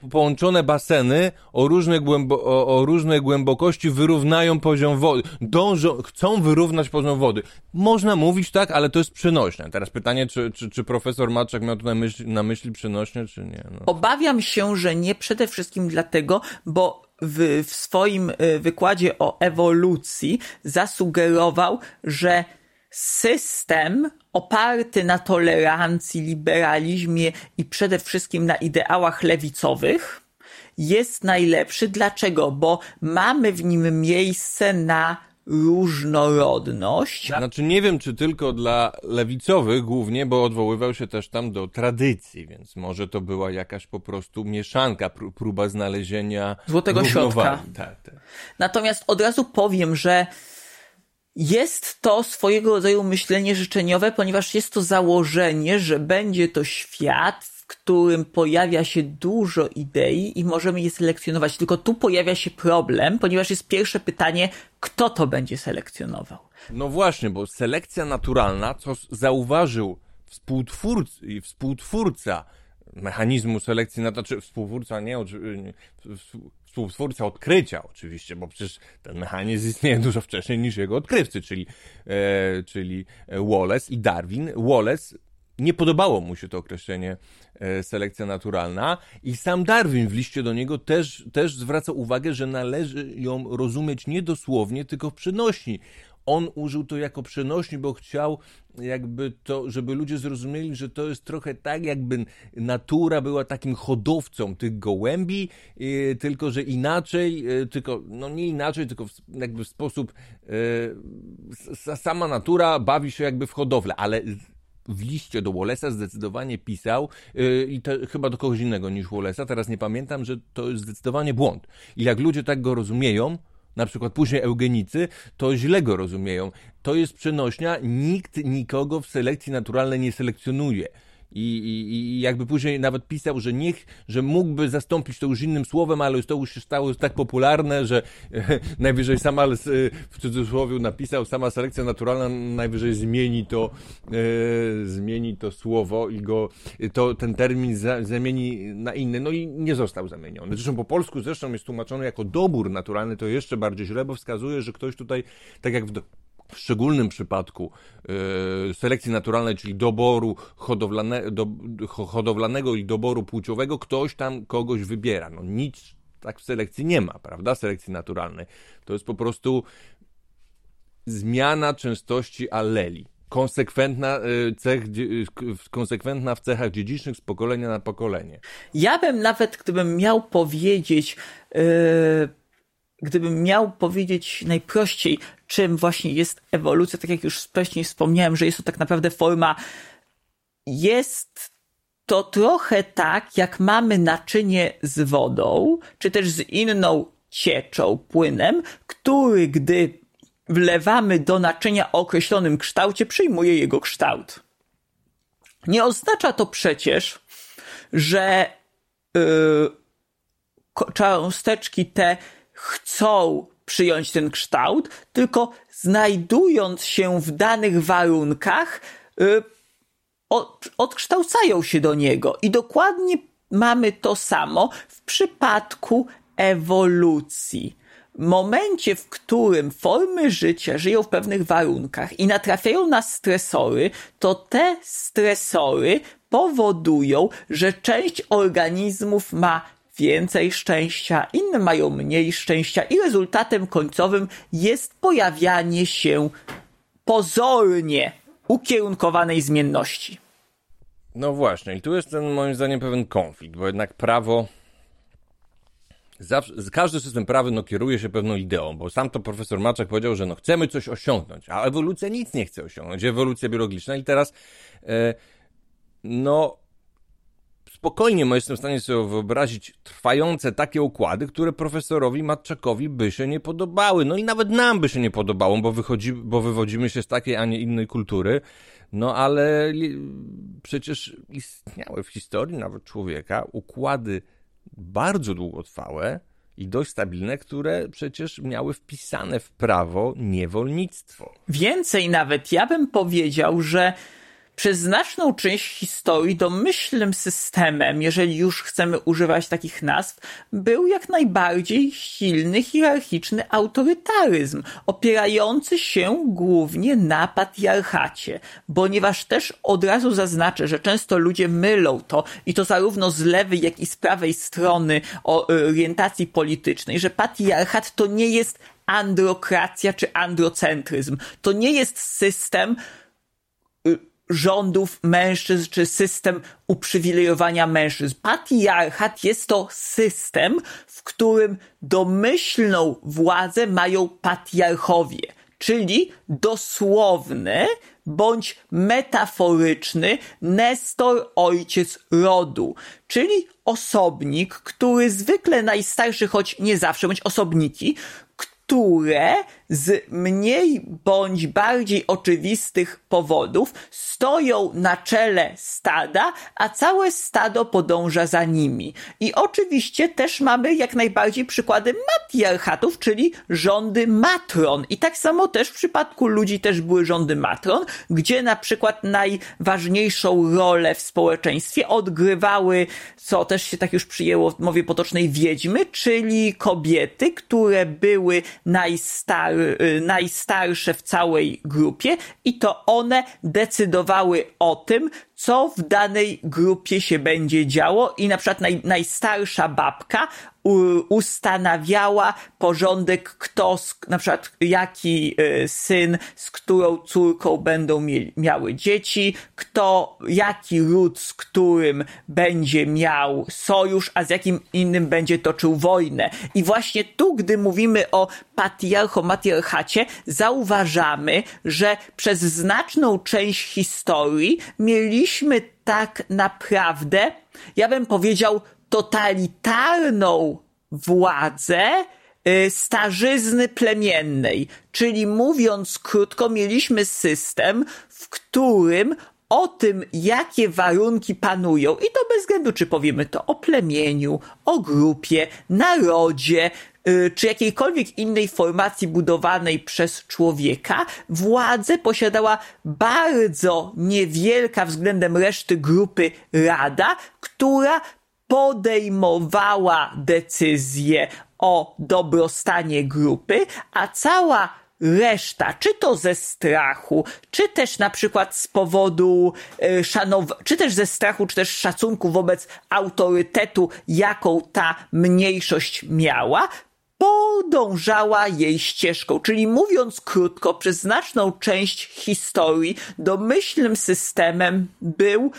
y, połączone baseny o różnej, głębo, o, o różnej głębokości wyrównają poziom wody, dążą, chcą wyrównać poziom wody. Można mówić tak, ale to jest przenośne. Teraz pytanie, czy, czy, czy profesor Maczek miał tu na myśli, na myśli czy nie? No. Obawiam się, że nie przede wszystkim dlatego, bo w, w swoim y, wykładzie o ewolucji zasugerował, że system oparty na tolerancji, liberalizmie i przede wszystkim na ideałach lewicowych jest najlepszy. Dlaczego? Bo mamy w nim miejsce na różnorodność. Znaczy nie wiem, czy tylko dla lewicowych głównie, bo odwoływał się też tam do tradycji, więc może to była jakaś po prostu mieszanka, próba znalezienia złotego środka. Tak, tak. Natomiast od razu powiem, że jest to swojego rodzaju myślenie życzeniowe, ponieważ jest to założenie, że będzie to świat, w którym pojawia się dużo idei i możemy je selekcjonować. Tylko tu pojawia się problem, ponieważ jest pierwsze pytanie, kto to będzie selekcjonował. No właśnie, bo selekcja naturalna, co zauważył współtwórca, współtwórca mechanizmu selekcji, znaczy współtwórca nie, współtwórca odkrycia oczywiście, bo przecież ten mechanizm istnieje dużo wcześniej niż jego odkrywcy, czyli, e, czyli Wallace i Darwin. Wallace nie podobało mu się to określenie e, selekcja naturalna i sam Darwin w liście do niego też, też zwraca uwagę, że należy ją rozumieć nie dosłownie, tylko w przenośni on użył to jako przenośni, bo chciał jakby to, żeby ludzie zrozumieli, że to jest trochę tak, jakby natura była takim hodowcą tych gołębi, yy, tylko że inaczej, yy, tylko, no nie inaczej, tylko w, jakby w sposób, yy, sama natura bawi się jakby w hodowlę, ale w liście do Wallace'a zdecydowanie pisał yy, i to chyba do kogoś innego niż Wallace'a, teraz nie pamiętam, że to jest zdecydowanie błąd. I jak ludzie tak go rozumieją, na przykład później eugenicy, to źle go rozumieją. To jest przenośnia, nikt nikogo w selekcji naturalnej nie selekcjonuje. I, i, I jakby później nawet pisał, że niech, że mógłby zastąpić to już innym słowem, ale to już się stało tak popularne, że e, najwyżej sama e, w cudzysłowie napisał, sama selekcja naturalna najwyżej zmieni to, e, zmieni to słowo i go, to ten termin za, zamieni na inny. No i nie został zamieniony. Zresztą po polsku zresztą jest tłumaczony jako dobór naturalny, to jeszcze bardziej źle, bo wskazuje, że ktoś tutaj, tak jak w w szczególnym przypadku e, selekcji naturalnej, czyli doboru hodowlane, do, hodowlanego i doboru płciowego, ktoś tam kogoś wybiera. No nic tak w selekcji nie ma, prawda? Selekcji naturalnej. To jest po prostu zmiana częstości alleli. Konsekwentna, e, cech, konsekwentna w cechach dziedzicznych z pokolenia na pokolenie. Ja bym nawet, gdybym miał powiedzieć, yy gdybym miał powiedzieć najprościej, czym właśnie jest ewolucja, tak jak już wcześniej wspomniałem, że jest to tak naprawdę forma, jest to trochę tak, jak mamy naczynie z wodą, czy też z inną cieczą, płynem, który gdy wlewamy do naczynia o określonym kształcie, przyjmuje jego kształt. Nie oznacza to przecież, że yy, cząsteczki te chcą przyjąć ten kształt, tylko znajdując się w danych warunkach, od, odkształcają się do niego. I dokładnie mamy to samo w przypadku ewolucji. W momencie, w którym formy życia żyją w pewnych warunkach i natrafiają na stresory, to te stresory powodują, że część organizmów ma więcej szczęścia, inne mają mniej szczęścia i rezultatem końcowym jest pojawianie się pozornie ukierunkowanej zmienności. No właśnie, i tu jest ten moim zdaniem pewien konflikt, bo jednak prawo. Zawsze, każdy system prawy no, kieruje się pewną ideą, bo sam to profesor Maczek powiedział, że no, chcemy coś osiągnąć, a ewolucja nic nie chce osiągnąć, ewolucja biologiczna i teraz e, no spokojnie jestem w stanie sobie wyobrazić trwające takie układy, które profesorowi Matczakowi by się nie podobały. No i nawet nam by się nie podobało, bo, wychodzi, bo wywodzimy się z takiej, a nie innej kultury. No ale przecież istniały w historii nawet człowieka układy bardzo długotrwałe i dość stabilne, które przecież miały wpisane w prawo niewolnictwo. Więcej nawet, ja bym powiedział, że przez znaczną część historii domyślnym systemem, jeżeli już chcemy używać takich nazw, był jak najbardziej silny, hierarchiczny autorytaryzm, opierający się głównie na patriarchacie. Ponieważ też od razu zaznaczę, że często ludzie mylą to i to zarówno z lewej, jak i z prawej strony orientacji politycznej, że patriarchat to nie jest androkracja czy androcentryzm. To nie jest system, rządów mężczyzn, czy system uprzywilejowania mężczyzn. Patriarchat jest to system, w którym domyślną władzę mają patriarchowie, czyli dosłowny bądź metaforyczny Nestor, ojciec rodu, czyli osobnik, który zwykle najstarszy, choć nie zawsze, bądź osobniki, które z mniej bądź bardziej oczywistych powodów stoją na czele stada, a całe stado podąża za nimi. I oczywiście też mamy jak najbardziej przykłady matriarchatów, czyli rządy matron. I tak samo też w przypadku ludzi też były rządy matron, gdzie na przykład najważniejszą rolę w społeczeństwie odgrywały, co też się tak już przyjęło w mowie potocznej, wiedźmy, czyli kobiety, które były najstarsze najstarsze w całej grupie i to one decydowały o tym, co w danej grupie się będzie działo i na przykład naj, najstarsza babka ustanawiała porządek, kto, na przykład jaki y, syn z którą córką będą miały dzieci, kto, jaki ród z którym będzie miał sojusz, a z jakim innym będzie toczył wojnę. I właśnie tu, gdy mówimy o patriarcho-matriarchacie, zauważamy, że przez znaczną część historii mieliśmy tak naprawdę, ja bym powiedział, totalitarną władzę y, starzyzny plemiennej. Czyli mówiąc krótko, mieliśmy system, w którym o tym, jakie warunki panują, i to bez względu, czy powiemy to o plemieniu, o grupie, narodzie, y, czy jakiejkolwiek innej formacji budowanej przez człowieka, władzę posiadała bardzo niewielka względem reszty grupy rada, która podejmowała decyzje o dobrostanie grupy, a cała reszta, czy to ze strachu, czy też na przykład z powodu y, szanow- czy też ze strachu, czy też szacunku wobec autorytetu, jaką ta mniejszość miała, podążała jej ścieżką. Czyli mówiąc krótko, przez znaczną część historii domyślnym systemem był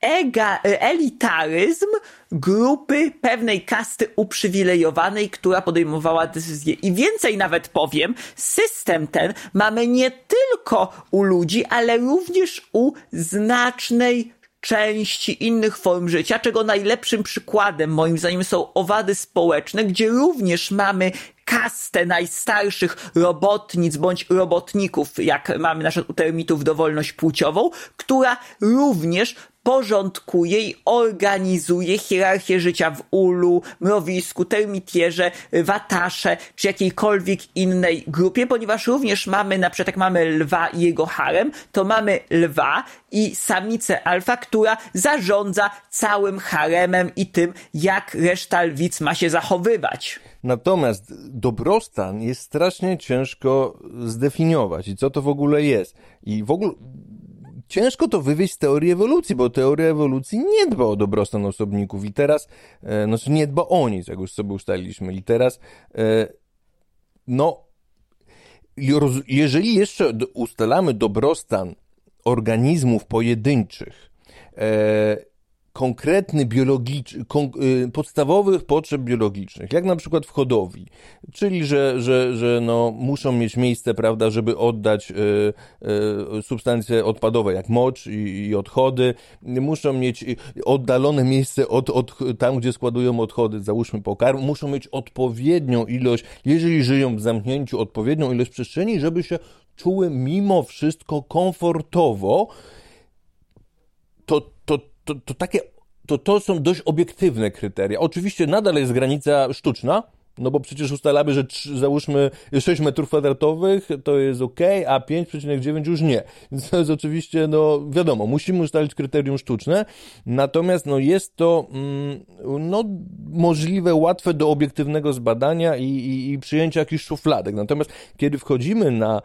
ega, elitaryzm grupy pewnej kasty uprzywilejowanej, która podejmowała decyzje. I więcej nawet powiem, system ten mamy nie tylko u ludzi, ale również u znacznej części innych form życia, czego najlepszym przykładem moim zdaniem są owady społeczne, gdzie również mamy kastę najstarszych robotnic bądź robotników, jak mamy na przykład u termitów dowolność płciową, która również porządkuje i organizuje hierarchię życia w ulu, mrowisku, termitierze, watasze, czy jakiejkolwiek innej grupie, ponieważ również mamy, na przykład jak mamy lwa i jego harem, to mamy lwa i samicę alfa, która zarządza całym haremem i tym, jak reszta lwic ma się zachowywać. Natomiast dobrostan jest strasznie ciężko zdefiniować i co to w ogóle jest. I w ogóle ciężko to wywieźć z teorii ewolucji, bo teoria ewolucji nie dba o dobrostan osobników i teraz, e, no nie dba o nic, jak już sobie ustaliliśmy. I teraz, e, no, jeżeli jeszcze ustalamy dobrostan organizmów pojedynczych, e, konkretny biologiczny, kon, y, podstawowych potrzeb biologicznych, jak na przykład w hodowli, czyli że, że, że no, muszą mieć miejsce, prawda, żeby oddać y, y, substancje odpadowe, jak mocz i, i, odchody, muszą mieć oddalone miejsce od, od tam, gdzie składują odchody, załóżmy pokarm, muszą mieć odpowiednią ilość, jeżeli żyją w zamknięciu, odpowiednią ilość przestrzeni, żeby się czuły mimo wszystko komfortowo, to, to, to, takie, to, to są dość obiektywne kryteria. Oczywiście nadal jest granica sztuczna, no bo przecież ustalamy, że załóżmy 6 metrów kwadratowych to jest ok, a 5,9 już nie. Więc to jest oczywiście, no wiadomo, musimy ustalić kryterium sztuczne, natomiast no jest to mm, no, możliwe, łatwe do obiektywnego zbadania i, i, i przyjęcia jakichś szufladek. Natomiast kiedy wchodzimy na,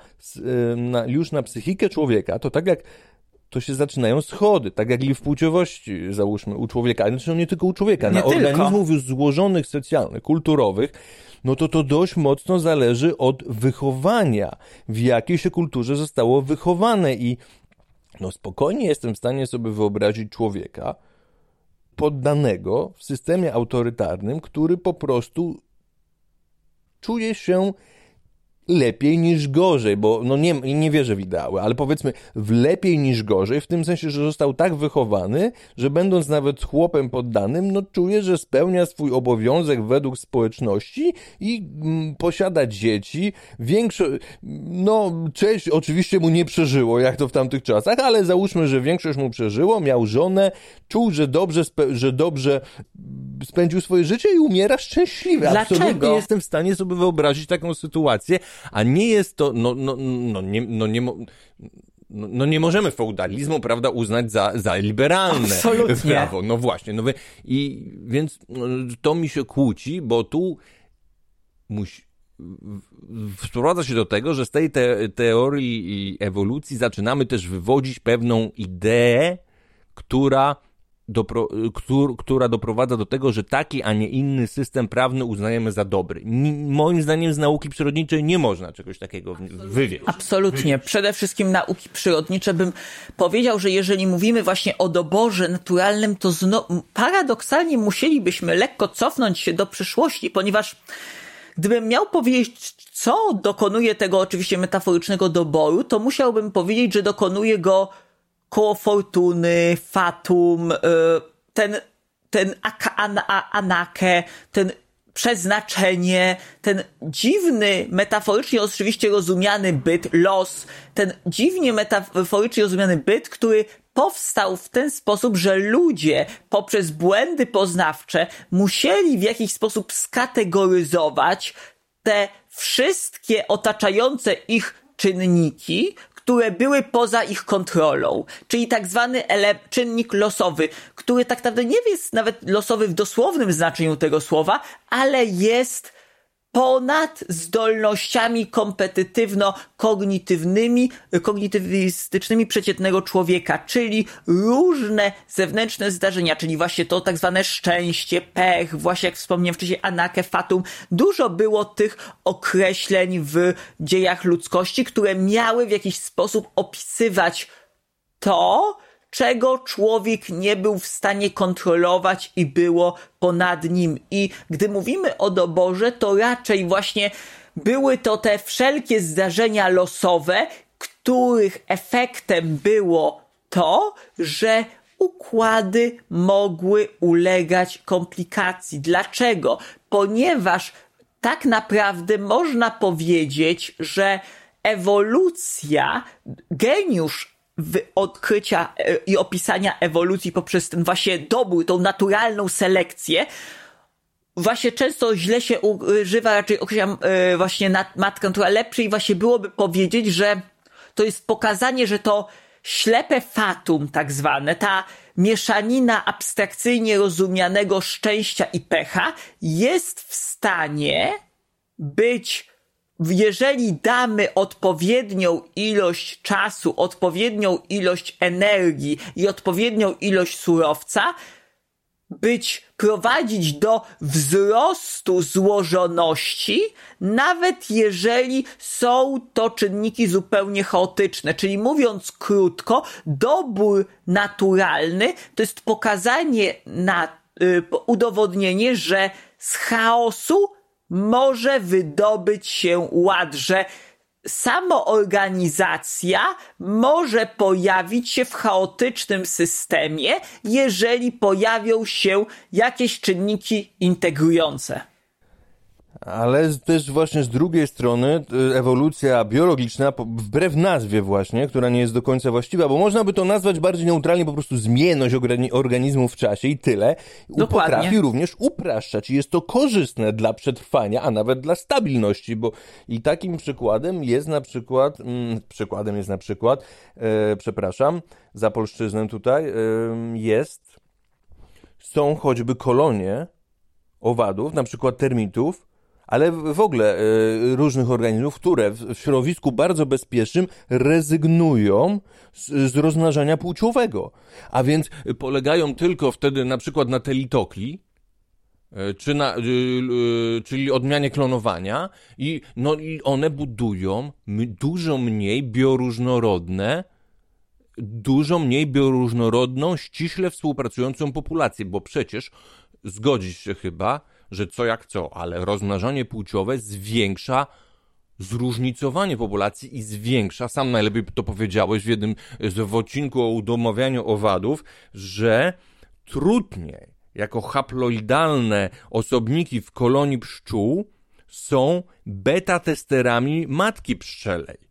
na, już na psychikę człowieka, to tak jak to się zaczynają schody, tak jak i w płciowości, załóżmy, u człowieka, zresztą nie tylko u człowieka, nie na tylko. organizmów już złożonych socjalnych, kulturowych, no to to dość mocno zależy od wychowania, w jakiej się kulturze zostało wychowane i no spokojnie jestem w stanie sobie wyobrazić człowieka poddanego w systemie autorytarnym, który po prostu czuje się lepiej niż gorzej, bo no nie, nie wierzę w ideały, ale powiedzmy w lepiej niż gorzej, w tym sensie, że został tak wychowany, że będąc nawet chłopem poddanym, no czuje, że spełnia swój obowiązek według społeczności i mm, posiada dzieci. Większość, no cześć oczywiście mu nie przeżyło, jak to w tamtych czasach, ale załóżmy, że większość mu przeżyło, miał żonę, czuł, że dobrze, że dobrze spędził swoje życie i umiera szczęśliwy. Dlaczego? Absolutnie jestem w stanie sobie wyobrazić taką sytuację, a nie jest to, no, no, no, nie, no, nie, no, no nie możemy feudalizmu, prawda, uznać za, za liberalne Absolutnie. prawo. No właśnie, no i więc no, to mi się kłóci, bo tu musi, sprowadza się do tego, że z tej te, teorii ewolucji zaczynamy też wywodzić pewną ideę, która dopro, któr, która doprowadza do tego, że taki, a nie inny system prawny uznajemy za dobry. N moim zdaniem z nauki przyrodniczej nie można czegoś takiego wywieźć. Absolutnie. Przede wszystkim nauki przyrodnicze bym powiedział, że jeżeli mówimy właśnie o doborze naturalnym, to paradoksalnie musielibyśmy lekko cofnąć się do przyszłości, ponieważ Gdybym miał powiedzieć, co dokonuje tego oczywiście metaforycznego doboru, to musiałbym powiedzieć, że dokonuje go koło fortuny, fatum, y, ten, ten anakę, ten przeznaczenie, ten dziwny, metaforycznie oczywiście rozumiany byt, los, ten dziwnie metaforycznie rozumiany byt, który powstał w ten sposób, że ludzie poprzez błędy poznawcze musieli w jakiś sposób skategoryzować te wszystkie otaczające ich czynniki, które były poza ich kontrolą, czyli tak zwany czynnik losowy, który tak naprawdę nie jest nawet losowy w dosłownym znaczeniu tego słowa, ale jest ponad zdolnościami kompetytywno-kognitywnymi, kognitywistycznymi przeciętnego człowieka, czyli różne zewnętrzne zdarzenia, czyli właśnie to tak zwane szczęście, pech, właśnie jak wspomniałem wcześniej, anakę, fatum. Dużo było tych określeń w dziejach ludzkości, które miały w jakiś sposób opisywać to, czego człowiek nie był w stanie kontrolować i było ponad nim. I gdy mówimy o doborze, to raczej właśnie były to te wszelkie zdarzenia losowe, których efektem było to, że układy mogły ulegać komplikacji. Dlaczego? Ponieważ tak naprawdę można powiedzieć, że ewolucja, geniusz odkrycia e, i opisania ewolucji poprzez ten właśnie dobór, tą naturalną selekcję, właśnie często źle się używa, raczej określam e, właśnie matkę, która lepszej właśnie byłoby powiedzieć, że to jest pokazanie, że to ślepe fatum tak zwane, ta mieszanina abstrakcyjnie rozumianego szczęścia i pecha jest w stanie być jeżeli damy odpowiednią ilość czasu, odpowiednią ilość energii i odpowiednią ilość surowca, być, prowadzić do wzrostu złożoności, nawet jeżeli są to czynniki zupełnie chaotyczne. Czyli mówiąc krótko, dobór naturalny to jest pokazanie na, y, udowodnienie, że z chaosu może wydobyć się ład, że samoorganizacja może pojawić się w chaotycznym systemie, jeżeli pojawią się jakieś czynniki integrujące. Ale też właśnie z drugiej strony ewolucja biologiczna, wbrew nazwie właśnie, która nie jest do końca właściwa, bo można by to nazwać bardziej neutralnie po prostu zmienność organizmu w czasie i tyle, Dokładnie. potrafi również upraszczać i jest to korzystne dla przetrwania, a nawet dla stabilności, bo i takim przykładem jest na przykład, mm, przykładem jest na przykład, e, przepraszam, za polszczyznę tutaj, e, jest, są choćby kolonie owadów, na przykład termitów, ale w ogóle y, różnych organizmów, które w środowisku bardzo bezpiecznym rezygnują z, z rozmnażania płciowego. A więc polegają tylko wtedy na przykład na telitokli, y, czy na, y, czyli odmianie klonowania i, no, i one budują dużo mniej bioróżnorodne, dużo mniej bioróżnorodną, ściśle współpracującą populację, bo przecież zgodzić się chyba, że co jak co, ale rozmnażanie płciowe zwiększa zróżnicowanie populacji i zwiększa, sam najlepiej to powiedziałeś w jednym z odcinku o udomawianiu owadów, że trudniej jako haploidalne osobniki w kolonii pszczół są beta-testerami matki pszczelej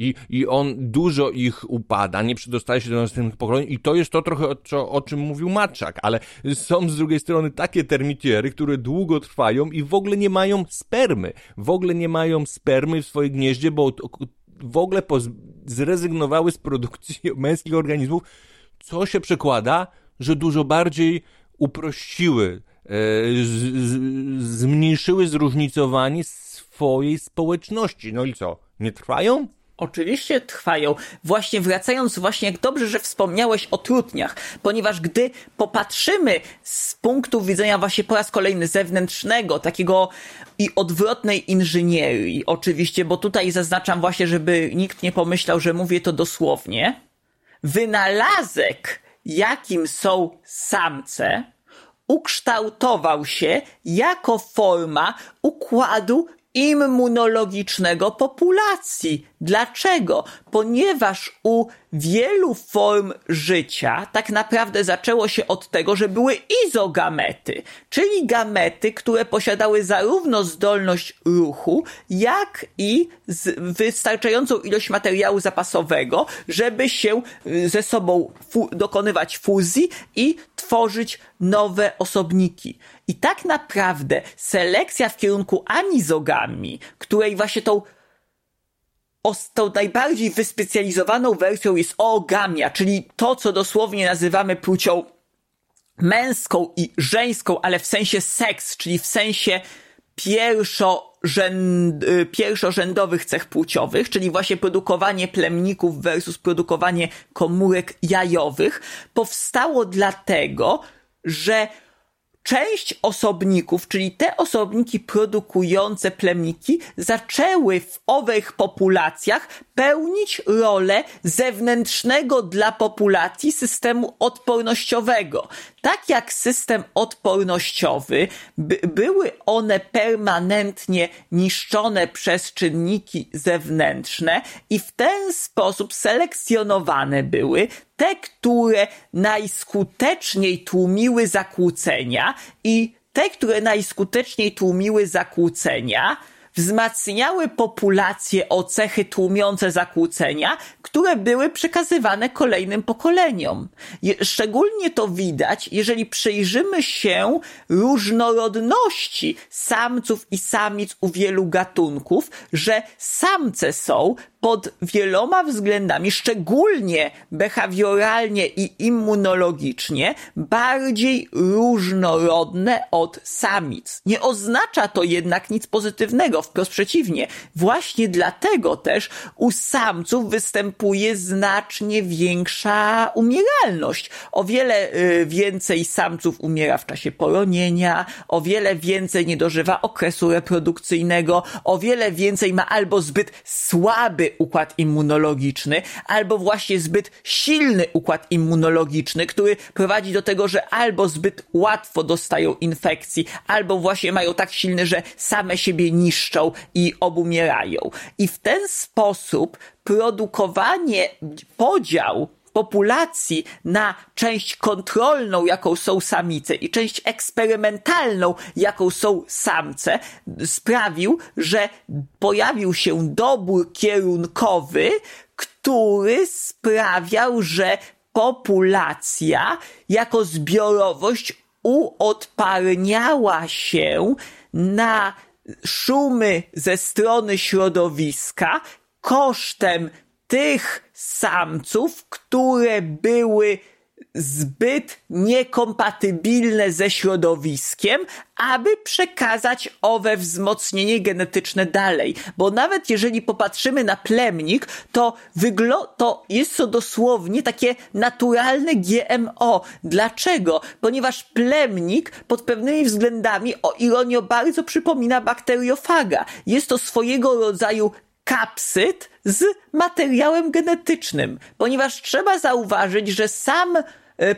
i, i on dużo ich upada, nie przedostaje się do następnych pokoleń i to jest to trochę o, o czym mówił Maczak, ale są z drugiej strony takie termitiery, które długo trwają i w ogóle nie mają spermy, w ogóle nie mają spermy w swoim gnieździe, bo w ogóle zrezygnowały z produkcji męskich organizmów, co się przekłada, że dużo bardziej uprościły, e, zmniejszyły zróżnicowanie swojej społeczności. No i co? Nie trwają? Oczywiście trwają. Właśnie wracając, właśnie jak dobrze, że wspomniałeś o trutniach, ponieważ gdy popatrzymy z punktu widzenia właśnie po raz kolejny zewnętrznego, takiego i odwrotnej inżynierii, oczywiście, bo tutaj zaznaczam właśnie, żeby nikt nie pomyślał, że mówię to dosłownie, wynalazek, jakim są samce, ukształtował się jako forma układu immunologicznego populacji. Dlaczego? Ponieważ u wielu form życia tak naprawdę zaczęło się od tego, że były izogamety, czyli gamety, które posiadały zarówno zdolność ruchu, jak i wystarczającą ilość materiału zapasowego, żeby się y, ze sobą dokonywać fuzji i tworzyć nowe osobniki. I tak naprawdę selekcja w kierunku anizogami, której właśnie tą tą najbardziej wyspecjalizowaną wersją jest oogamia, czyli to, co dosłownie nazywamy płcią męską i żeńską, ale w sensie seks, czyli w sensie pierwszorzęd, y, pierwszorzędowych cech płciowych, czyli właśnie produkowanie plemników versus produkowanie komórek jajowych, powstało dlatego, że część osobników, czyli te osobniki produkujące plemniki, zaczęły w owych populacjach pełnić rolę zewnętrznego dla populacji systemu odpornościowego. Tak jak system odpornościowy, by, były one permanentnie niszczone przez czynniki zewnętrzne i w ten sposób selekcjonowane były te, które najskuteczniej tłumiły zakłócenia i te, które najskuteczniej tłumiły zakłócenia, wzmacniały populację o cechy tłumiące zakłócenia, które były przekazywane kolejnym pokoleniom. Szczególnie to widać, jeżeli przyjrzymy się różnorodności samców i samic u wielu gatunków, że samce są pod wieloma względami, szczególnie behawioralnie i immunologicznie, bardziej różnorodne od samic. Nie oznacza to jednak nic pozytywnego. wprost przeciwnie. Właśnie dlatego też u samców występuje znacznie większa umieralność. O wiele y, więcej samców umiera w czasie poronienia, o wiele więcej nie dożywa okresu reprodukcyjnego, o wiele więcej ma albo zbyt słaby układ immunologiczny, albo właśnie zbyt silny układ immunologiczny, który prowadzi do tego, że albo zbyt łatwo dostają infekcji, albo właśnie mają tak silny, że same siebie niszczą i obumierają. I w ten sposób produkowanie, podział populacji na część kontrolną, jaką są samice i część eksperymentalną, jaką są samce, sprawił, że pojawił się dobór kierunkowy, który sprawiał, że populacja jako zbiorowość uodparniała się na szumy ze strony środowiska kosztem tych samców, które były zbyt niekompatybilne ze środowiskiem, aby przekazać owe wzmocnienie genetyczne dalej. Bo nawet jeżeli popatrzymy na plemnik, to, wyglo- to jest to dosłownie takie naturalne GMO. Dlaczego? Ponieważ plemnik pod pewnymi względami, o ironio, bardzo przypomina bakteriofaga. Jest to swojego rodzaju kapsyd z materiałem genetycznym, ponieważ trzeba zauważyć, że sam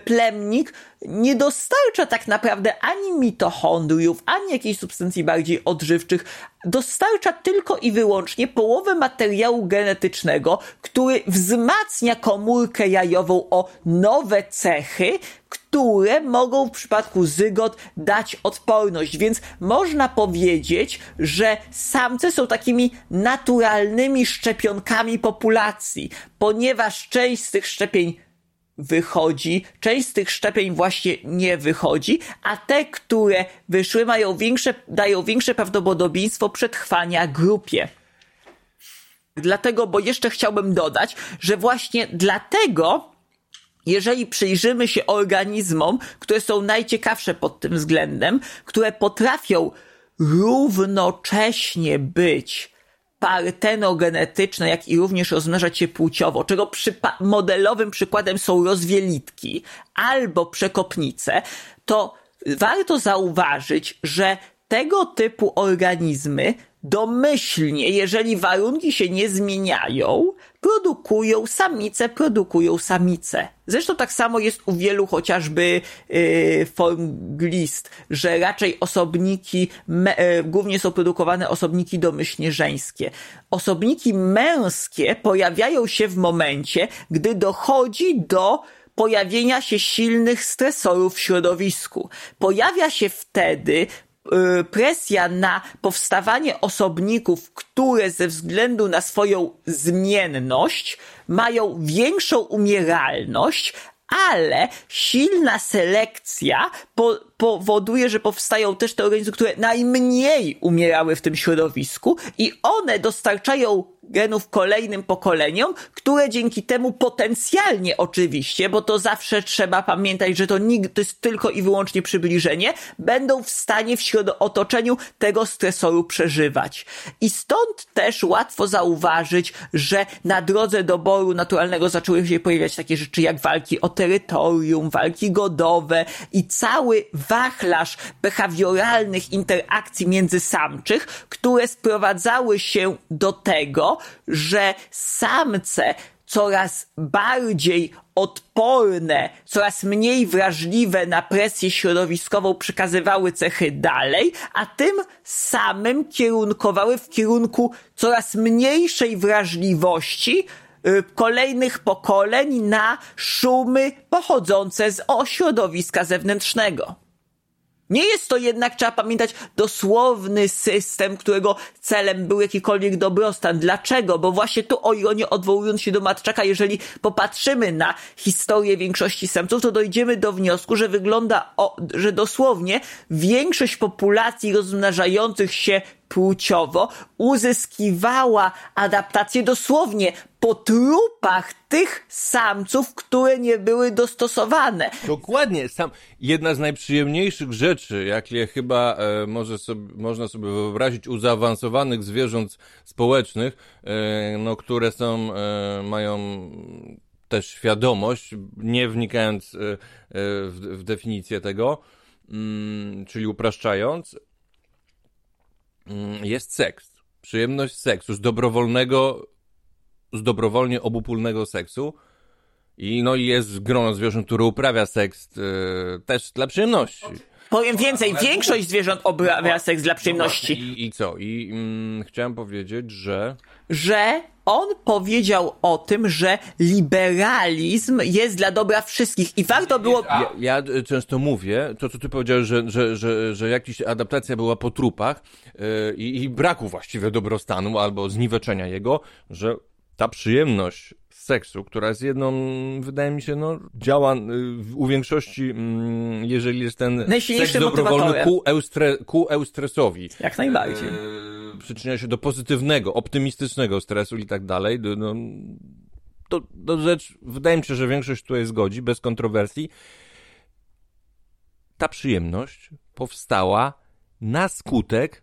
plemnik nie dostarcza tak naprawdę ani mitochondriów, ani jakichś substancji bardziej odżywczych. Dostarcza tylko i wyłącznie połowę materiału genetycznego, który wzmacnia komórkę jajową o nowe cechy, które mogą w przypadku zygot dać odporność. Więc można powiedzieć, że samce są takimi naturalnymi szczepionkami populacji, ponieważ część z tych szczepień wychodzi, część z tych szczepień właśnie nie wychodzi, a te, które wyszły, mają większe, dają większe prawdopodobieństwo przetrwania grupie. Dlatego, bo jeszcze chciałbym dodać, że właśnie dlatego, jeżeli przyjrzymy się organizmom, które są najciekawsze pod tym względem, które potrafią równocześnie być partenogenetyczne, jak i również rozmnażać się płciowo, czego przypa- modelowym przykładem są rozwielitki albo przekopnice, to warto zauważyć, że tego typu organizmy domyślnie, jeżeli warunki się nie zmieniają, produkują samice, produkują samice. Zresztą tak samo jest u wielu chociażby yy, form glist, że raczej osobniki, me, yy, głównie są produkowane osobniki domyślnie żeńskie. Osobniki męskie pojawiają się w momencie, gdy dochodzi do pojawienia się silnych stresorów w środowisku. Pojawia się wtedy presja na powstawanie osobników, które ze względu na swoją zmienność mają większą umieralność, ale silna selekcja po, powoduje, że powstają też te organizmy, które najmniej umierały w tym środowisku i one dostarczają genów kolejnym pokoleniom, które dzięki temu potencjalnie oczywiście, bo to zawsze trzeba pamiętać, że to, nigdy, to jest tylko i wyłącznie przybliżenie, będą w stanie w otoczeniu tego stresoru przeżywać. I stąd też łatwo zauważyć, że na drodze doboru naturalnego zaczęły się pojawiać takie rzeczy jak walki o terytorium, walki godowe i cały wachlarz behawioralnych interakcji międzysamczych, które sprowadzały się do tego, że samce coraz bardziej odporne, coraz mniej wrażliwe na presję środowiskową przekazywały cechy dalej, a tym samym kierunkowały w kierunku coraz mniejszej wrażliwości y, kolejnych pokoleń na szumy pochodzące z środowiska zewnętrznego. Nie jest to jednak, trzeba pamiętać, dosłowny system, którego celem był jakikolwiek dobrostan. Dlaczego? Bo właśnie tu, o ironie, odwołując się do Matczaka, jeżeli popatrzymy na historię większości samców, to dojdziemy do wniosku, że wygląda, o, że dosłownie większość populacji rozmnażających się płciowo uzyskiwała adaptację dosłownie po trupach tych samców, które nie były dostosowane. Dokładnie. Sam, jedna z najprzyjemniejszych rzeczy, jakie chyba e, może sobie, można sobie wyobrazić u zaawansowanych zwierząt społecznych, e, no, które są, e, mają też świadomość, nie wnikając e, e, w, w definicję tego, mm, czyli upraszczając, mm, jest seks. Przyjemność seksu z dobrowolnego z dobrowolnie obopólnego seksu. I no i jest grono zwierząt, które uprawia seks yy, też dla przyjemności. Powiem więcej, większość zwierząt uprawia seks dla przyjemności. I, i co? I mm, chciałem powiedzieć, że. Że on powiedział o tym, że liberalizm jest dla dobra wszystkich i warto było... Ja, ja często mówię, to co ty powiedziałeś, że, że, że, że jakaś adaptacja była po trupach yy, i braku właściwie dobrostanu albo zniweczenia jego, że ta przyjemność seksu, która jest jedną, wydaje mi się, no, działa y, u większości, mm, jeżeli jest ten seks dobrowolny ku, eustre, ku eustresowi. Jak najbardziej. E, przyczynia się do pozytywnego, optymistycznego stresu i tak dalej. No, to, to rzecz, wydaje mi się, że większość tutaj zgodzi, bez kontrowersji. Ta przyjemność powstała na skutek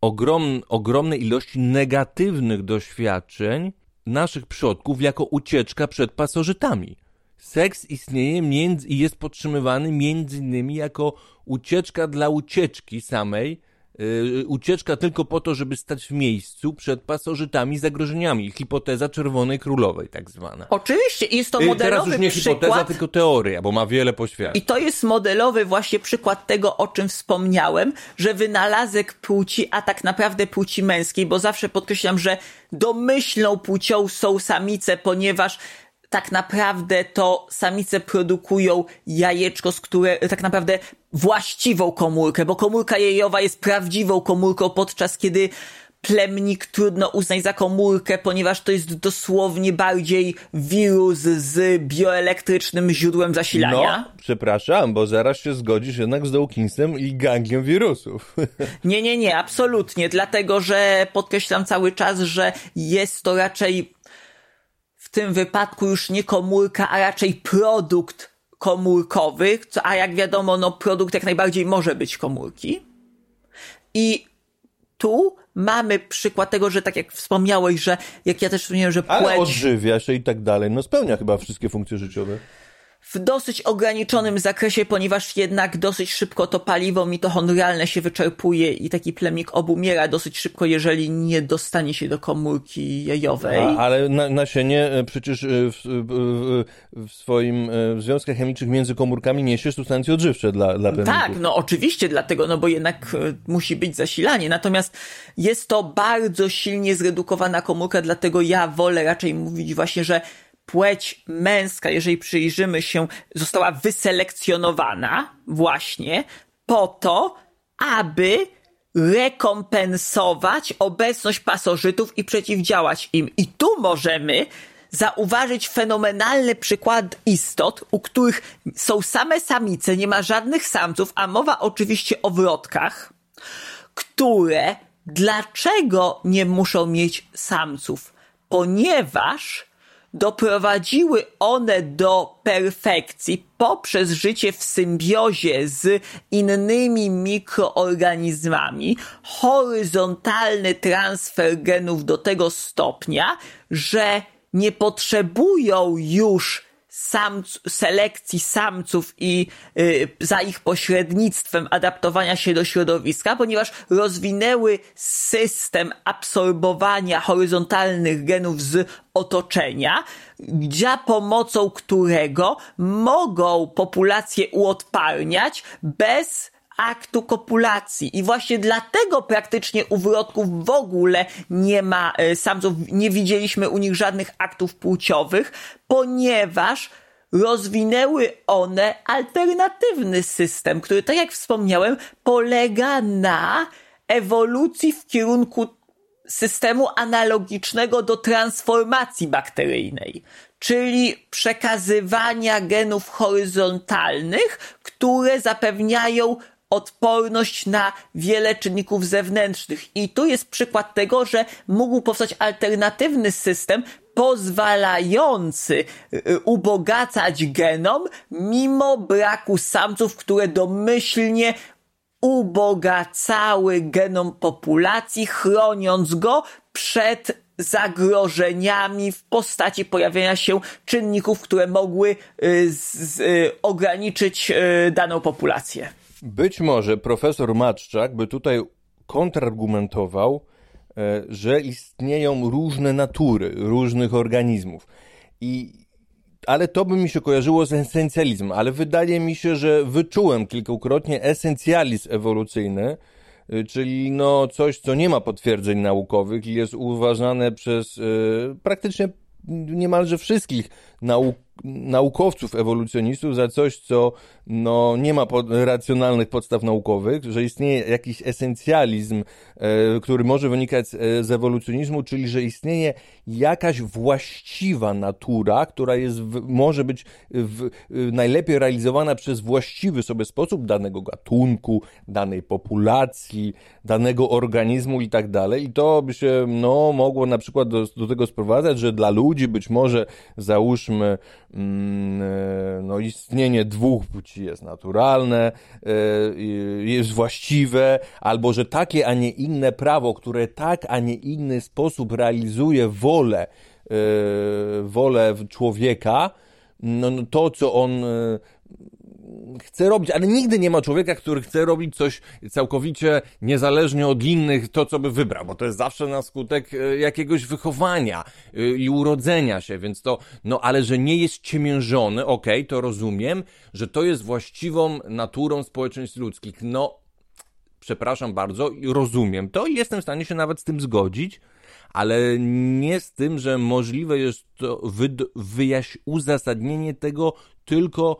ogrom, ogromnej ilości negatywnych doświadczeń, naszych przodków jako ucieczka przed pasożytami. Seks istnieje między, i jest podtrzymywany między innymi jako ucieczka dla ucieczki samej, ucieczka tylko po to, żeby stać w miejscu przed pasożytami zagrożeniami. Hipoteza czerwonej królowej, tak zwana. Oczywiście, jest to modelowy Teraz już nie przykład. hipoteza, tylko teoria, bo ma wiele poświadczeń. I to jest modelowy właśnie przykład tego, o czym wspomniałem, że wynalazek płci, a tak naprawdę płci męskiej, bo zawsze podkreślam, że domyślną płcią są samice, ponieważ tak naprawdę to samice produkują jajeczko, z które tak naprawdę właściwą komórkę, bo komórka jejowa jest prawdziwą komórką, podczas kiedy plemnik trudno uznać za komórkę, ponieważ to jest dosłownie bardziej wirus z bioelektrycznym źródłem zasilania. No, przepraszam, bo zaraz się zgodzisz jednak z Dawkinsem i gangiem wirusów. Nie, nie, nie, absolutnie, dlatego że podkreślam cały czas, że jest to raczej tym wypadku już nie komórka, a raczej produkt komórkowy, a jak wiadomo, no produkt jak najbardziej może być komórki. I tu mamy przykład tego, że tak jak wspomniałeś, że jak ja też wspomniałem, że płeć... Ale odżywia się i tak dalej, no spełnia chyba wszystkie funkcje życiowe w dosyć ograniczonym zakresie, ponieważ jednak dosyć szybko to paliwo mitochondrialne się wyczerpuje i taki plemnik obumiera dosyć szybko, jeżeli nie dostanie się do komórki jajowej. A, ale na, nasienie e, przecież e, w, w, w swoim e, w związkach chemicznych między komórkami niesie substancje odżywcze dla, dla plemników. Tak, no oczywiście dlatego, no bo jednak musi być zasilanie. Natomiast jest to bardzo silnie zredukowana komórka, dlatego ja wolę raczej mówić właśnie, że płeć męska, jeżeli przyjrzymy się, została wyselekcjonowana właśnie po to, aby rekompensować obecność pasożytów i przeciwdziałać im. I tu możemy zauważyć fenomenalny przykład istot, u których są same samice, nie ma żadnych samców, a mowa oczywiście o wrotkach, które dlaczego nie muszą mieć samców? Ponieważ doprowadziły one do perfekcji poprzez życie w symbiozie z innymi mikroorganizmami, horyzontalny transfer genów do tego stopnia, że nie potrzebują już samc, selekcji samców i y, za ich pośrednictwem adaptowania się do środowiska, ponieważ rozwinęły system absorbowania horyzontalnych genów z otoczenia, za pomocą którego mogą populację uodparniać bez aktu kopulacji. I właśnie dlatego praktycznie u wrotków w ogóle nie ma e, samców, nie widzieliśmy u nich żadnych aktów płciowych, ponieważ rozwinęły one alternatywny system, który, tak jak wspomniałem, polega na ewolucji w kierunku systemu analogicznego do transformacji bakteryjnej, czyli przekazywania genów horyzontalnych, które zapewniają odporność na wiele czynników zewnętrznych. I tu jest przykład tego, że mógł powstać alternatywny system, pozwalający y, ubogacać genom mimo braku samców, które domyślnie ubogacały genom populacji, chroniąc go przed zagrożeniami w postaci pojawienia się czynników, które mogły y, z, z, y, ograniczyć y, daną populację. Być może profesor Matczak by tutaj kontrargumentował, e, że istnieją różne natury różnych organizmów. I, ale to by mi się kojarzyło z esencjalizmem, ale wydaje mi się, że wyczułem kilkukrotnie esencjalizm ewolucyjny, y, czyli no coś, co nie ma potwierdzeń naukowych i jest uważane przez y, praktycznie niemalże wszystkich nauk naukowców, ewolucjonistów za coś, co no, nie ma pod, racjonalnych podstaw naukowych, że istnieje jakiś esencjalizm, e, który może wynikać z, e, z ewolucjonizmu, czyli że istnieje jakaś właściwa natura, która jest w, może być w, najlepiej realizowana przez właściwy sobie sposób danego gatunku, danej populacji, danego organizmu i tak dalej. I to by się no, mogło na przykład do, do tego sprowadzać, że dla ludzi być może załóżmy Mm, e, no, istnienie dwóch płci jest naturalne, e, jest właściwe, albo że takie, a nie inne prawo, które tak, a nie inny sposób realizuje wolę, e, wolę człowieka, no, no to, co on chce robić, ale nigdy nie ma człowieka, który chce robić coś całkowicie niezależnie od innych, to co by wybrał, bo to jest zawsze na skutek e, jakiegoś wychowania e, i urodzenia się, więc to, no ale że nie jest ciemiężony, okej, okay, to rozumiem, że to jest właściwą naturą społeczeństw ludzkich. No, przepraszam bardzo, rozumiem to i jestem w stanie się nawet z tym zgodzić, ale nie z tym, że możliwe jest to wyjaś uzasadnienie tego tylko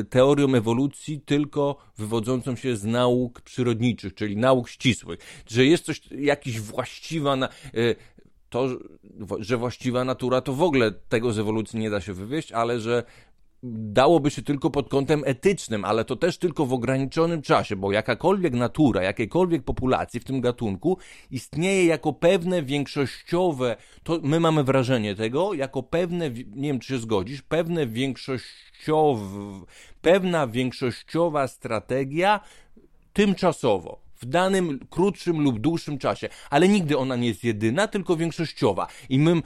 y, teorią ewolucji, tylko wywodzącą się z nauk przyrodniczych, czyli nauk ścisłych. Że jest coś, jakiś właściwa na, y, to, że właściwa natura, to w ogóle tego z ewolucji nie da się wywieść, ale że dałoby się tylko pod kątem etycznym, ale to też tylko w ograniczonym czasie, bo jakakolwiek natura, jakiejkolwiek populacji w tym gatunku istnieje jako pewne większościowe, to my mamy wrażenie tego, jako pewne, nie wiem czy się zgodzisz, pewne większościowe, pewna większościowa strategia tymczasowo w danym krótszym lub dłuższym czasie, ale nigdy ona nie jest jedyna, tylko większościowa. I my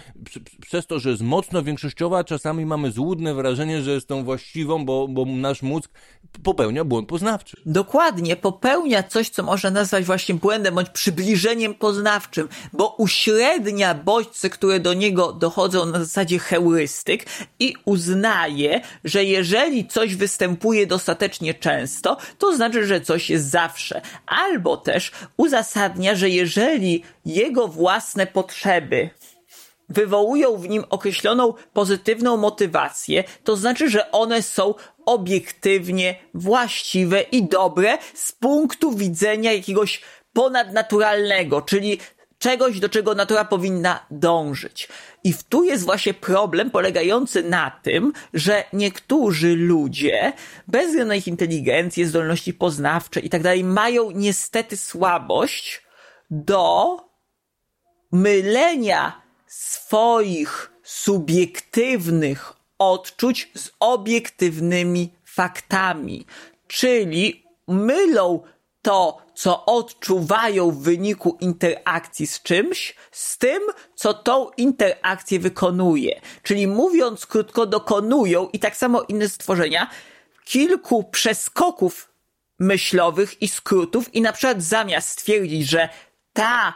przez to, że jest mocno większościowa, czasami mamy złudne wrażenie, że jest tą właściwą, bo, bo nasz mózg popełnia błąd poznawczy. Dokładnie, popełnia coś, co można nazwać właśnie błędem bądź przybliżeniem poznawczym, bo uśrednia bodźce, które do niego dochodzą na zasadzie heurystyk i uznaje, że jeżeli coś występuje dostatecznie często, to znaczy, że coś jest zawsze. Albo albo też uzasadnia, że jeżeli jego własne potrzeby wywołują w nim określoną pozytywną motywację, to znaczy, że one są obiektywnie właściwe i dobre z punktu widzenia jakiegoś ponadnaturalnego, czyli czegoś, do czego natura powinna dążyć. I tu jest właśnie problem polegający na tym, że niektórzy ludzie, bez względu na ich inteligencję, zdolności poznawcze i tak dalej, mają niestety słabość do mylenia swoich subiektywnych odczuć z obiektywnymi faktami. Czyli mylą to, co odczuwają w wyniku interakcji z czymś, z tym, co tą interakcję wykonuje. Czyli mówiąc krótko, dokonują i tak samo inne stworzenia kilku przeskoków myślowych i skrótów i na przykład zamiast stwierdzić, że ta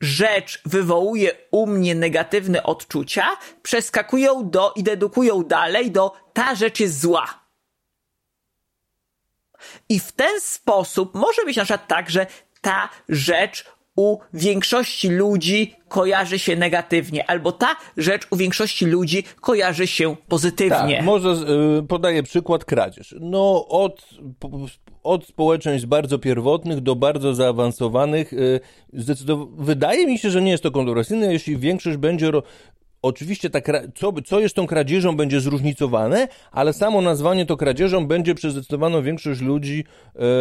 rzecz wywołuje u mnie negatywne odczucia, przeskakują do i dedukują dalej do ta rzecz jest zła. I w ten sposób może być na przykład tak, że ta rzecz u większości ludzi kojarzy się negatywnie, albo ta rzecz u większości ludzi kojarzy się pozytywnie. Tak, może y, podaję przykład kradzież. No od, od społeczeństw bardzo pierwotnych do bardzo zaawansowanych y, wydaje mi się, że nie jest to kontrowersyjne, jeśli większość będzie oczywiście ta, co, co jest tą kradzieżą będzie zróżnicowane, ale samo nazwanie to kradzieżą będzie przez zdecydowaną większość ludzi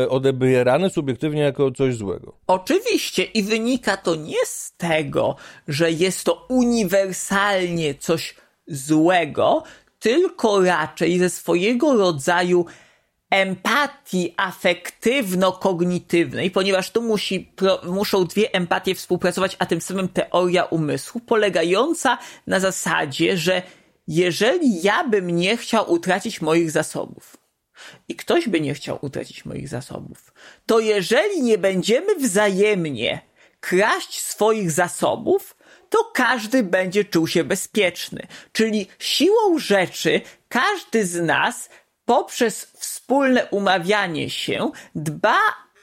e, odebierane subiektywnie jako coś złego. Oczywiście i wynika to nie z tego, że jest to uniwersalnie coś złego, tylko raczej ze swojego rodzaju empatii afektywno-kognitywnej, ponieważ tu musi, pro, muszą dwie empatie współpracować, a tym samym teoria umysłu, polegająca na zasadzie, że jeżeli ja bym nie chciał utracić moich zasobów, i ktoś by nie chciał utracić moich zasobów, to jeżeli nie będziemy wzajemnie kraść swoich zasobów, to każdy będzie czuł się bezpieczny. Czyli siłą rzeczy każdy z nas poprzez wspólne umawianie się dba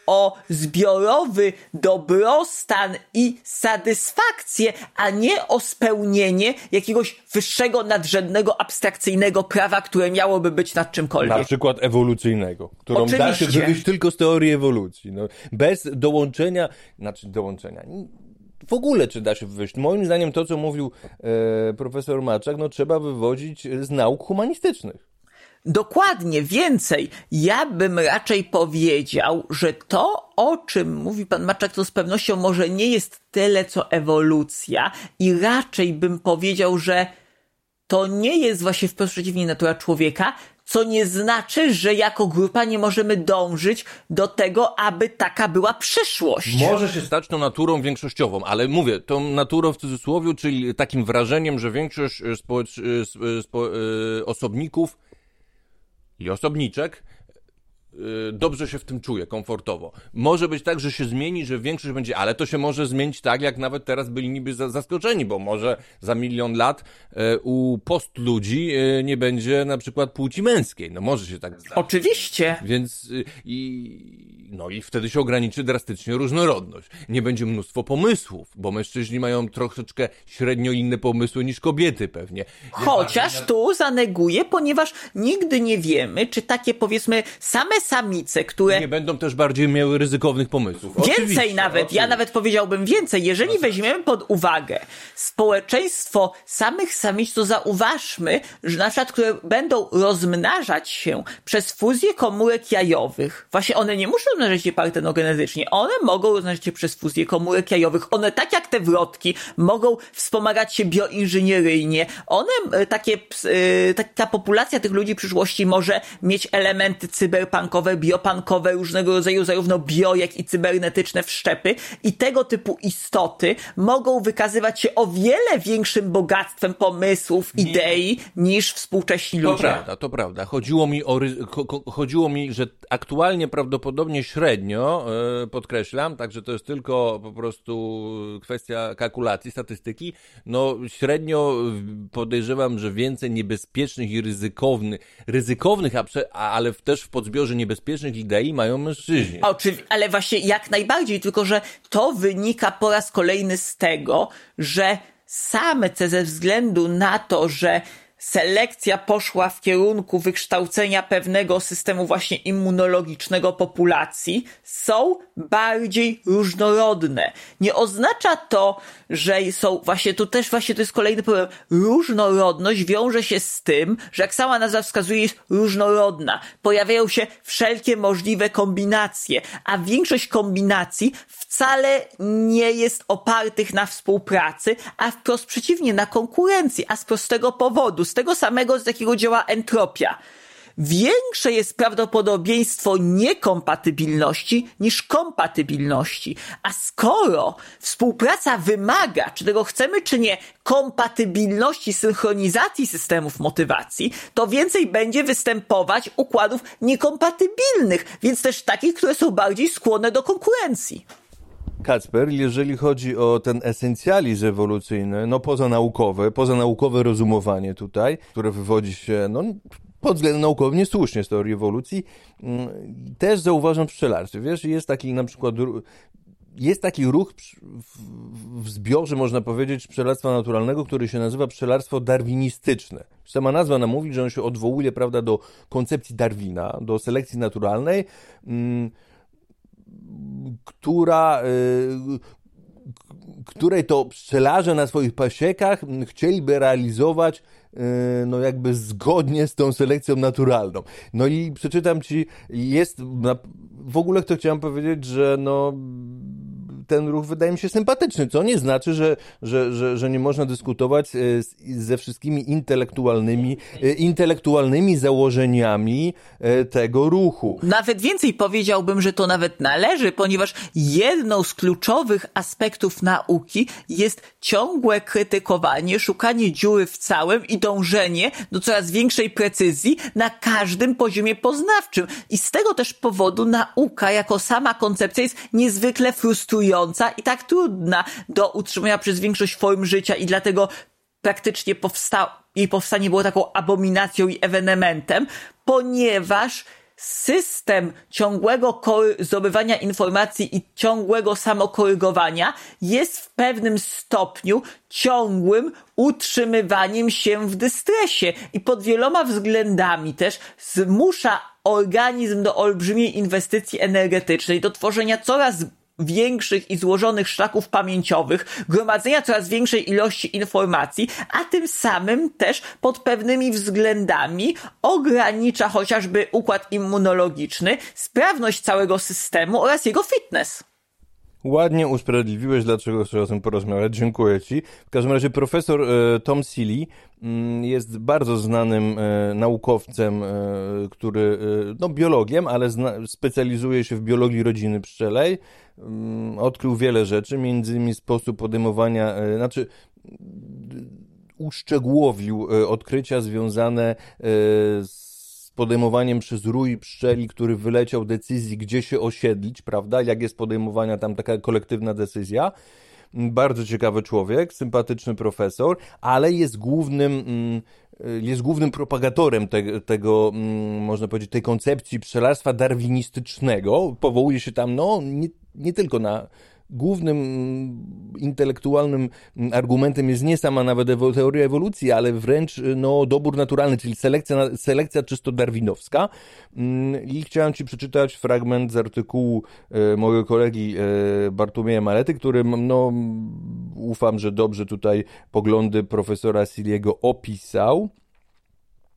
o zbiorowy dobrostan i satysfakcję, a nie o spełnienie jakiegoś wyższego, nadrzędnego, abstrakcyjnego prawa, które miałoby być nad czymkolwiek. Na przykład ewolucyjnego, którą Oczywiście. da się wywieźć tylko z teorii ewolucji. No, bez dołączenia, znaczy dołączenia, w ogóle czy da się wywieźć? Moim zdaniem to, co mówił e, profesor Maczak, no trzeba wywodzić z nauk humanistycznych. Dokładnie więcej. Ja bym raczej powiedział, że to, o czym mówi pan Maczak, to z pewnością może nie jest tyle, co ewolucja, i raczej bym powiedział, że to nie jest właśnie wprost przeciwnie natura człowieka, co nie znaczy, że jako grupa nie możemy dążyć do tego, aby taka była przyszłość. Może się stać tą naturą większościową, ale mówię, tą naturą w cudzysłowie, czyli takim wrażeniem, że większość społecz... spo... E, osobników i osobniczek dobrze się w tym czuje, komfortowo. Może być tak, że się zmieni, że większość będzie, ale to się może zmienić tak, jak nawet teraz byli niby zaskoczeni, bo może za milion lat y, u post ludzi y, nie będzie na przykład płci męskiej. No może się tak zdarzyć. Oczywiście. Więc i no i wtedy się ograniczy drastycznie różnorodność. Nie będzie mnóstwo pomysłów, bo mężczyźni mają troszeczkę średnio inne pomysły niż kobiety pewnie. Chociaż tu zaneguję, ponieważ nigdy nie wiemy, czy takie powiedzmy same samice, które... Nie będą też bardziej miały ryzykownych pomysłów. Więcej oczywiście, nawet, oczywiście. ja nawet powiedziałbym więcej. Jeżeli weźmiemy pod uwagę społeczeństwo samych samic, to zauważmy, że na przykład, które będą rozmnażać się przez fuzję komórek jajowych, właśnie one nie muszą rozmnażać się partenogenetycznie. One mogą rozmnażać się przez fuzję komórek jajowych. One, tak jak te wrotki, mogą wspomagać się bioinżynieryjnie. One, e, takie, e, taka populacja tych ludzi przyszłości może mieć elementy cyberpunkowe, biopunkowe, różnego rodzaju zarówno bio, jak i cybernetyczne wszczepy i tego typu istoty mogą wykazywać się o wiele większym bogactwem pomysłów, Nie. idei niż współcześni ludzie. To prawda, to prawda. Chodziło mi o, chodziło mi, że aktualnie prawdopodobnie średnio, e, podkreślam, także to jest tylko po prostu kwestia kalkulacji, statystyki, no średnio podejrzewam, że więcej niebezpiecznych i ryzykownych, ryzykownych, ale też w podzbiorze niebezpiecznych idei mają mężczyźni. Oczywiście, ale właśnie jak najbardziej, tylko że to wynika po raz kolejny z tego, że samce ze względu na to, że selekcja poszła w kierunku wykształcenia pewnego systemu właśnie immunologicznego populacji, są bardziej różnorodne. Nie oznacza to, że są właśnie, tu też właśnie to jest kolejny problem. Różnorodność wiąże się z tym, że jak sama nazwa wskazuje, jest różnorodna. Pojawiają się wszelkie możliwe kombinacje, a większość kombinacji wcale nie jest opartych na współpracy, a wprost przeciwnie, na konkurencji, a z prostego powodu, z tego samego, z jakiego działa entropia większe jest prawdopodobieństwo niekompatybilności niż kompatybilności. A skoro współpraca wymaga, czy tego chcemy, czy nie, kompatybilności, synchronizacji systemów motywacji, to więcej będzie występować układów niekompatybilnych, więc też takich, które są bardziej skłonne do konkurencji. Kacper, jeżeli chodzi o ten esencjalizm ewolucyjny, no pozanaukowe, pozanaukowe rozumowanie tutaj, które wywodzi się, no pod względem naukowym niesłusznie z teorii ewolucji, mm, też zauważam w pszczelarstwie. Wiesz, jest taki na przykład jest taki ruch w zbiorze, można powiedzieć, pszczelarstwa naturalnego, który się nazywa pszczelarstwo darwinistyczne. Sama nazwa nam mówi, że on się odwołuje prawda, do koncepcji Darwina, do selekcji naturalnej, mm, która, y, której to pszczelarze na swoich pasiekach chcieliby realizować no jakby zgodnie z tą selekcją naturalną. No i przeczytam ci, jest, w ogóle to chciałem powiedzieć, że no ten ruch wydaje mi się sympatyczny, co nie znaczy, że, że, że, że nie można dyskutować e, ze wszystkimi intelektualnymi, e, intelektualnymi założeniami e, tego ruchu. Nawet więcej powiedziałbym, że to nawet należy, ponieważ jedną z kluczowych aspektów nauki jest ciągłe krytykowanie, szukanie dziury w całym i dążenie do coraz większej precyzji na każdym poziomie poznawczym. I z tego też powodu nauka jako sama koncepcja jest niezwykle frustrująca i tak trudna do utrzymania przez większość form życia i dlatego praktycznie powsta jej powstanie było taką abominacją i ewenementem, ponieważ system ciągłego zdobywania informacji i ciągłego samokorygowania jest w pewnym stopniu ciągłym utrzymywaniem się w dystresie i pod wieloma względami też zmusza organizm do olbrzymiej inwestycji energetycznej, do tworzenia coraz większych i złożonych szlaków pamięciowych, gromadzenia coraz większej ilości informacji, a tym samym też pod pewnymi względami ogranicza chociażby układ immunologiczny, sprawność całego systemu oraz jego fitness. Ładnie usprawiedliwiłeś, dlaczego chcę o tym porozmawiać. Dziękuję Ci. W każdym razie profesor e, Tom Seeley mm, jest bardzo znanym e, naukowcem, e, który, no biologiem, ale specjalizuje się w biologii rodziny pszczelej. Mm, odkrył wiele rzeczy, między innymi sposób podejmowania, znaczy uszczegółowił odkrycia związane z podejmowaniem przez rój pszczeli, który wyleciał decyzji, gdzie się osiedlić, prawda? Jak jest podejmowana tam taka kolektywna decyzja. Bardzo ciekawy człowiek, sympatyczny profesor, ale jest głównym, mm, jest głównym propagatorem te, tego, mm, można powiedzieć, tej koncepcji pszczelarstwa darwinistycznego. Powołuje się tam, no, nie, nie tylko na głównym intelektualnym argumentem jest nie sama nawet teoria ewolucji, ale wręcz no, dobór naturalny, czyli selekcja, selekcja czysto darwinowska. Mm, I chciałem Ci przeczytać fragment z artykułu e, mojego kolegi e, Bartłomieja Malety, który no, ufam, że dobrze tutaj poglądy profesora Siliego opisał.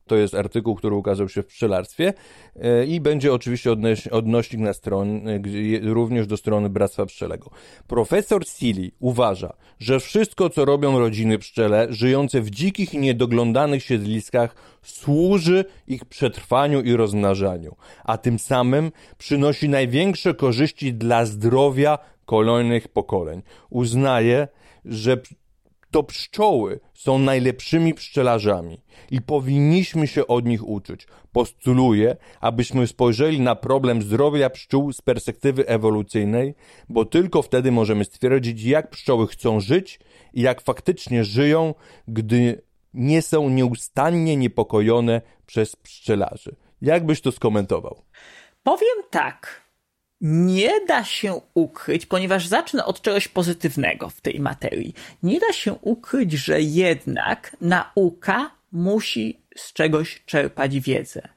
To jest artykuł, który ukazał się w pszczelarstwie e, i będzie oczywiście odnoś, odnośnik na stronę, również do strony Bractwa Pszczelego. Profesor Silly uważa, że wszystko, co robią rodziny pszczele żyjące w dzikich i niedoglądanych siedliskach, służy ich przetrwaniu i rozmnażaniu, a tym samym przynosi największe korzyści dla zdrowia kolejnych pokoleń. Uznaje, że to pszczoły są najlepszymi pszczelarzami i powinniśmy się od nich uczyć. Postuluję, abyśmy spojrzeli na problem zdrowia pszczół z perspektywy ewolucyjnej, bo tylko wtedy możemy stwierdzić, jak pszczoły chcą żyć i jak faktycznie żyją, gdy nie są nieustannie niepokojone przez pszczelarzy. Jak byś to skomentował? Powiem tak nie da się ukryć, ponieważ zacznę od czegoś pozytywnego w tej materii. Nie da się ukryć, że jednak nauka musi z czegoś czerpać wiedzę.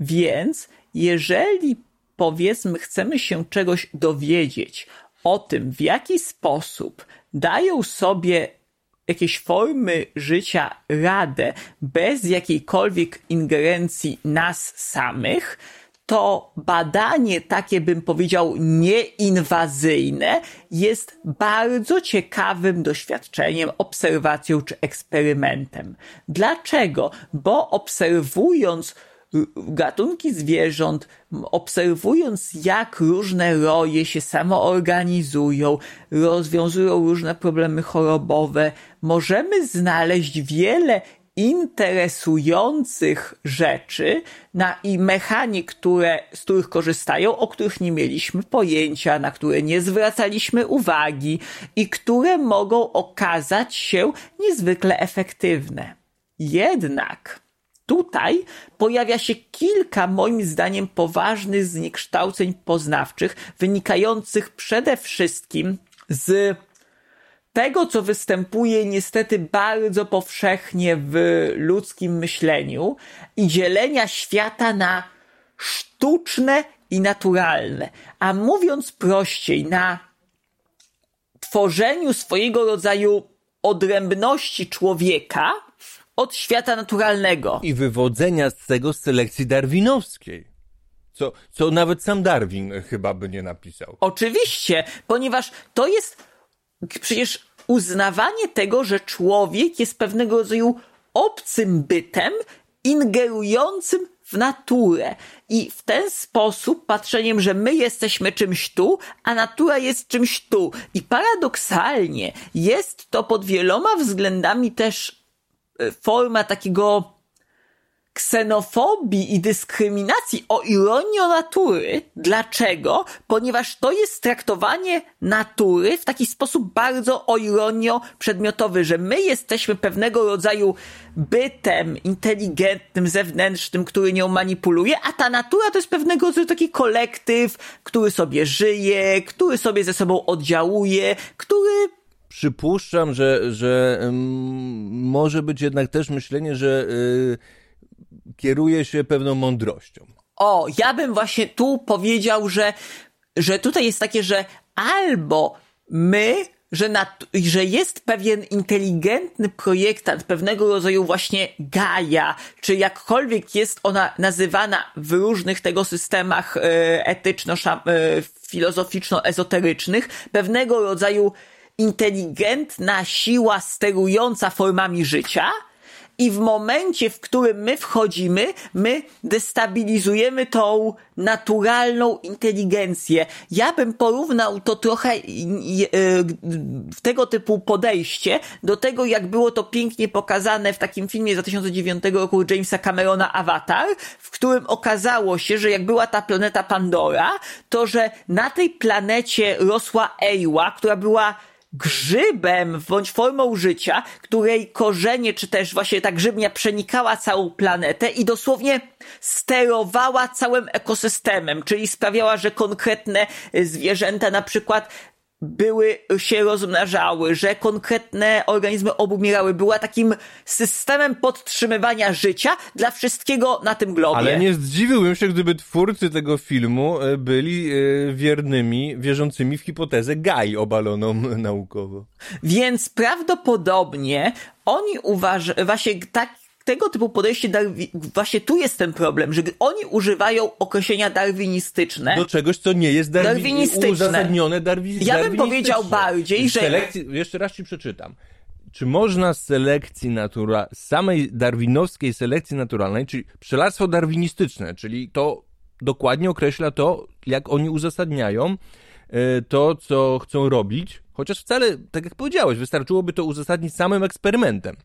Więc jeżeli powiedzmy chcemy się czegoś dowiedzieć o tym, w jaki sposób dają sobie jakieś formy życia radę bez jakiejkolwiek ingerencji nas samych, to badanie takie bym powiedział nieinwazyjne jest bardzo ciekawym doświadczeniem, obserwacją czy eksperymentem. Dlaczego? Bo obserwując gatunki zwierząt, obserwując jak różne roje się samoorganizują, rozwiązują różne problemy chorobowe, możemy znaleźć wiele interesujących rzeczy na, i mechanik, które, z których korzystają, o których nie mieliśmy pojęcia, na które nie zwracaliśmy uwagi i które mogą okazać się niezwykle efektywne. Jednak tutaj pojawia się kilka, moim zdaniem, poważnych zniekształceń poznawczych, wynikających przede wszystkim z tego, co występuje niestety bardzo powszechnie w ludzkim myśleniu i dzielenia świata na sztuczne i naturalne. A mówiąc prościej, na tworzeniu swojego rodzaju odrębności człowieka od świata naturalnego. I wywodzenia z tego selekcji darwinowskiej. Co, co nawet sam Darwin chyba by nie napisał. Oczywiście, ponieważ to jest przecież uznawanie tego, że człowiek jest pewnego rodzaju obcym bytem, ingerującym w naturę. I w ten sposób patrzeniem, że my jesteśmy czymś tu, a natura jest czymś tu. I paradoksalnie jest to pod wieloma względami też e, forma takiego ksenofobii i dyskryminacji o ironię natury. Dlaczego? Ponieważ to jest traktowanie natury w taki sposób bardzo o ironio przedmiotowy, że my jesteśmy pewnego rodzaju bytem inteligentnym, zewnętrznym, który nią manipuluje, a ta natura to jest pewnego rodzaju taki kolektyw, który sobie żyje, który sobie ze sobą oddziałuje, który Przypuszczam, że, że um, może być jednak też myślenie, że y, kieruje się pewną mądrością. O, ja bym właśnie tu powiedział, że, że tutaj jest takie, że albo my, że, że jest pewien inteligentny projektant pewnego rodzaju właśnie Gaia, czy jakkolwiek jest ona nazywana w różnych tego systemach e, etyczno e, pewnego rodzaju inteligentna siła sterująca formami życia, i w momencie, w którym my wchodzimy, my destabilizujemy tą naturalną inteligencję. Ja bym porównał to trochę w tego typu podejście do tego, jak było to pięknie pokazane w takim filmie z 2009 roku Jamesa Camerona Avatar, w którym okazało się, że jak była ta planeta Pandora, to że na tej planecie rosła Ewa, która była grzybem bądź formą życia, której korzenie, czy też właśnie ta grzybnia przenikała całą planetę i dosłownie sterowała całym ekosystemem, czyli sprawiała, że konkretne zwierzęta na przykład były, się rozmnażały, że konkretne organizmy obumierały, była takim systemem podtrzymywania życia dla wszystkiego na tym globie. Ale nie zdziwiłbym się, gdyby twórcy tego filmu e, byli e, wiernymi, wierzącymi w hipotezę Gai obaloną naukowo. Więc prawdopodobnie oni uważają, właśnie tak, tego typu podejście, darwi- właśnie tu jest ten problem, że oni używają określenia darwinistyczne. Do czegoś, co nie jest darwi- darwinistyczne. uzasadnione darwi- Ja bym powiedział bardziej, że... Selekcji, jeszcze raz ci przeczytam. Czy można z selekcji natura, z samej darwinowskiej selekcji naturalnej, czyli przelactwo darwinistyczne, czyli to dokładnie określa to, jak oni uzasadniają e, to, co chcą robić, chociaż wcale, tak jak powiedziałeś, wystarczyłoby to uzasadnić samym eksperymentem.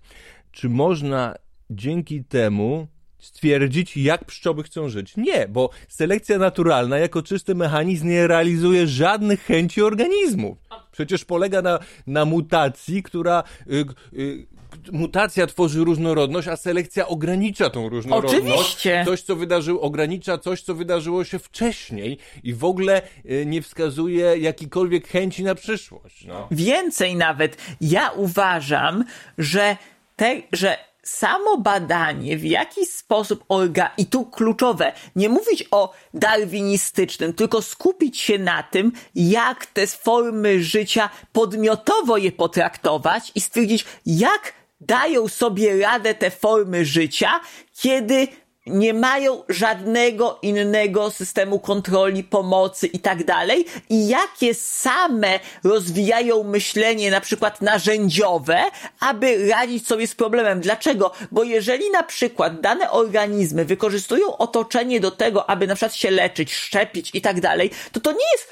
Czy można dzięki temu stwierdzić, jak pszczoły chcą żyć. Nie, bo selekcja naturalna jako czysty mechanizm nie realizuje żadnych chęci organizmu. Przecież polega na, na mutacji, która. Y, y, mutacja tworzy różnorodność, a selekcja ogranicza tą różnorodność. Oczywiście. Coś, co wydarzyło, ogranicza coś, co wydarzyło się wcześniej i w ogóle y, nie wskazuje jakikolwiek chęci na przyszłość. No. Więcej nawet. Ja uważam, że te, że samo badanie, w jaki sposób orga, i tu kluczowe, nie mówić o darwinistycznym, tylko skupić się na tym, jak te formy życia podmiotowo je potraktować i stwierdzić, jak dają sobie radę te formy życia, kiedy nie mają żadnego innego systemu kontroli, pomocy i tak dalej i jakie same rozwijają myślenie na przykład narzędziowe, aby radzić sobie z problemem. Dlaczego? Bo jeżeli na przykład dane organizmy wykorzystują otoczenie do tego, aby na przykład się leczyć, szczepić i tak dalej, to to nie jest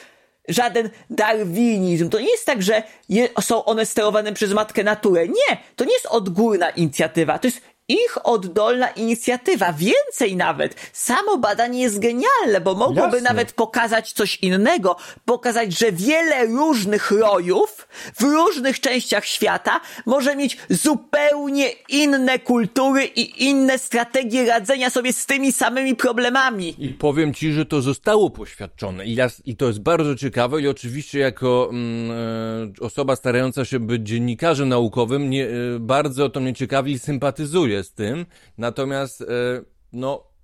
żaden darwinizm. To nie jest tak, że je, są one sterowane przez matkę naturę. Nie, to nie jest odgórna inicjatywa. To jest ich oddolna inicjatywa. Więcej nawet. Samo badanie jest genialne, bo mogłoby Jasne. nawet pokazać coś innego. Pokazać, że wiele różnych rojów w różnych częściach świata może mieć zupełnie inne kultury i inne strategie radzenia sobie z tymi samymi problemami. I powiem ci, że to zostało poświadczone. I, ja, i to jest bardzo ciekawe i oczywiście jako mm, e, osoba starająca się być dziennikarzem naukowym nie, e, bardzo to mnie ciekawi i sympatyzuję z tym. Natomiast e, no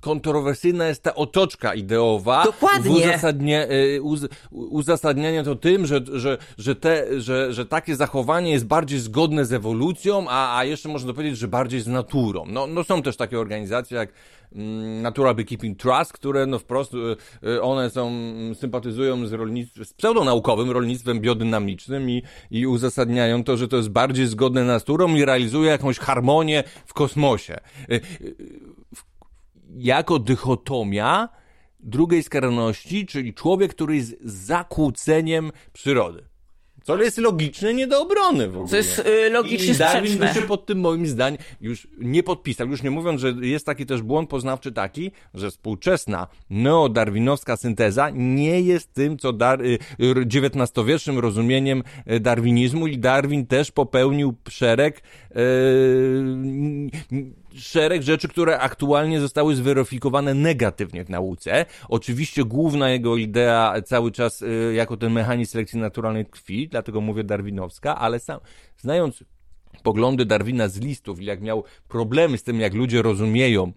kontrowersyjna jest ta otoczka ideowa. Dokładnie. W uzasadnie, y, uz, uzasadnianie to tym, że, że, że, te, że, że takie zachowanie jest bardziej zgodne z ewolucją, a, a jeszcze można powiedzieć, że bardziej z naturą. No, no są też takie organizacje jak mm, Natural Beekeeping Trust, które no wprost y, one są, sympatyzują z rolnictwem, z pseudonaukowym rolnictwem biodynamicznym i, i uzasadniają to, że to jest bardziej zgodne z naturą i realizuje jakąś harmonię w kosmosie. Y, jako dychotomia drugiej skrajności, czyli człowiek, który jest zakłóceniem przyrody. Co jest logiczne nie do obrony w ogóle. To jest y, logicznie I Darwin by się pod tym moim zdaniem już nie podpisał. Już nie mówiąc, że jest taki też błąd poznawczy taki, że współczesna neodarwinowska synteza nie jest tym, co dar, y, XIX-wiecznym rozumieniem y, darwinizmu i Darwin też popełnił szereg yy, szereg rzeczy, które aktualnie zostały zweryfikowane negatywnie w nauce. Oczywiście główna jego idea cały czas y, jako ten mechanizm selekcji naturalnej tkwi, dlatego mówię darwinowska, ale sam, znając poglądy Darwina z listów jak miał problemy z tym, jak ludzie rozumieją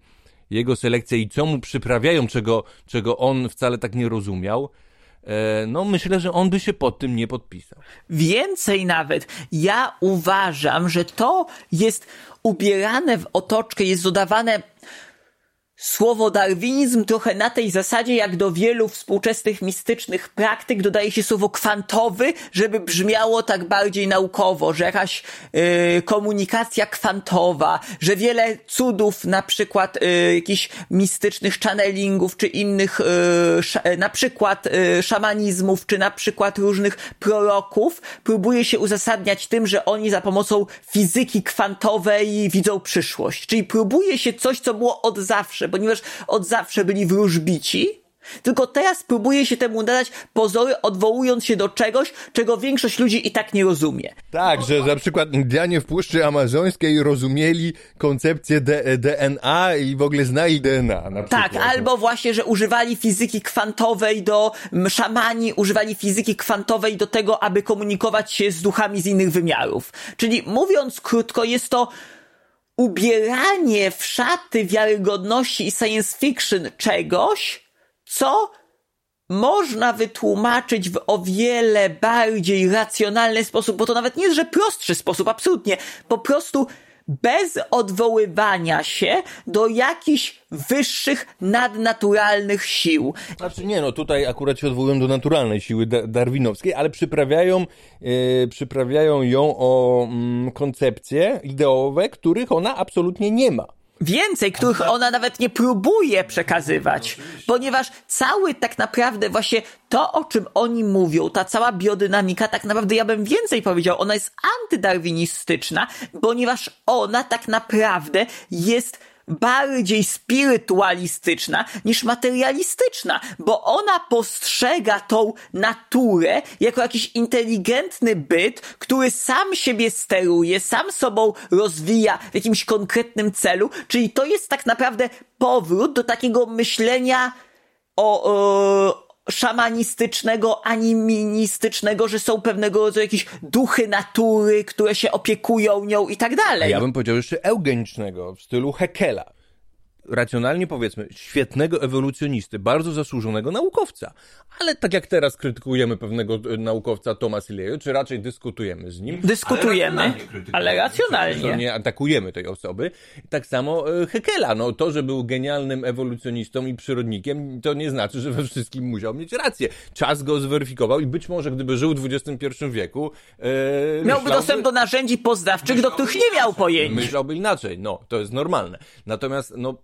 jego selekcję i co mu przyprawiają, czego, czego on wcale tak nie rozumiał, no myślę, że on by się pod tym nie podpisał. Więcej nawet, ja uważam, że to jest ubierane w otoczkę, jest dodawane słowo darwinizm trochę na tej zasadzie, jak do wielu współczesnych mistycznych praktyk dodaje się słowo kwantowy, żeby brzmiało tak bardziej naukowo, że jakaś y, komunikacja kwantowa, że wiele cudów, na przykład y, jakichś mistycznych channelingów, czy innych, y, na przykład szamanizmów, czy na przykład różnych proroków, próbuje się uzasadniać tym, że oni za pomocą fizyki kwantowej widzą przyszłość. Czyli próbuje się coś, co było od zawsze, ponieważ od zawsze byli wróżbici, tylko teraz próbuje się temu nadać pozory, odwołując się do czegoś, czego większość ludzi i tak nie rozumie. Tak, że na przykład Indianie w Puszczy Amazońskiej rozumieli koncepcję DNA i w ogóle znali DNA. Na tak, albo właśnie, że używali fizyki kwantowej do szamani, używali fizyki kwantowej do tego, aby komunikować się z duchami z innych wymiarów. Czyli mówiąc krótko, jest to ubieranie w szaty wiarygodności i science fiction czegoś, co można wytłumaczyć w o wiele bardziej racjonalny sposób, bo to nawet nie jest, że prostszy sposób, absolutnie. Po prostu bez odwoływania się do jakichś wyższych, nadnaturalnych sił. Znaczy nie, no tutaj akurat się odwołują do naturalnej siły darwinowskiej, ale przyprawiają, yy, przyprawiają ją o mm, koncepcje ideowe, których ona absolutnie nie ma. Więcej, których ona nawet nie próbuje przekazywać, ponieważ cały tak naprawdę właśnie to, o czym oni mówią, ta cała biodynamika, tak naprawdę ja bym więcej powiedział, ona jest antydarwinistyczna, ponieważ ona tak naprawdę jest bardziej spirytualistyczna niż materialistyczna, bo ona postrzega tą naturę jako jakiś inteligentny byt, który sam siebie steruje, sam sobą rozwija w jakimś konkretnym celu, czyli to jest tak naprawdę powrót do takiego myślenia o, o szamanistycznego, animistycznego, że są pewnego rodzaju jakieś duchy natury, które się opiekują nią i tak dalej. Ja bym powiedział jeszcze eugenicznego, w stylu Hekela racjonalnie powiedzmy, świetnego ewolucjonisty, bardzo zasłużonego naukowca. Ale tak jak teraz krytykujemy pewnego e, naukowca Thomas Illery, czy raczej dyskutujemy z nim. Dyskutujemy, ale racjonalnie. Ale racjonalnie. Nie atakujemy tej osoby. Tak samo e, Hekela, no to, że był genialnym ewolucjonistą i przyrodnikiem, to nie znaczy, że we wszystkim musiał mieć rację. Czas go zweryfikował i być może gdyby żył w XXI wieku... E, Miałby dostęp do narzędzi poznawczych, do których nie miał pojęcia. Myślałby inaczej, no, to jest normalne. Natomiast, no,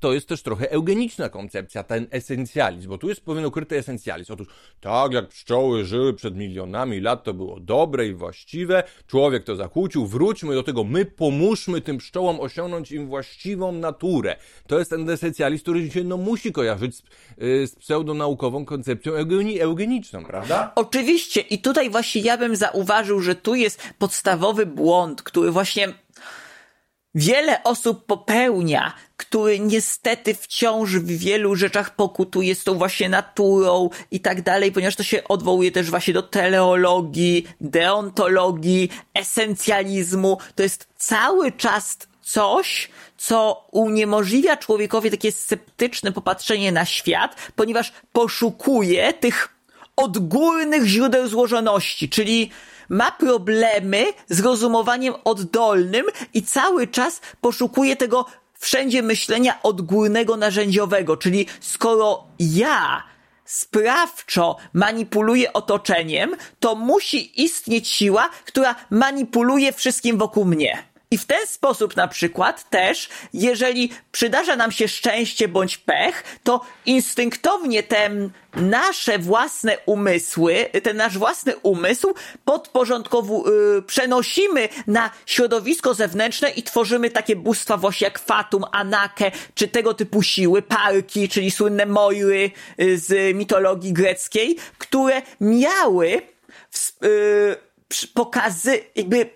to jest też trochę eugeniczna koncepcja, ten esencjalizm, bo tu jest pewien ukryty esencjalizm. Otóż, tak jak pszczoły żyły przed milionami lat, to było dobre i właściwe, człowiek to zakłócił, wróćmy do tego, my pomóżmy tym pszczołom osiągnąć im właściwą naturę. To jest ten esencjalizm, który się no, musi kojarzyć z, yy, z pseudonaukową koncepcją eugeni eugeniczną, prawda? Oczywiście i tutaj właśnie ja bym zauważył, że tu jest podstawowy błąd, który właśnie wiele osób popełnia, który niestety wciąż w wielu rzeczach pokutuje z tą właśnie naturą i tak dalej, ponieważ to się odwołuje też właśnie do teleologii, deontologii, esencjalizmu. To jest cały czas coś, co uniemożliwia człowiekowi takie sceptyczne popatrzenie na świat, ponieważ poszukuje tych odgórnych źródeł złożoności, czyli ma problemy z rozumowaniem oddolnym i cały czas poszukuje tego wszędzie myślenia odgórnego narzędziowego, czyli skoro ja sprawczo manipuluje otoczeniem, to musi istnieć siła, która manipuluje wszystkim wokół mnie. I w ten sposób na przykład też, jeżeli przydarza nam się szczęście bądź pech, to instynktownie te nasze własne umysły, ten nasz własny umysł podporządkowu, yy, przenosimy na środowisko zewnętrzne i tworzymy takie bóstwa właśnie jak Fatum, Anakę, czy tego typu siły, parki, czyli słynne Moiry yy, z mitologii greckiej, które miały yy, pokazy, jakby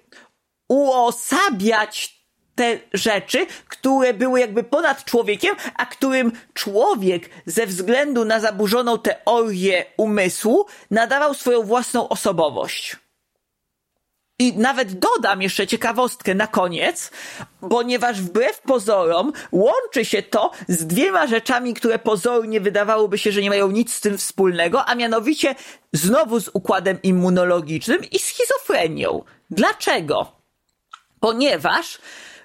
uosabiać te rzeczy, które były jakby ponad człowiekiem, a którym człowiek ze względu na zaburzoną teorię umysłu nadawał swoją własną osobowość. I nawet dodam jeszcze ciekawostkę na koniec, ponieważ wbrew pozorom łączy się to z dwiema rzeczami, które pozornie wydawałoby się, że nie mają nic z tym wspólnego, a mianowicie znowu z układem immunologicznym i schizofrenią. Dlaczego? Ponieważ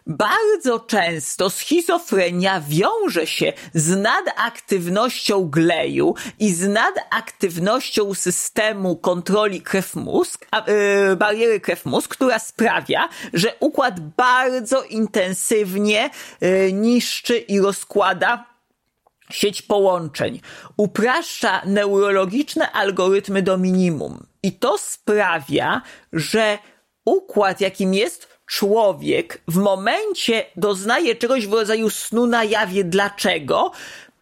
bardzo często schizofrenia wiąże się z nadaktywnością gleju i z nadaktywnością systemu kontroli krew-mózg, yy, bariery krew-mózg, która sprawia, że układ bardzo intensywnie yy, niszczy i rozkłada sieć połączeń, upraszcza neurologiczne algorytmy do minimum. I to sprawia, że układ, jakim jest człowiek w momencie doznaje czegoś w rodzaju snu na jawie. Dlaczego?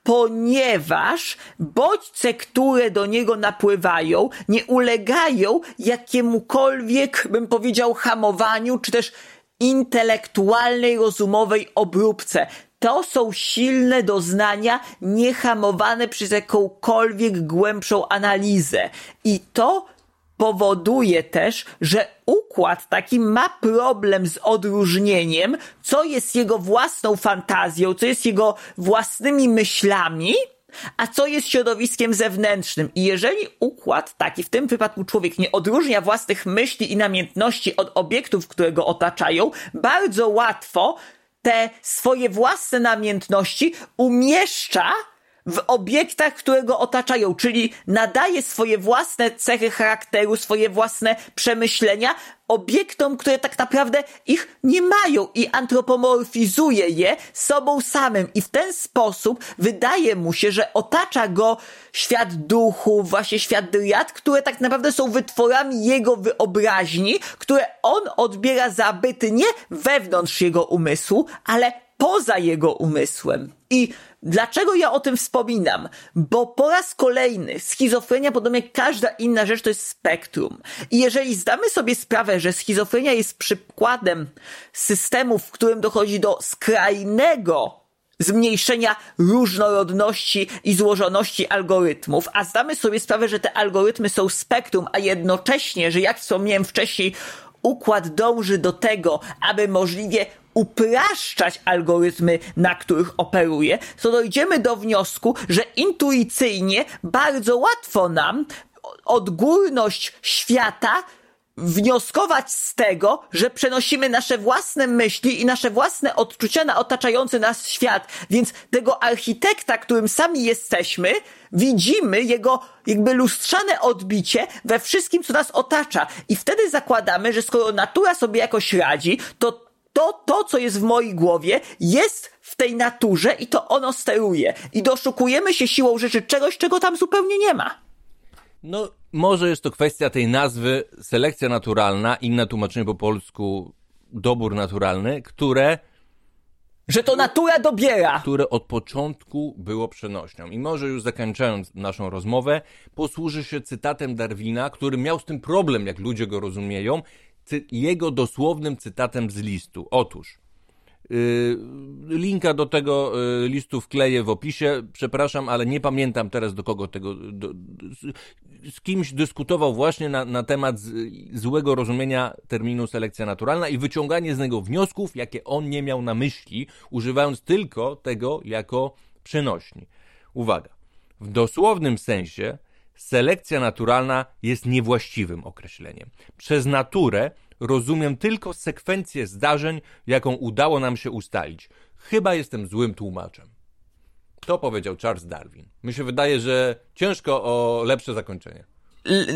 ponieważ bodźce, które do niego napływają, nie ulegają jakiemukolwiek, bym powiedział, hamowaniu, czy też intelektualnej, rozumowej obróbce. To są silne doznania, niehamowane przez jakąkolwiek głębszą analizę. I to powoduje też, że układ taki ma problem z odróżnieniem, co jest jego własną fantazją, co jest jego własnymi myślami, a co jest środowiskiem zewnętrznym. I jeżeli układ taki, w tym wypadku człowiek, nie odróżnia własnych myśli i namiętności od obiektów, które go otaczają, bardzo łatwo te swoje własne namiętności umieszcza w obiektach, które go otaczają, czyli nadaje swoje własne cechy charakteru, swoje własne przemyślenia obiektom, które tak naprawdę ich nie mają i antropomorfizuje je sobą samym. I w ten sposób wydaje mu się, że otacza go świat duchu, właśnie świat dryad, które tak naprawdę są wytworami jego wyobraźni, które on odbiera za byty nie wewnątrz jego umysłu, ale poza jego umysłem. I Dlaczego ja o tym wspominam? Bo po raz kolejny schizofrenia, podobnie jak każda inna rzecz, to jest spektrum. I jeżeli zdamy sobie sprawę, że schizofrenia jest przykładem systemu, w którym dochodzi do skrajnego zmniejszenia różnorodności i złożoności algorytmów, a zdamy sobie sprawę, że te algorytmy są spektrum, a jednocześnie, że jak wspomniałem wcześniej, układ dąży do tego, aby możliwie upraszczać algorytmy, na których operuje, to dojdziemy do wniosku, że intuicyjnie bardzo łatwo nam odgórność świata wnioskować z tego, że przenosimy nasze własne myśli i nasze własne odczucia na otaczający nas świat. Więc tego architekta, którym sami jesteśmy, widzimy jego jakby lustrzane odbicie we wszystkim, co nas otacza. I wtedy zakładamy, że skoro natura sobie jakoś radzi, to to, to, co jest w mojej głowie, jest w tej naturze i to ono steruje. I doszukujemy się siłą rzeczy czegoś, czego tam zupełnie nie ma. No, może jest to kwestia tej nazwy selekcja naturalna, inne tłumaczenie po polsku dobór naturalny, które że to natura dobiera. Które od początku było przenośnią. I może już zakończając naszą rozmowę, posłuży się cytatem Darwina, który miał z tym problem, jak ludzie go rozumieją, jego dosłownym cytatem z listu. Otóż, Y, linka do tego y, listu wkleję w opisie. Przepraszam, ale nie pamiętam teraz do kogo tego. Do, z, z, kimś dyskutował właśnie na, na temat z, złego rozumienia terminu selekcja naturalna i wyciąganie z niego wniosków, jakie on nie miał na myśli, używając tylko tego jako przenośni. Uwaga. W dosłownym sensie selekcja naturalna jest niewłaściwym określeniem. Przez naturę rozumiem tylko sekwencję zdarzeń, jaką udało nam się ustalić. Chyba jestem złym tłumaczem. To powiedział Charles Darwin. Mi się wydaje, że ciężko o lepsze zakończenie.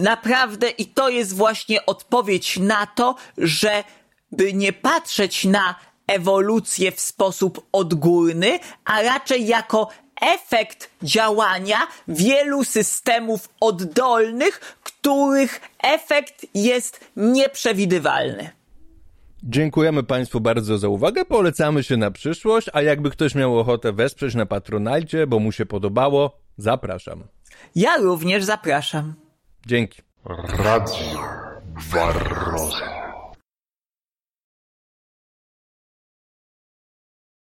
Naprawdę i to jest właśnie odpowiedź na to, że by nie patrzeć na ewolucję w sposób odgórny, a raczej jako efekt działania wielu systemów oddolnych, których efekt jest nieprzewidywalny. Dziękujemy Państwu bardzo za uwagę, polecamy się na przyszłość, a jakby ktoś miał ochotę wesprzeć na Patronajcie, bo mu się podobało, zapraszam. Ja również zapraszam. Dzięki. Radio Barroza.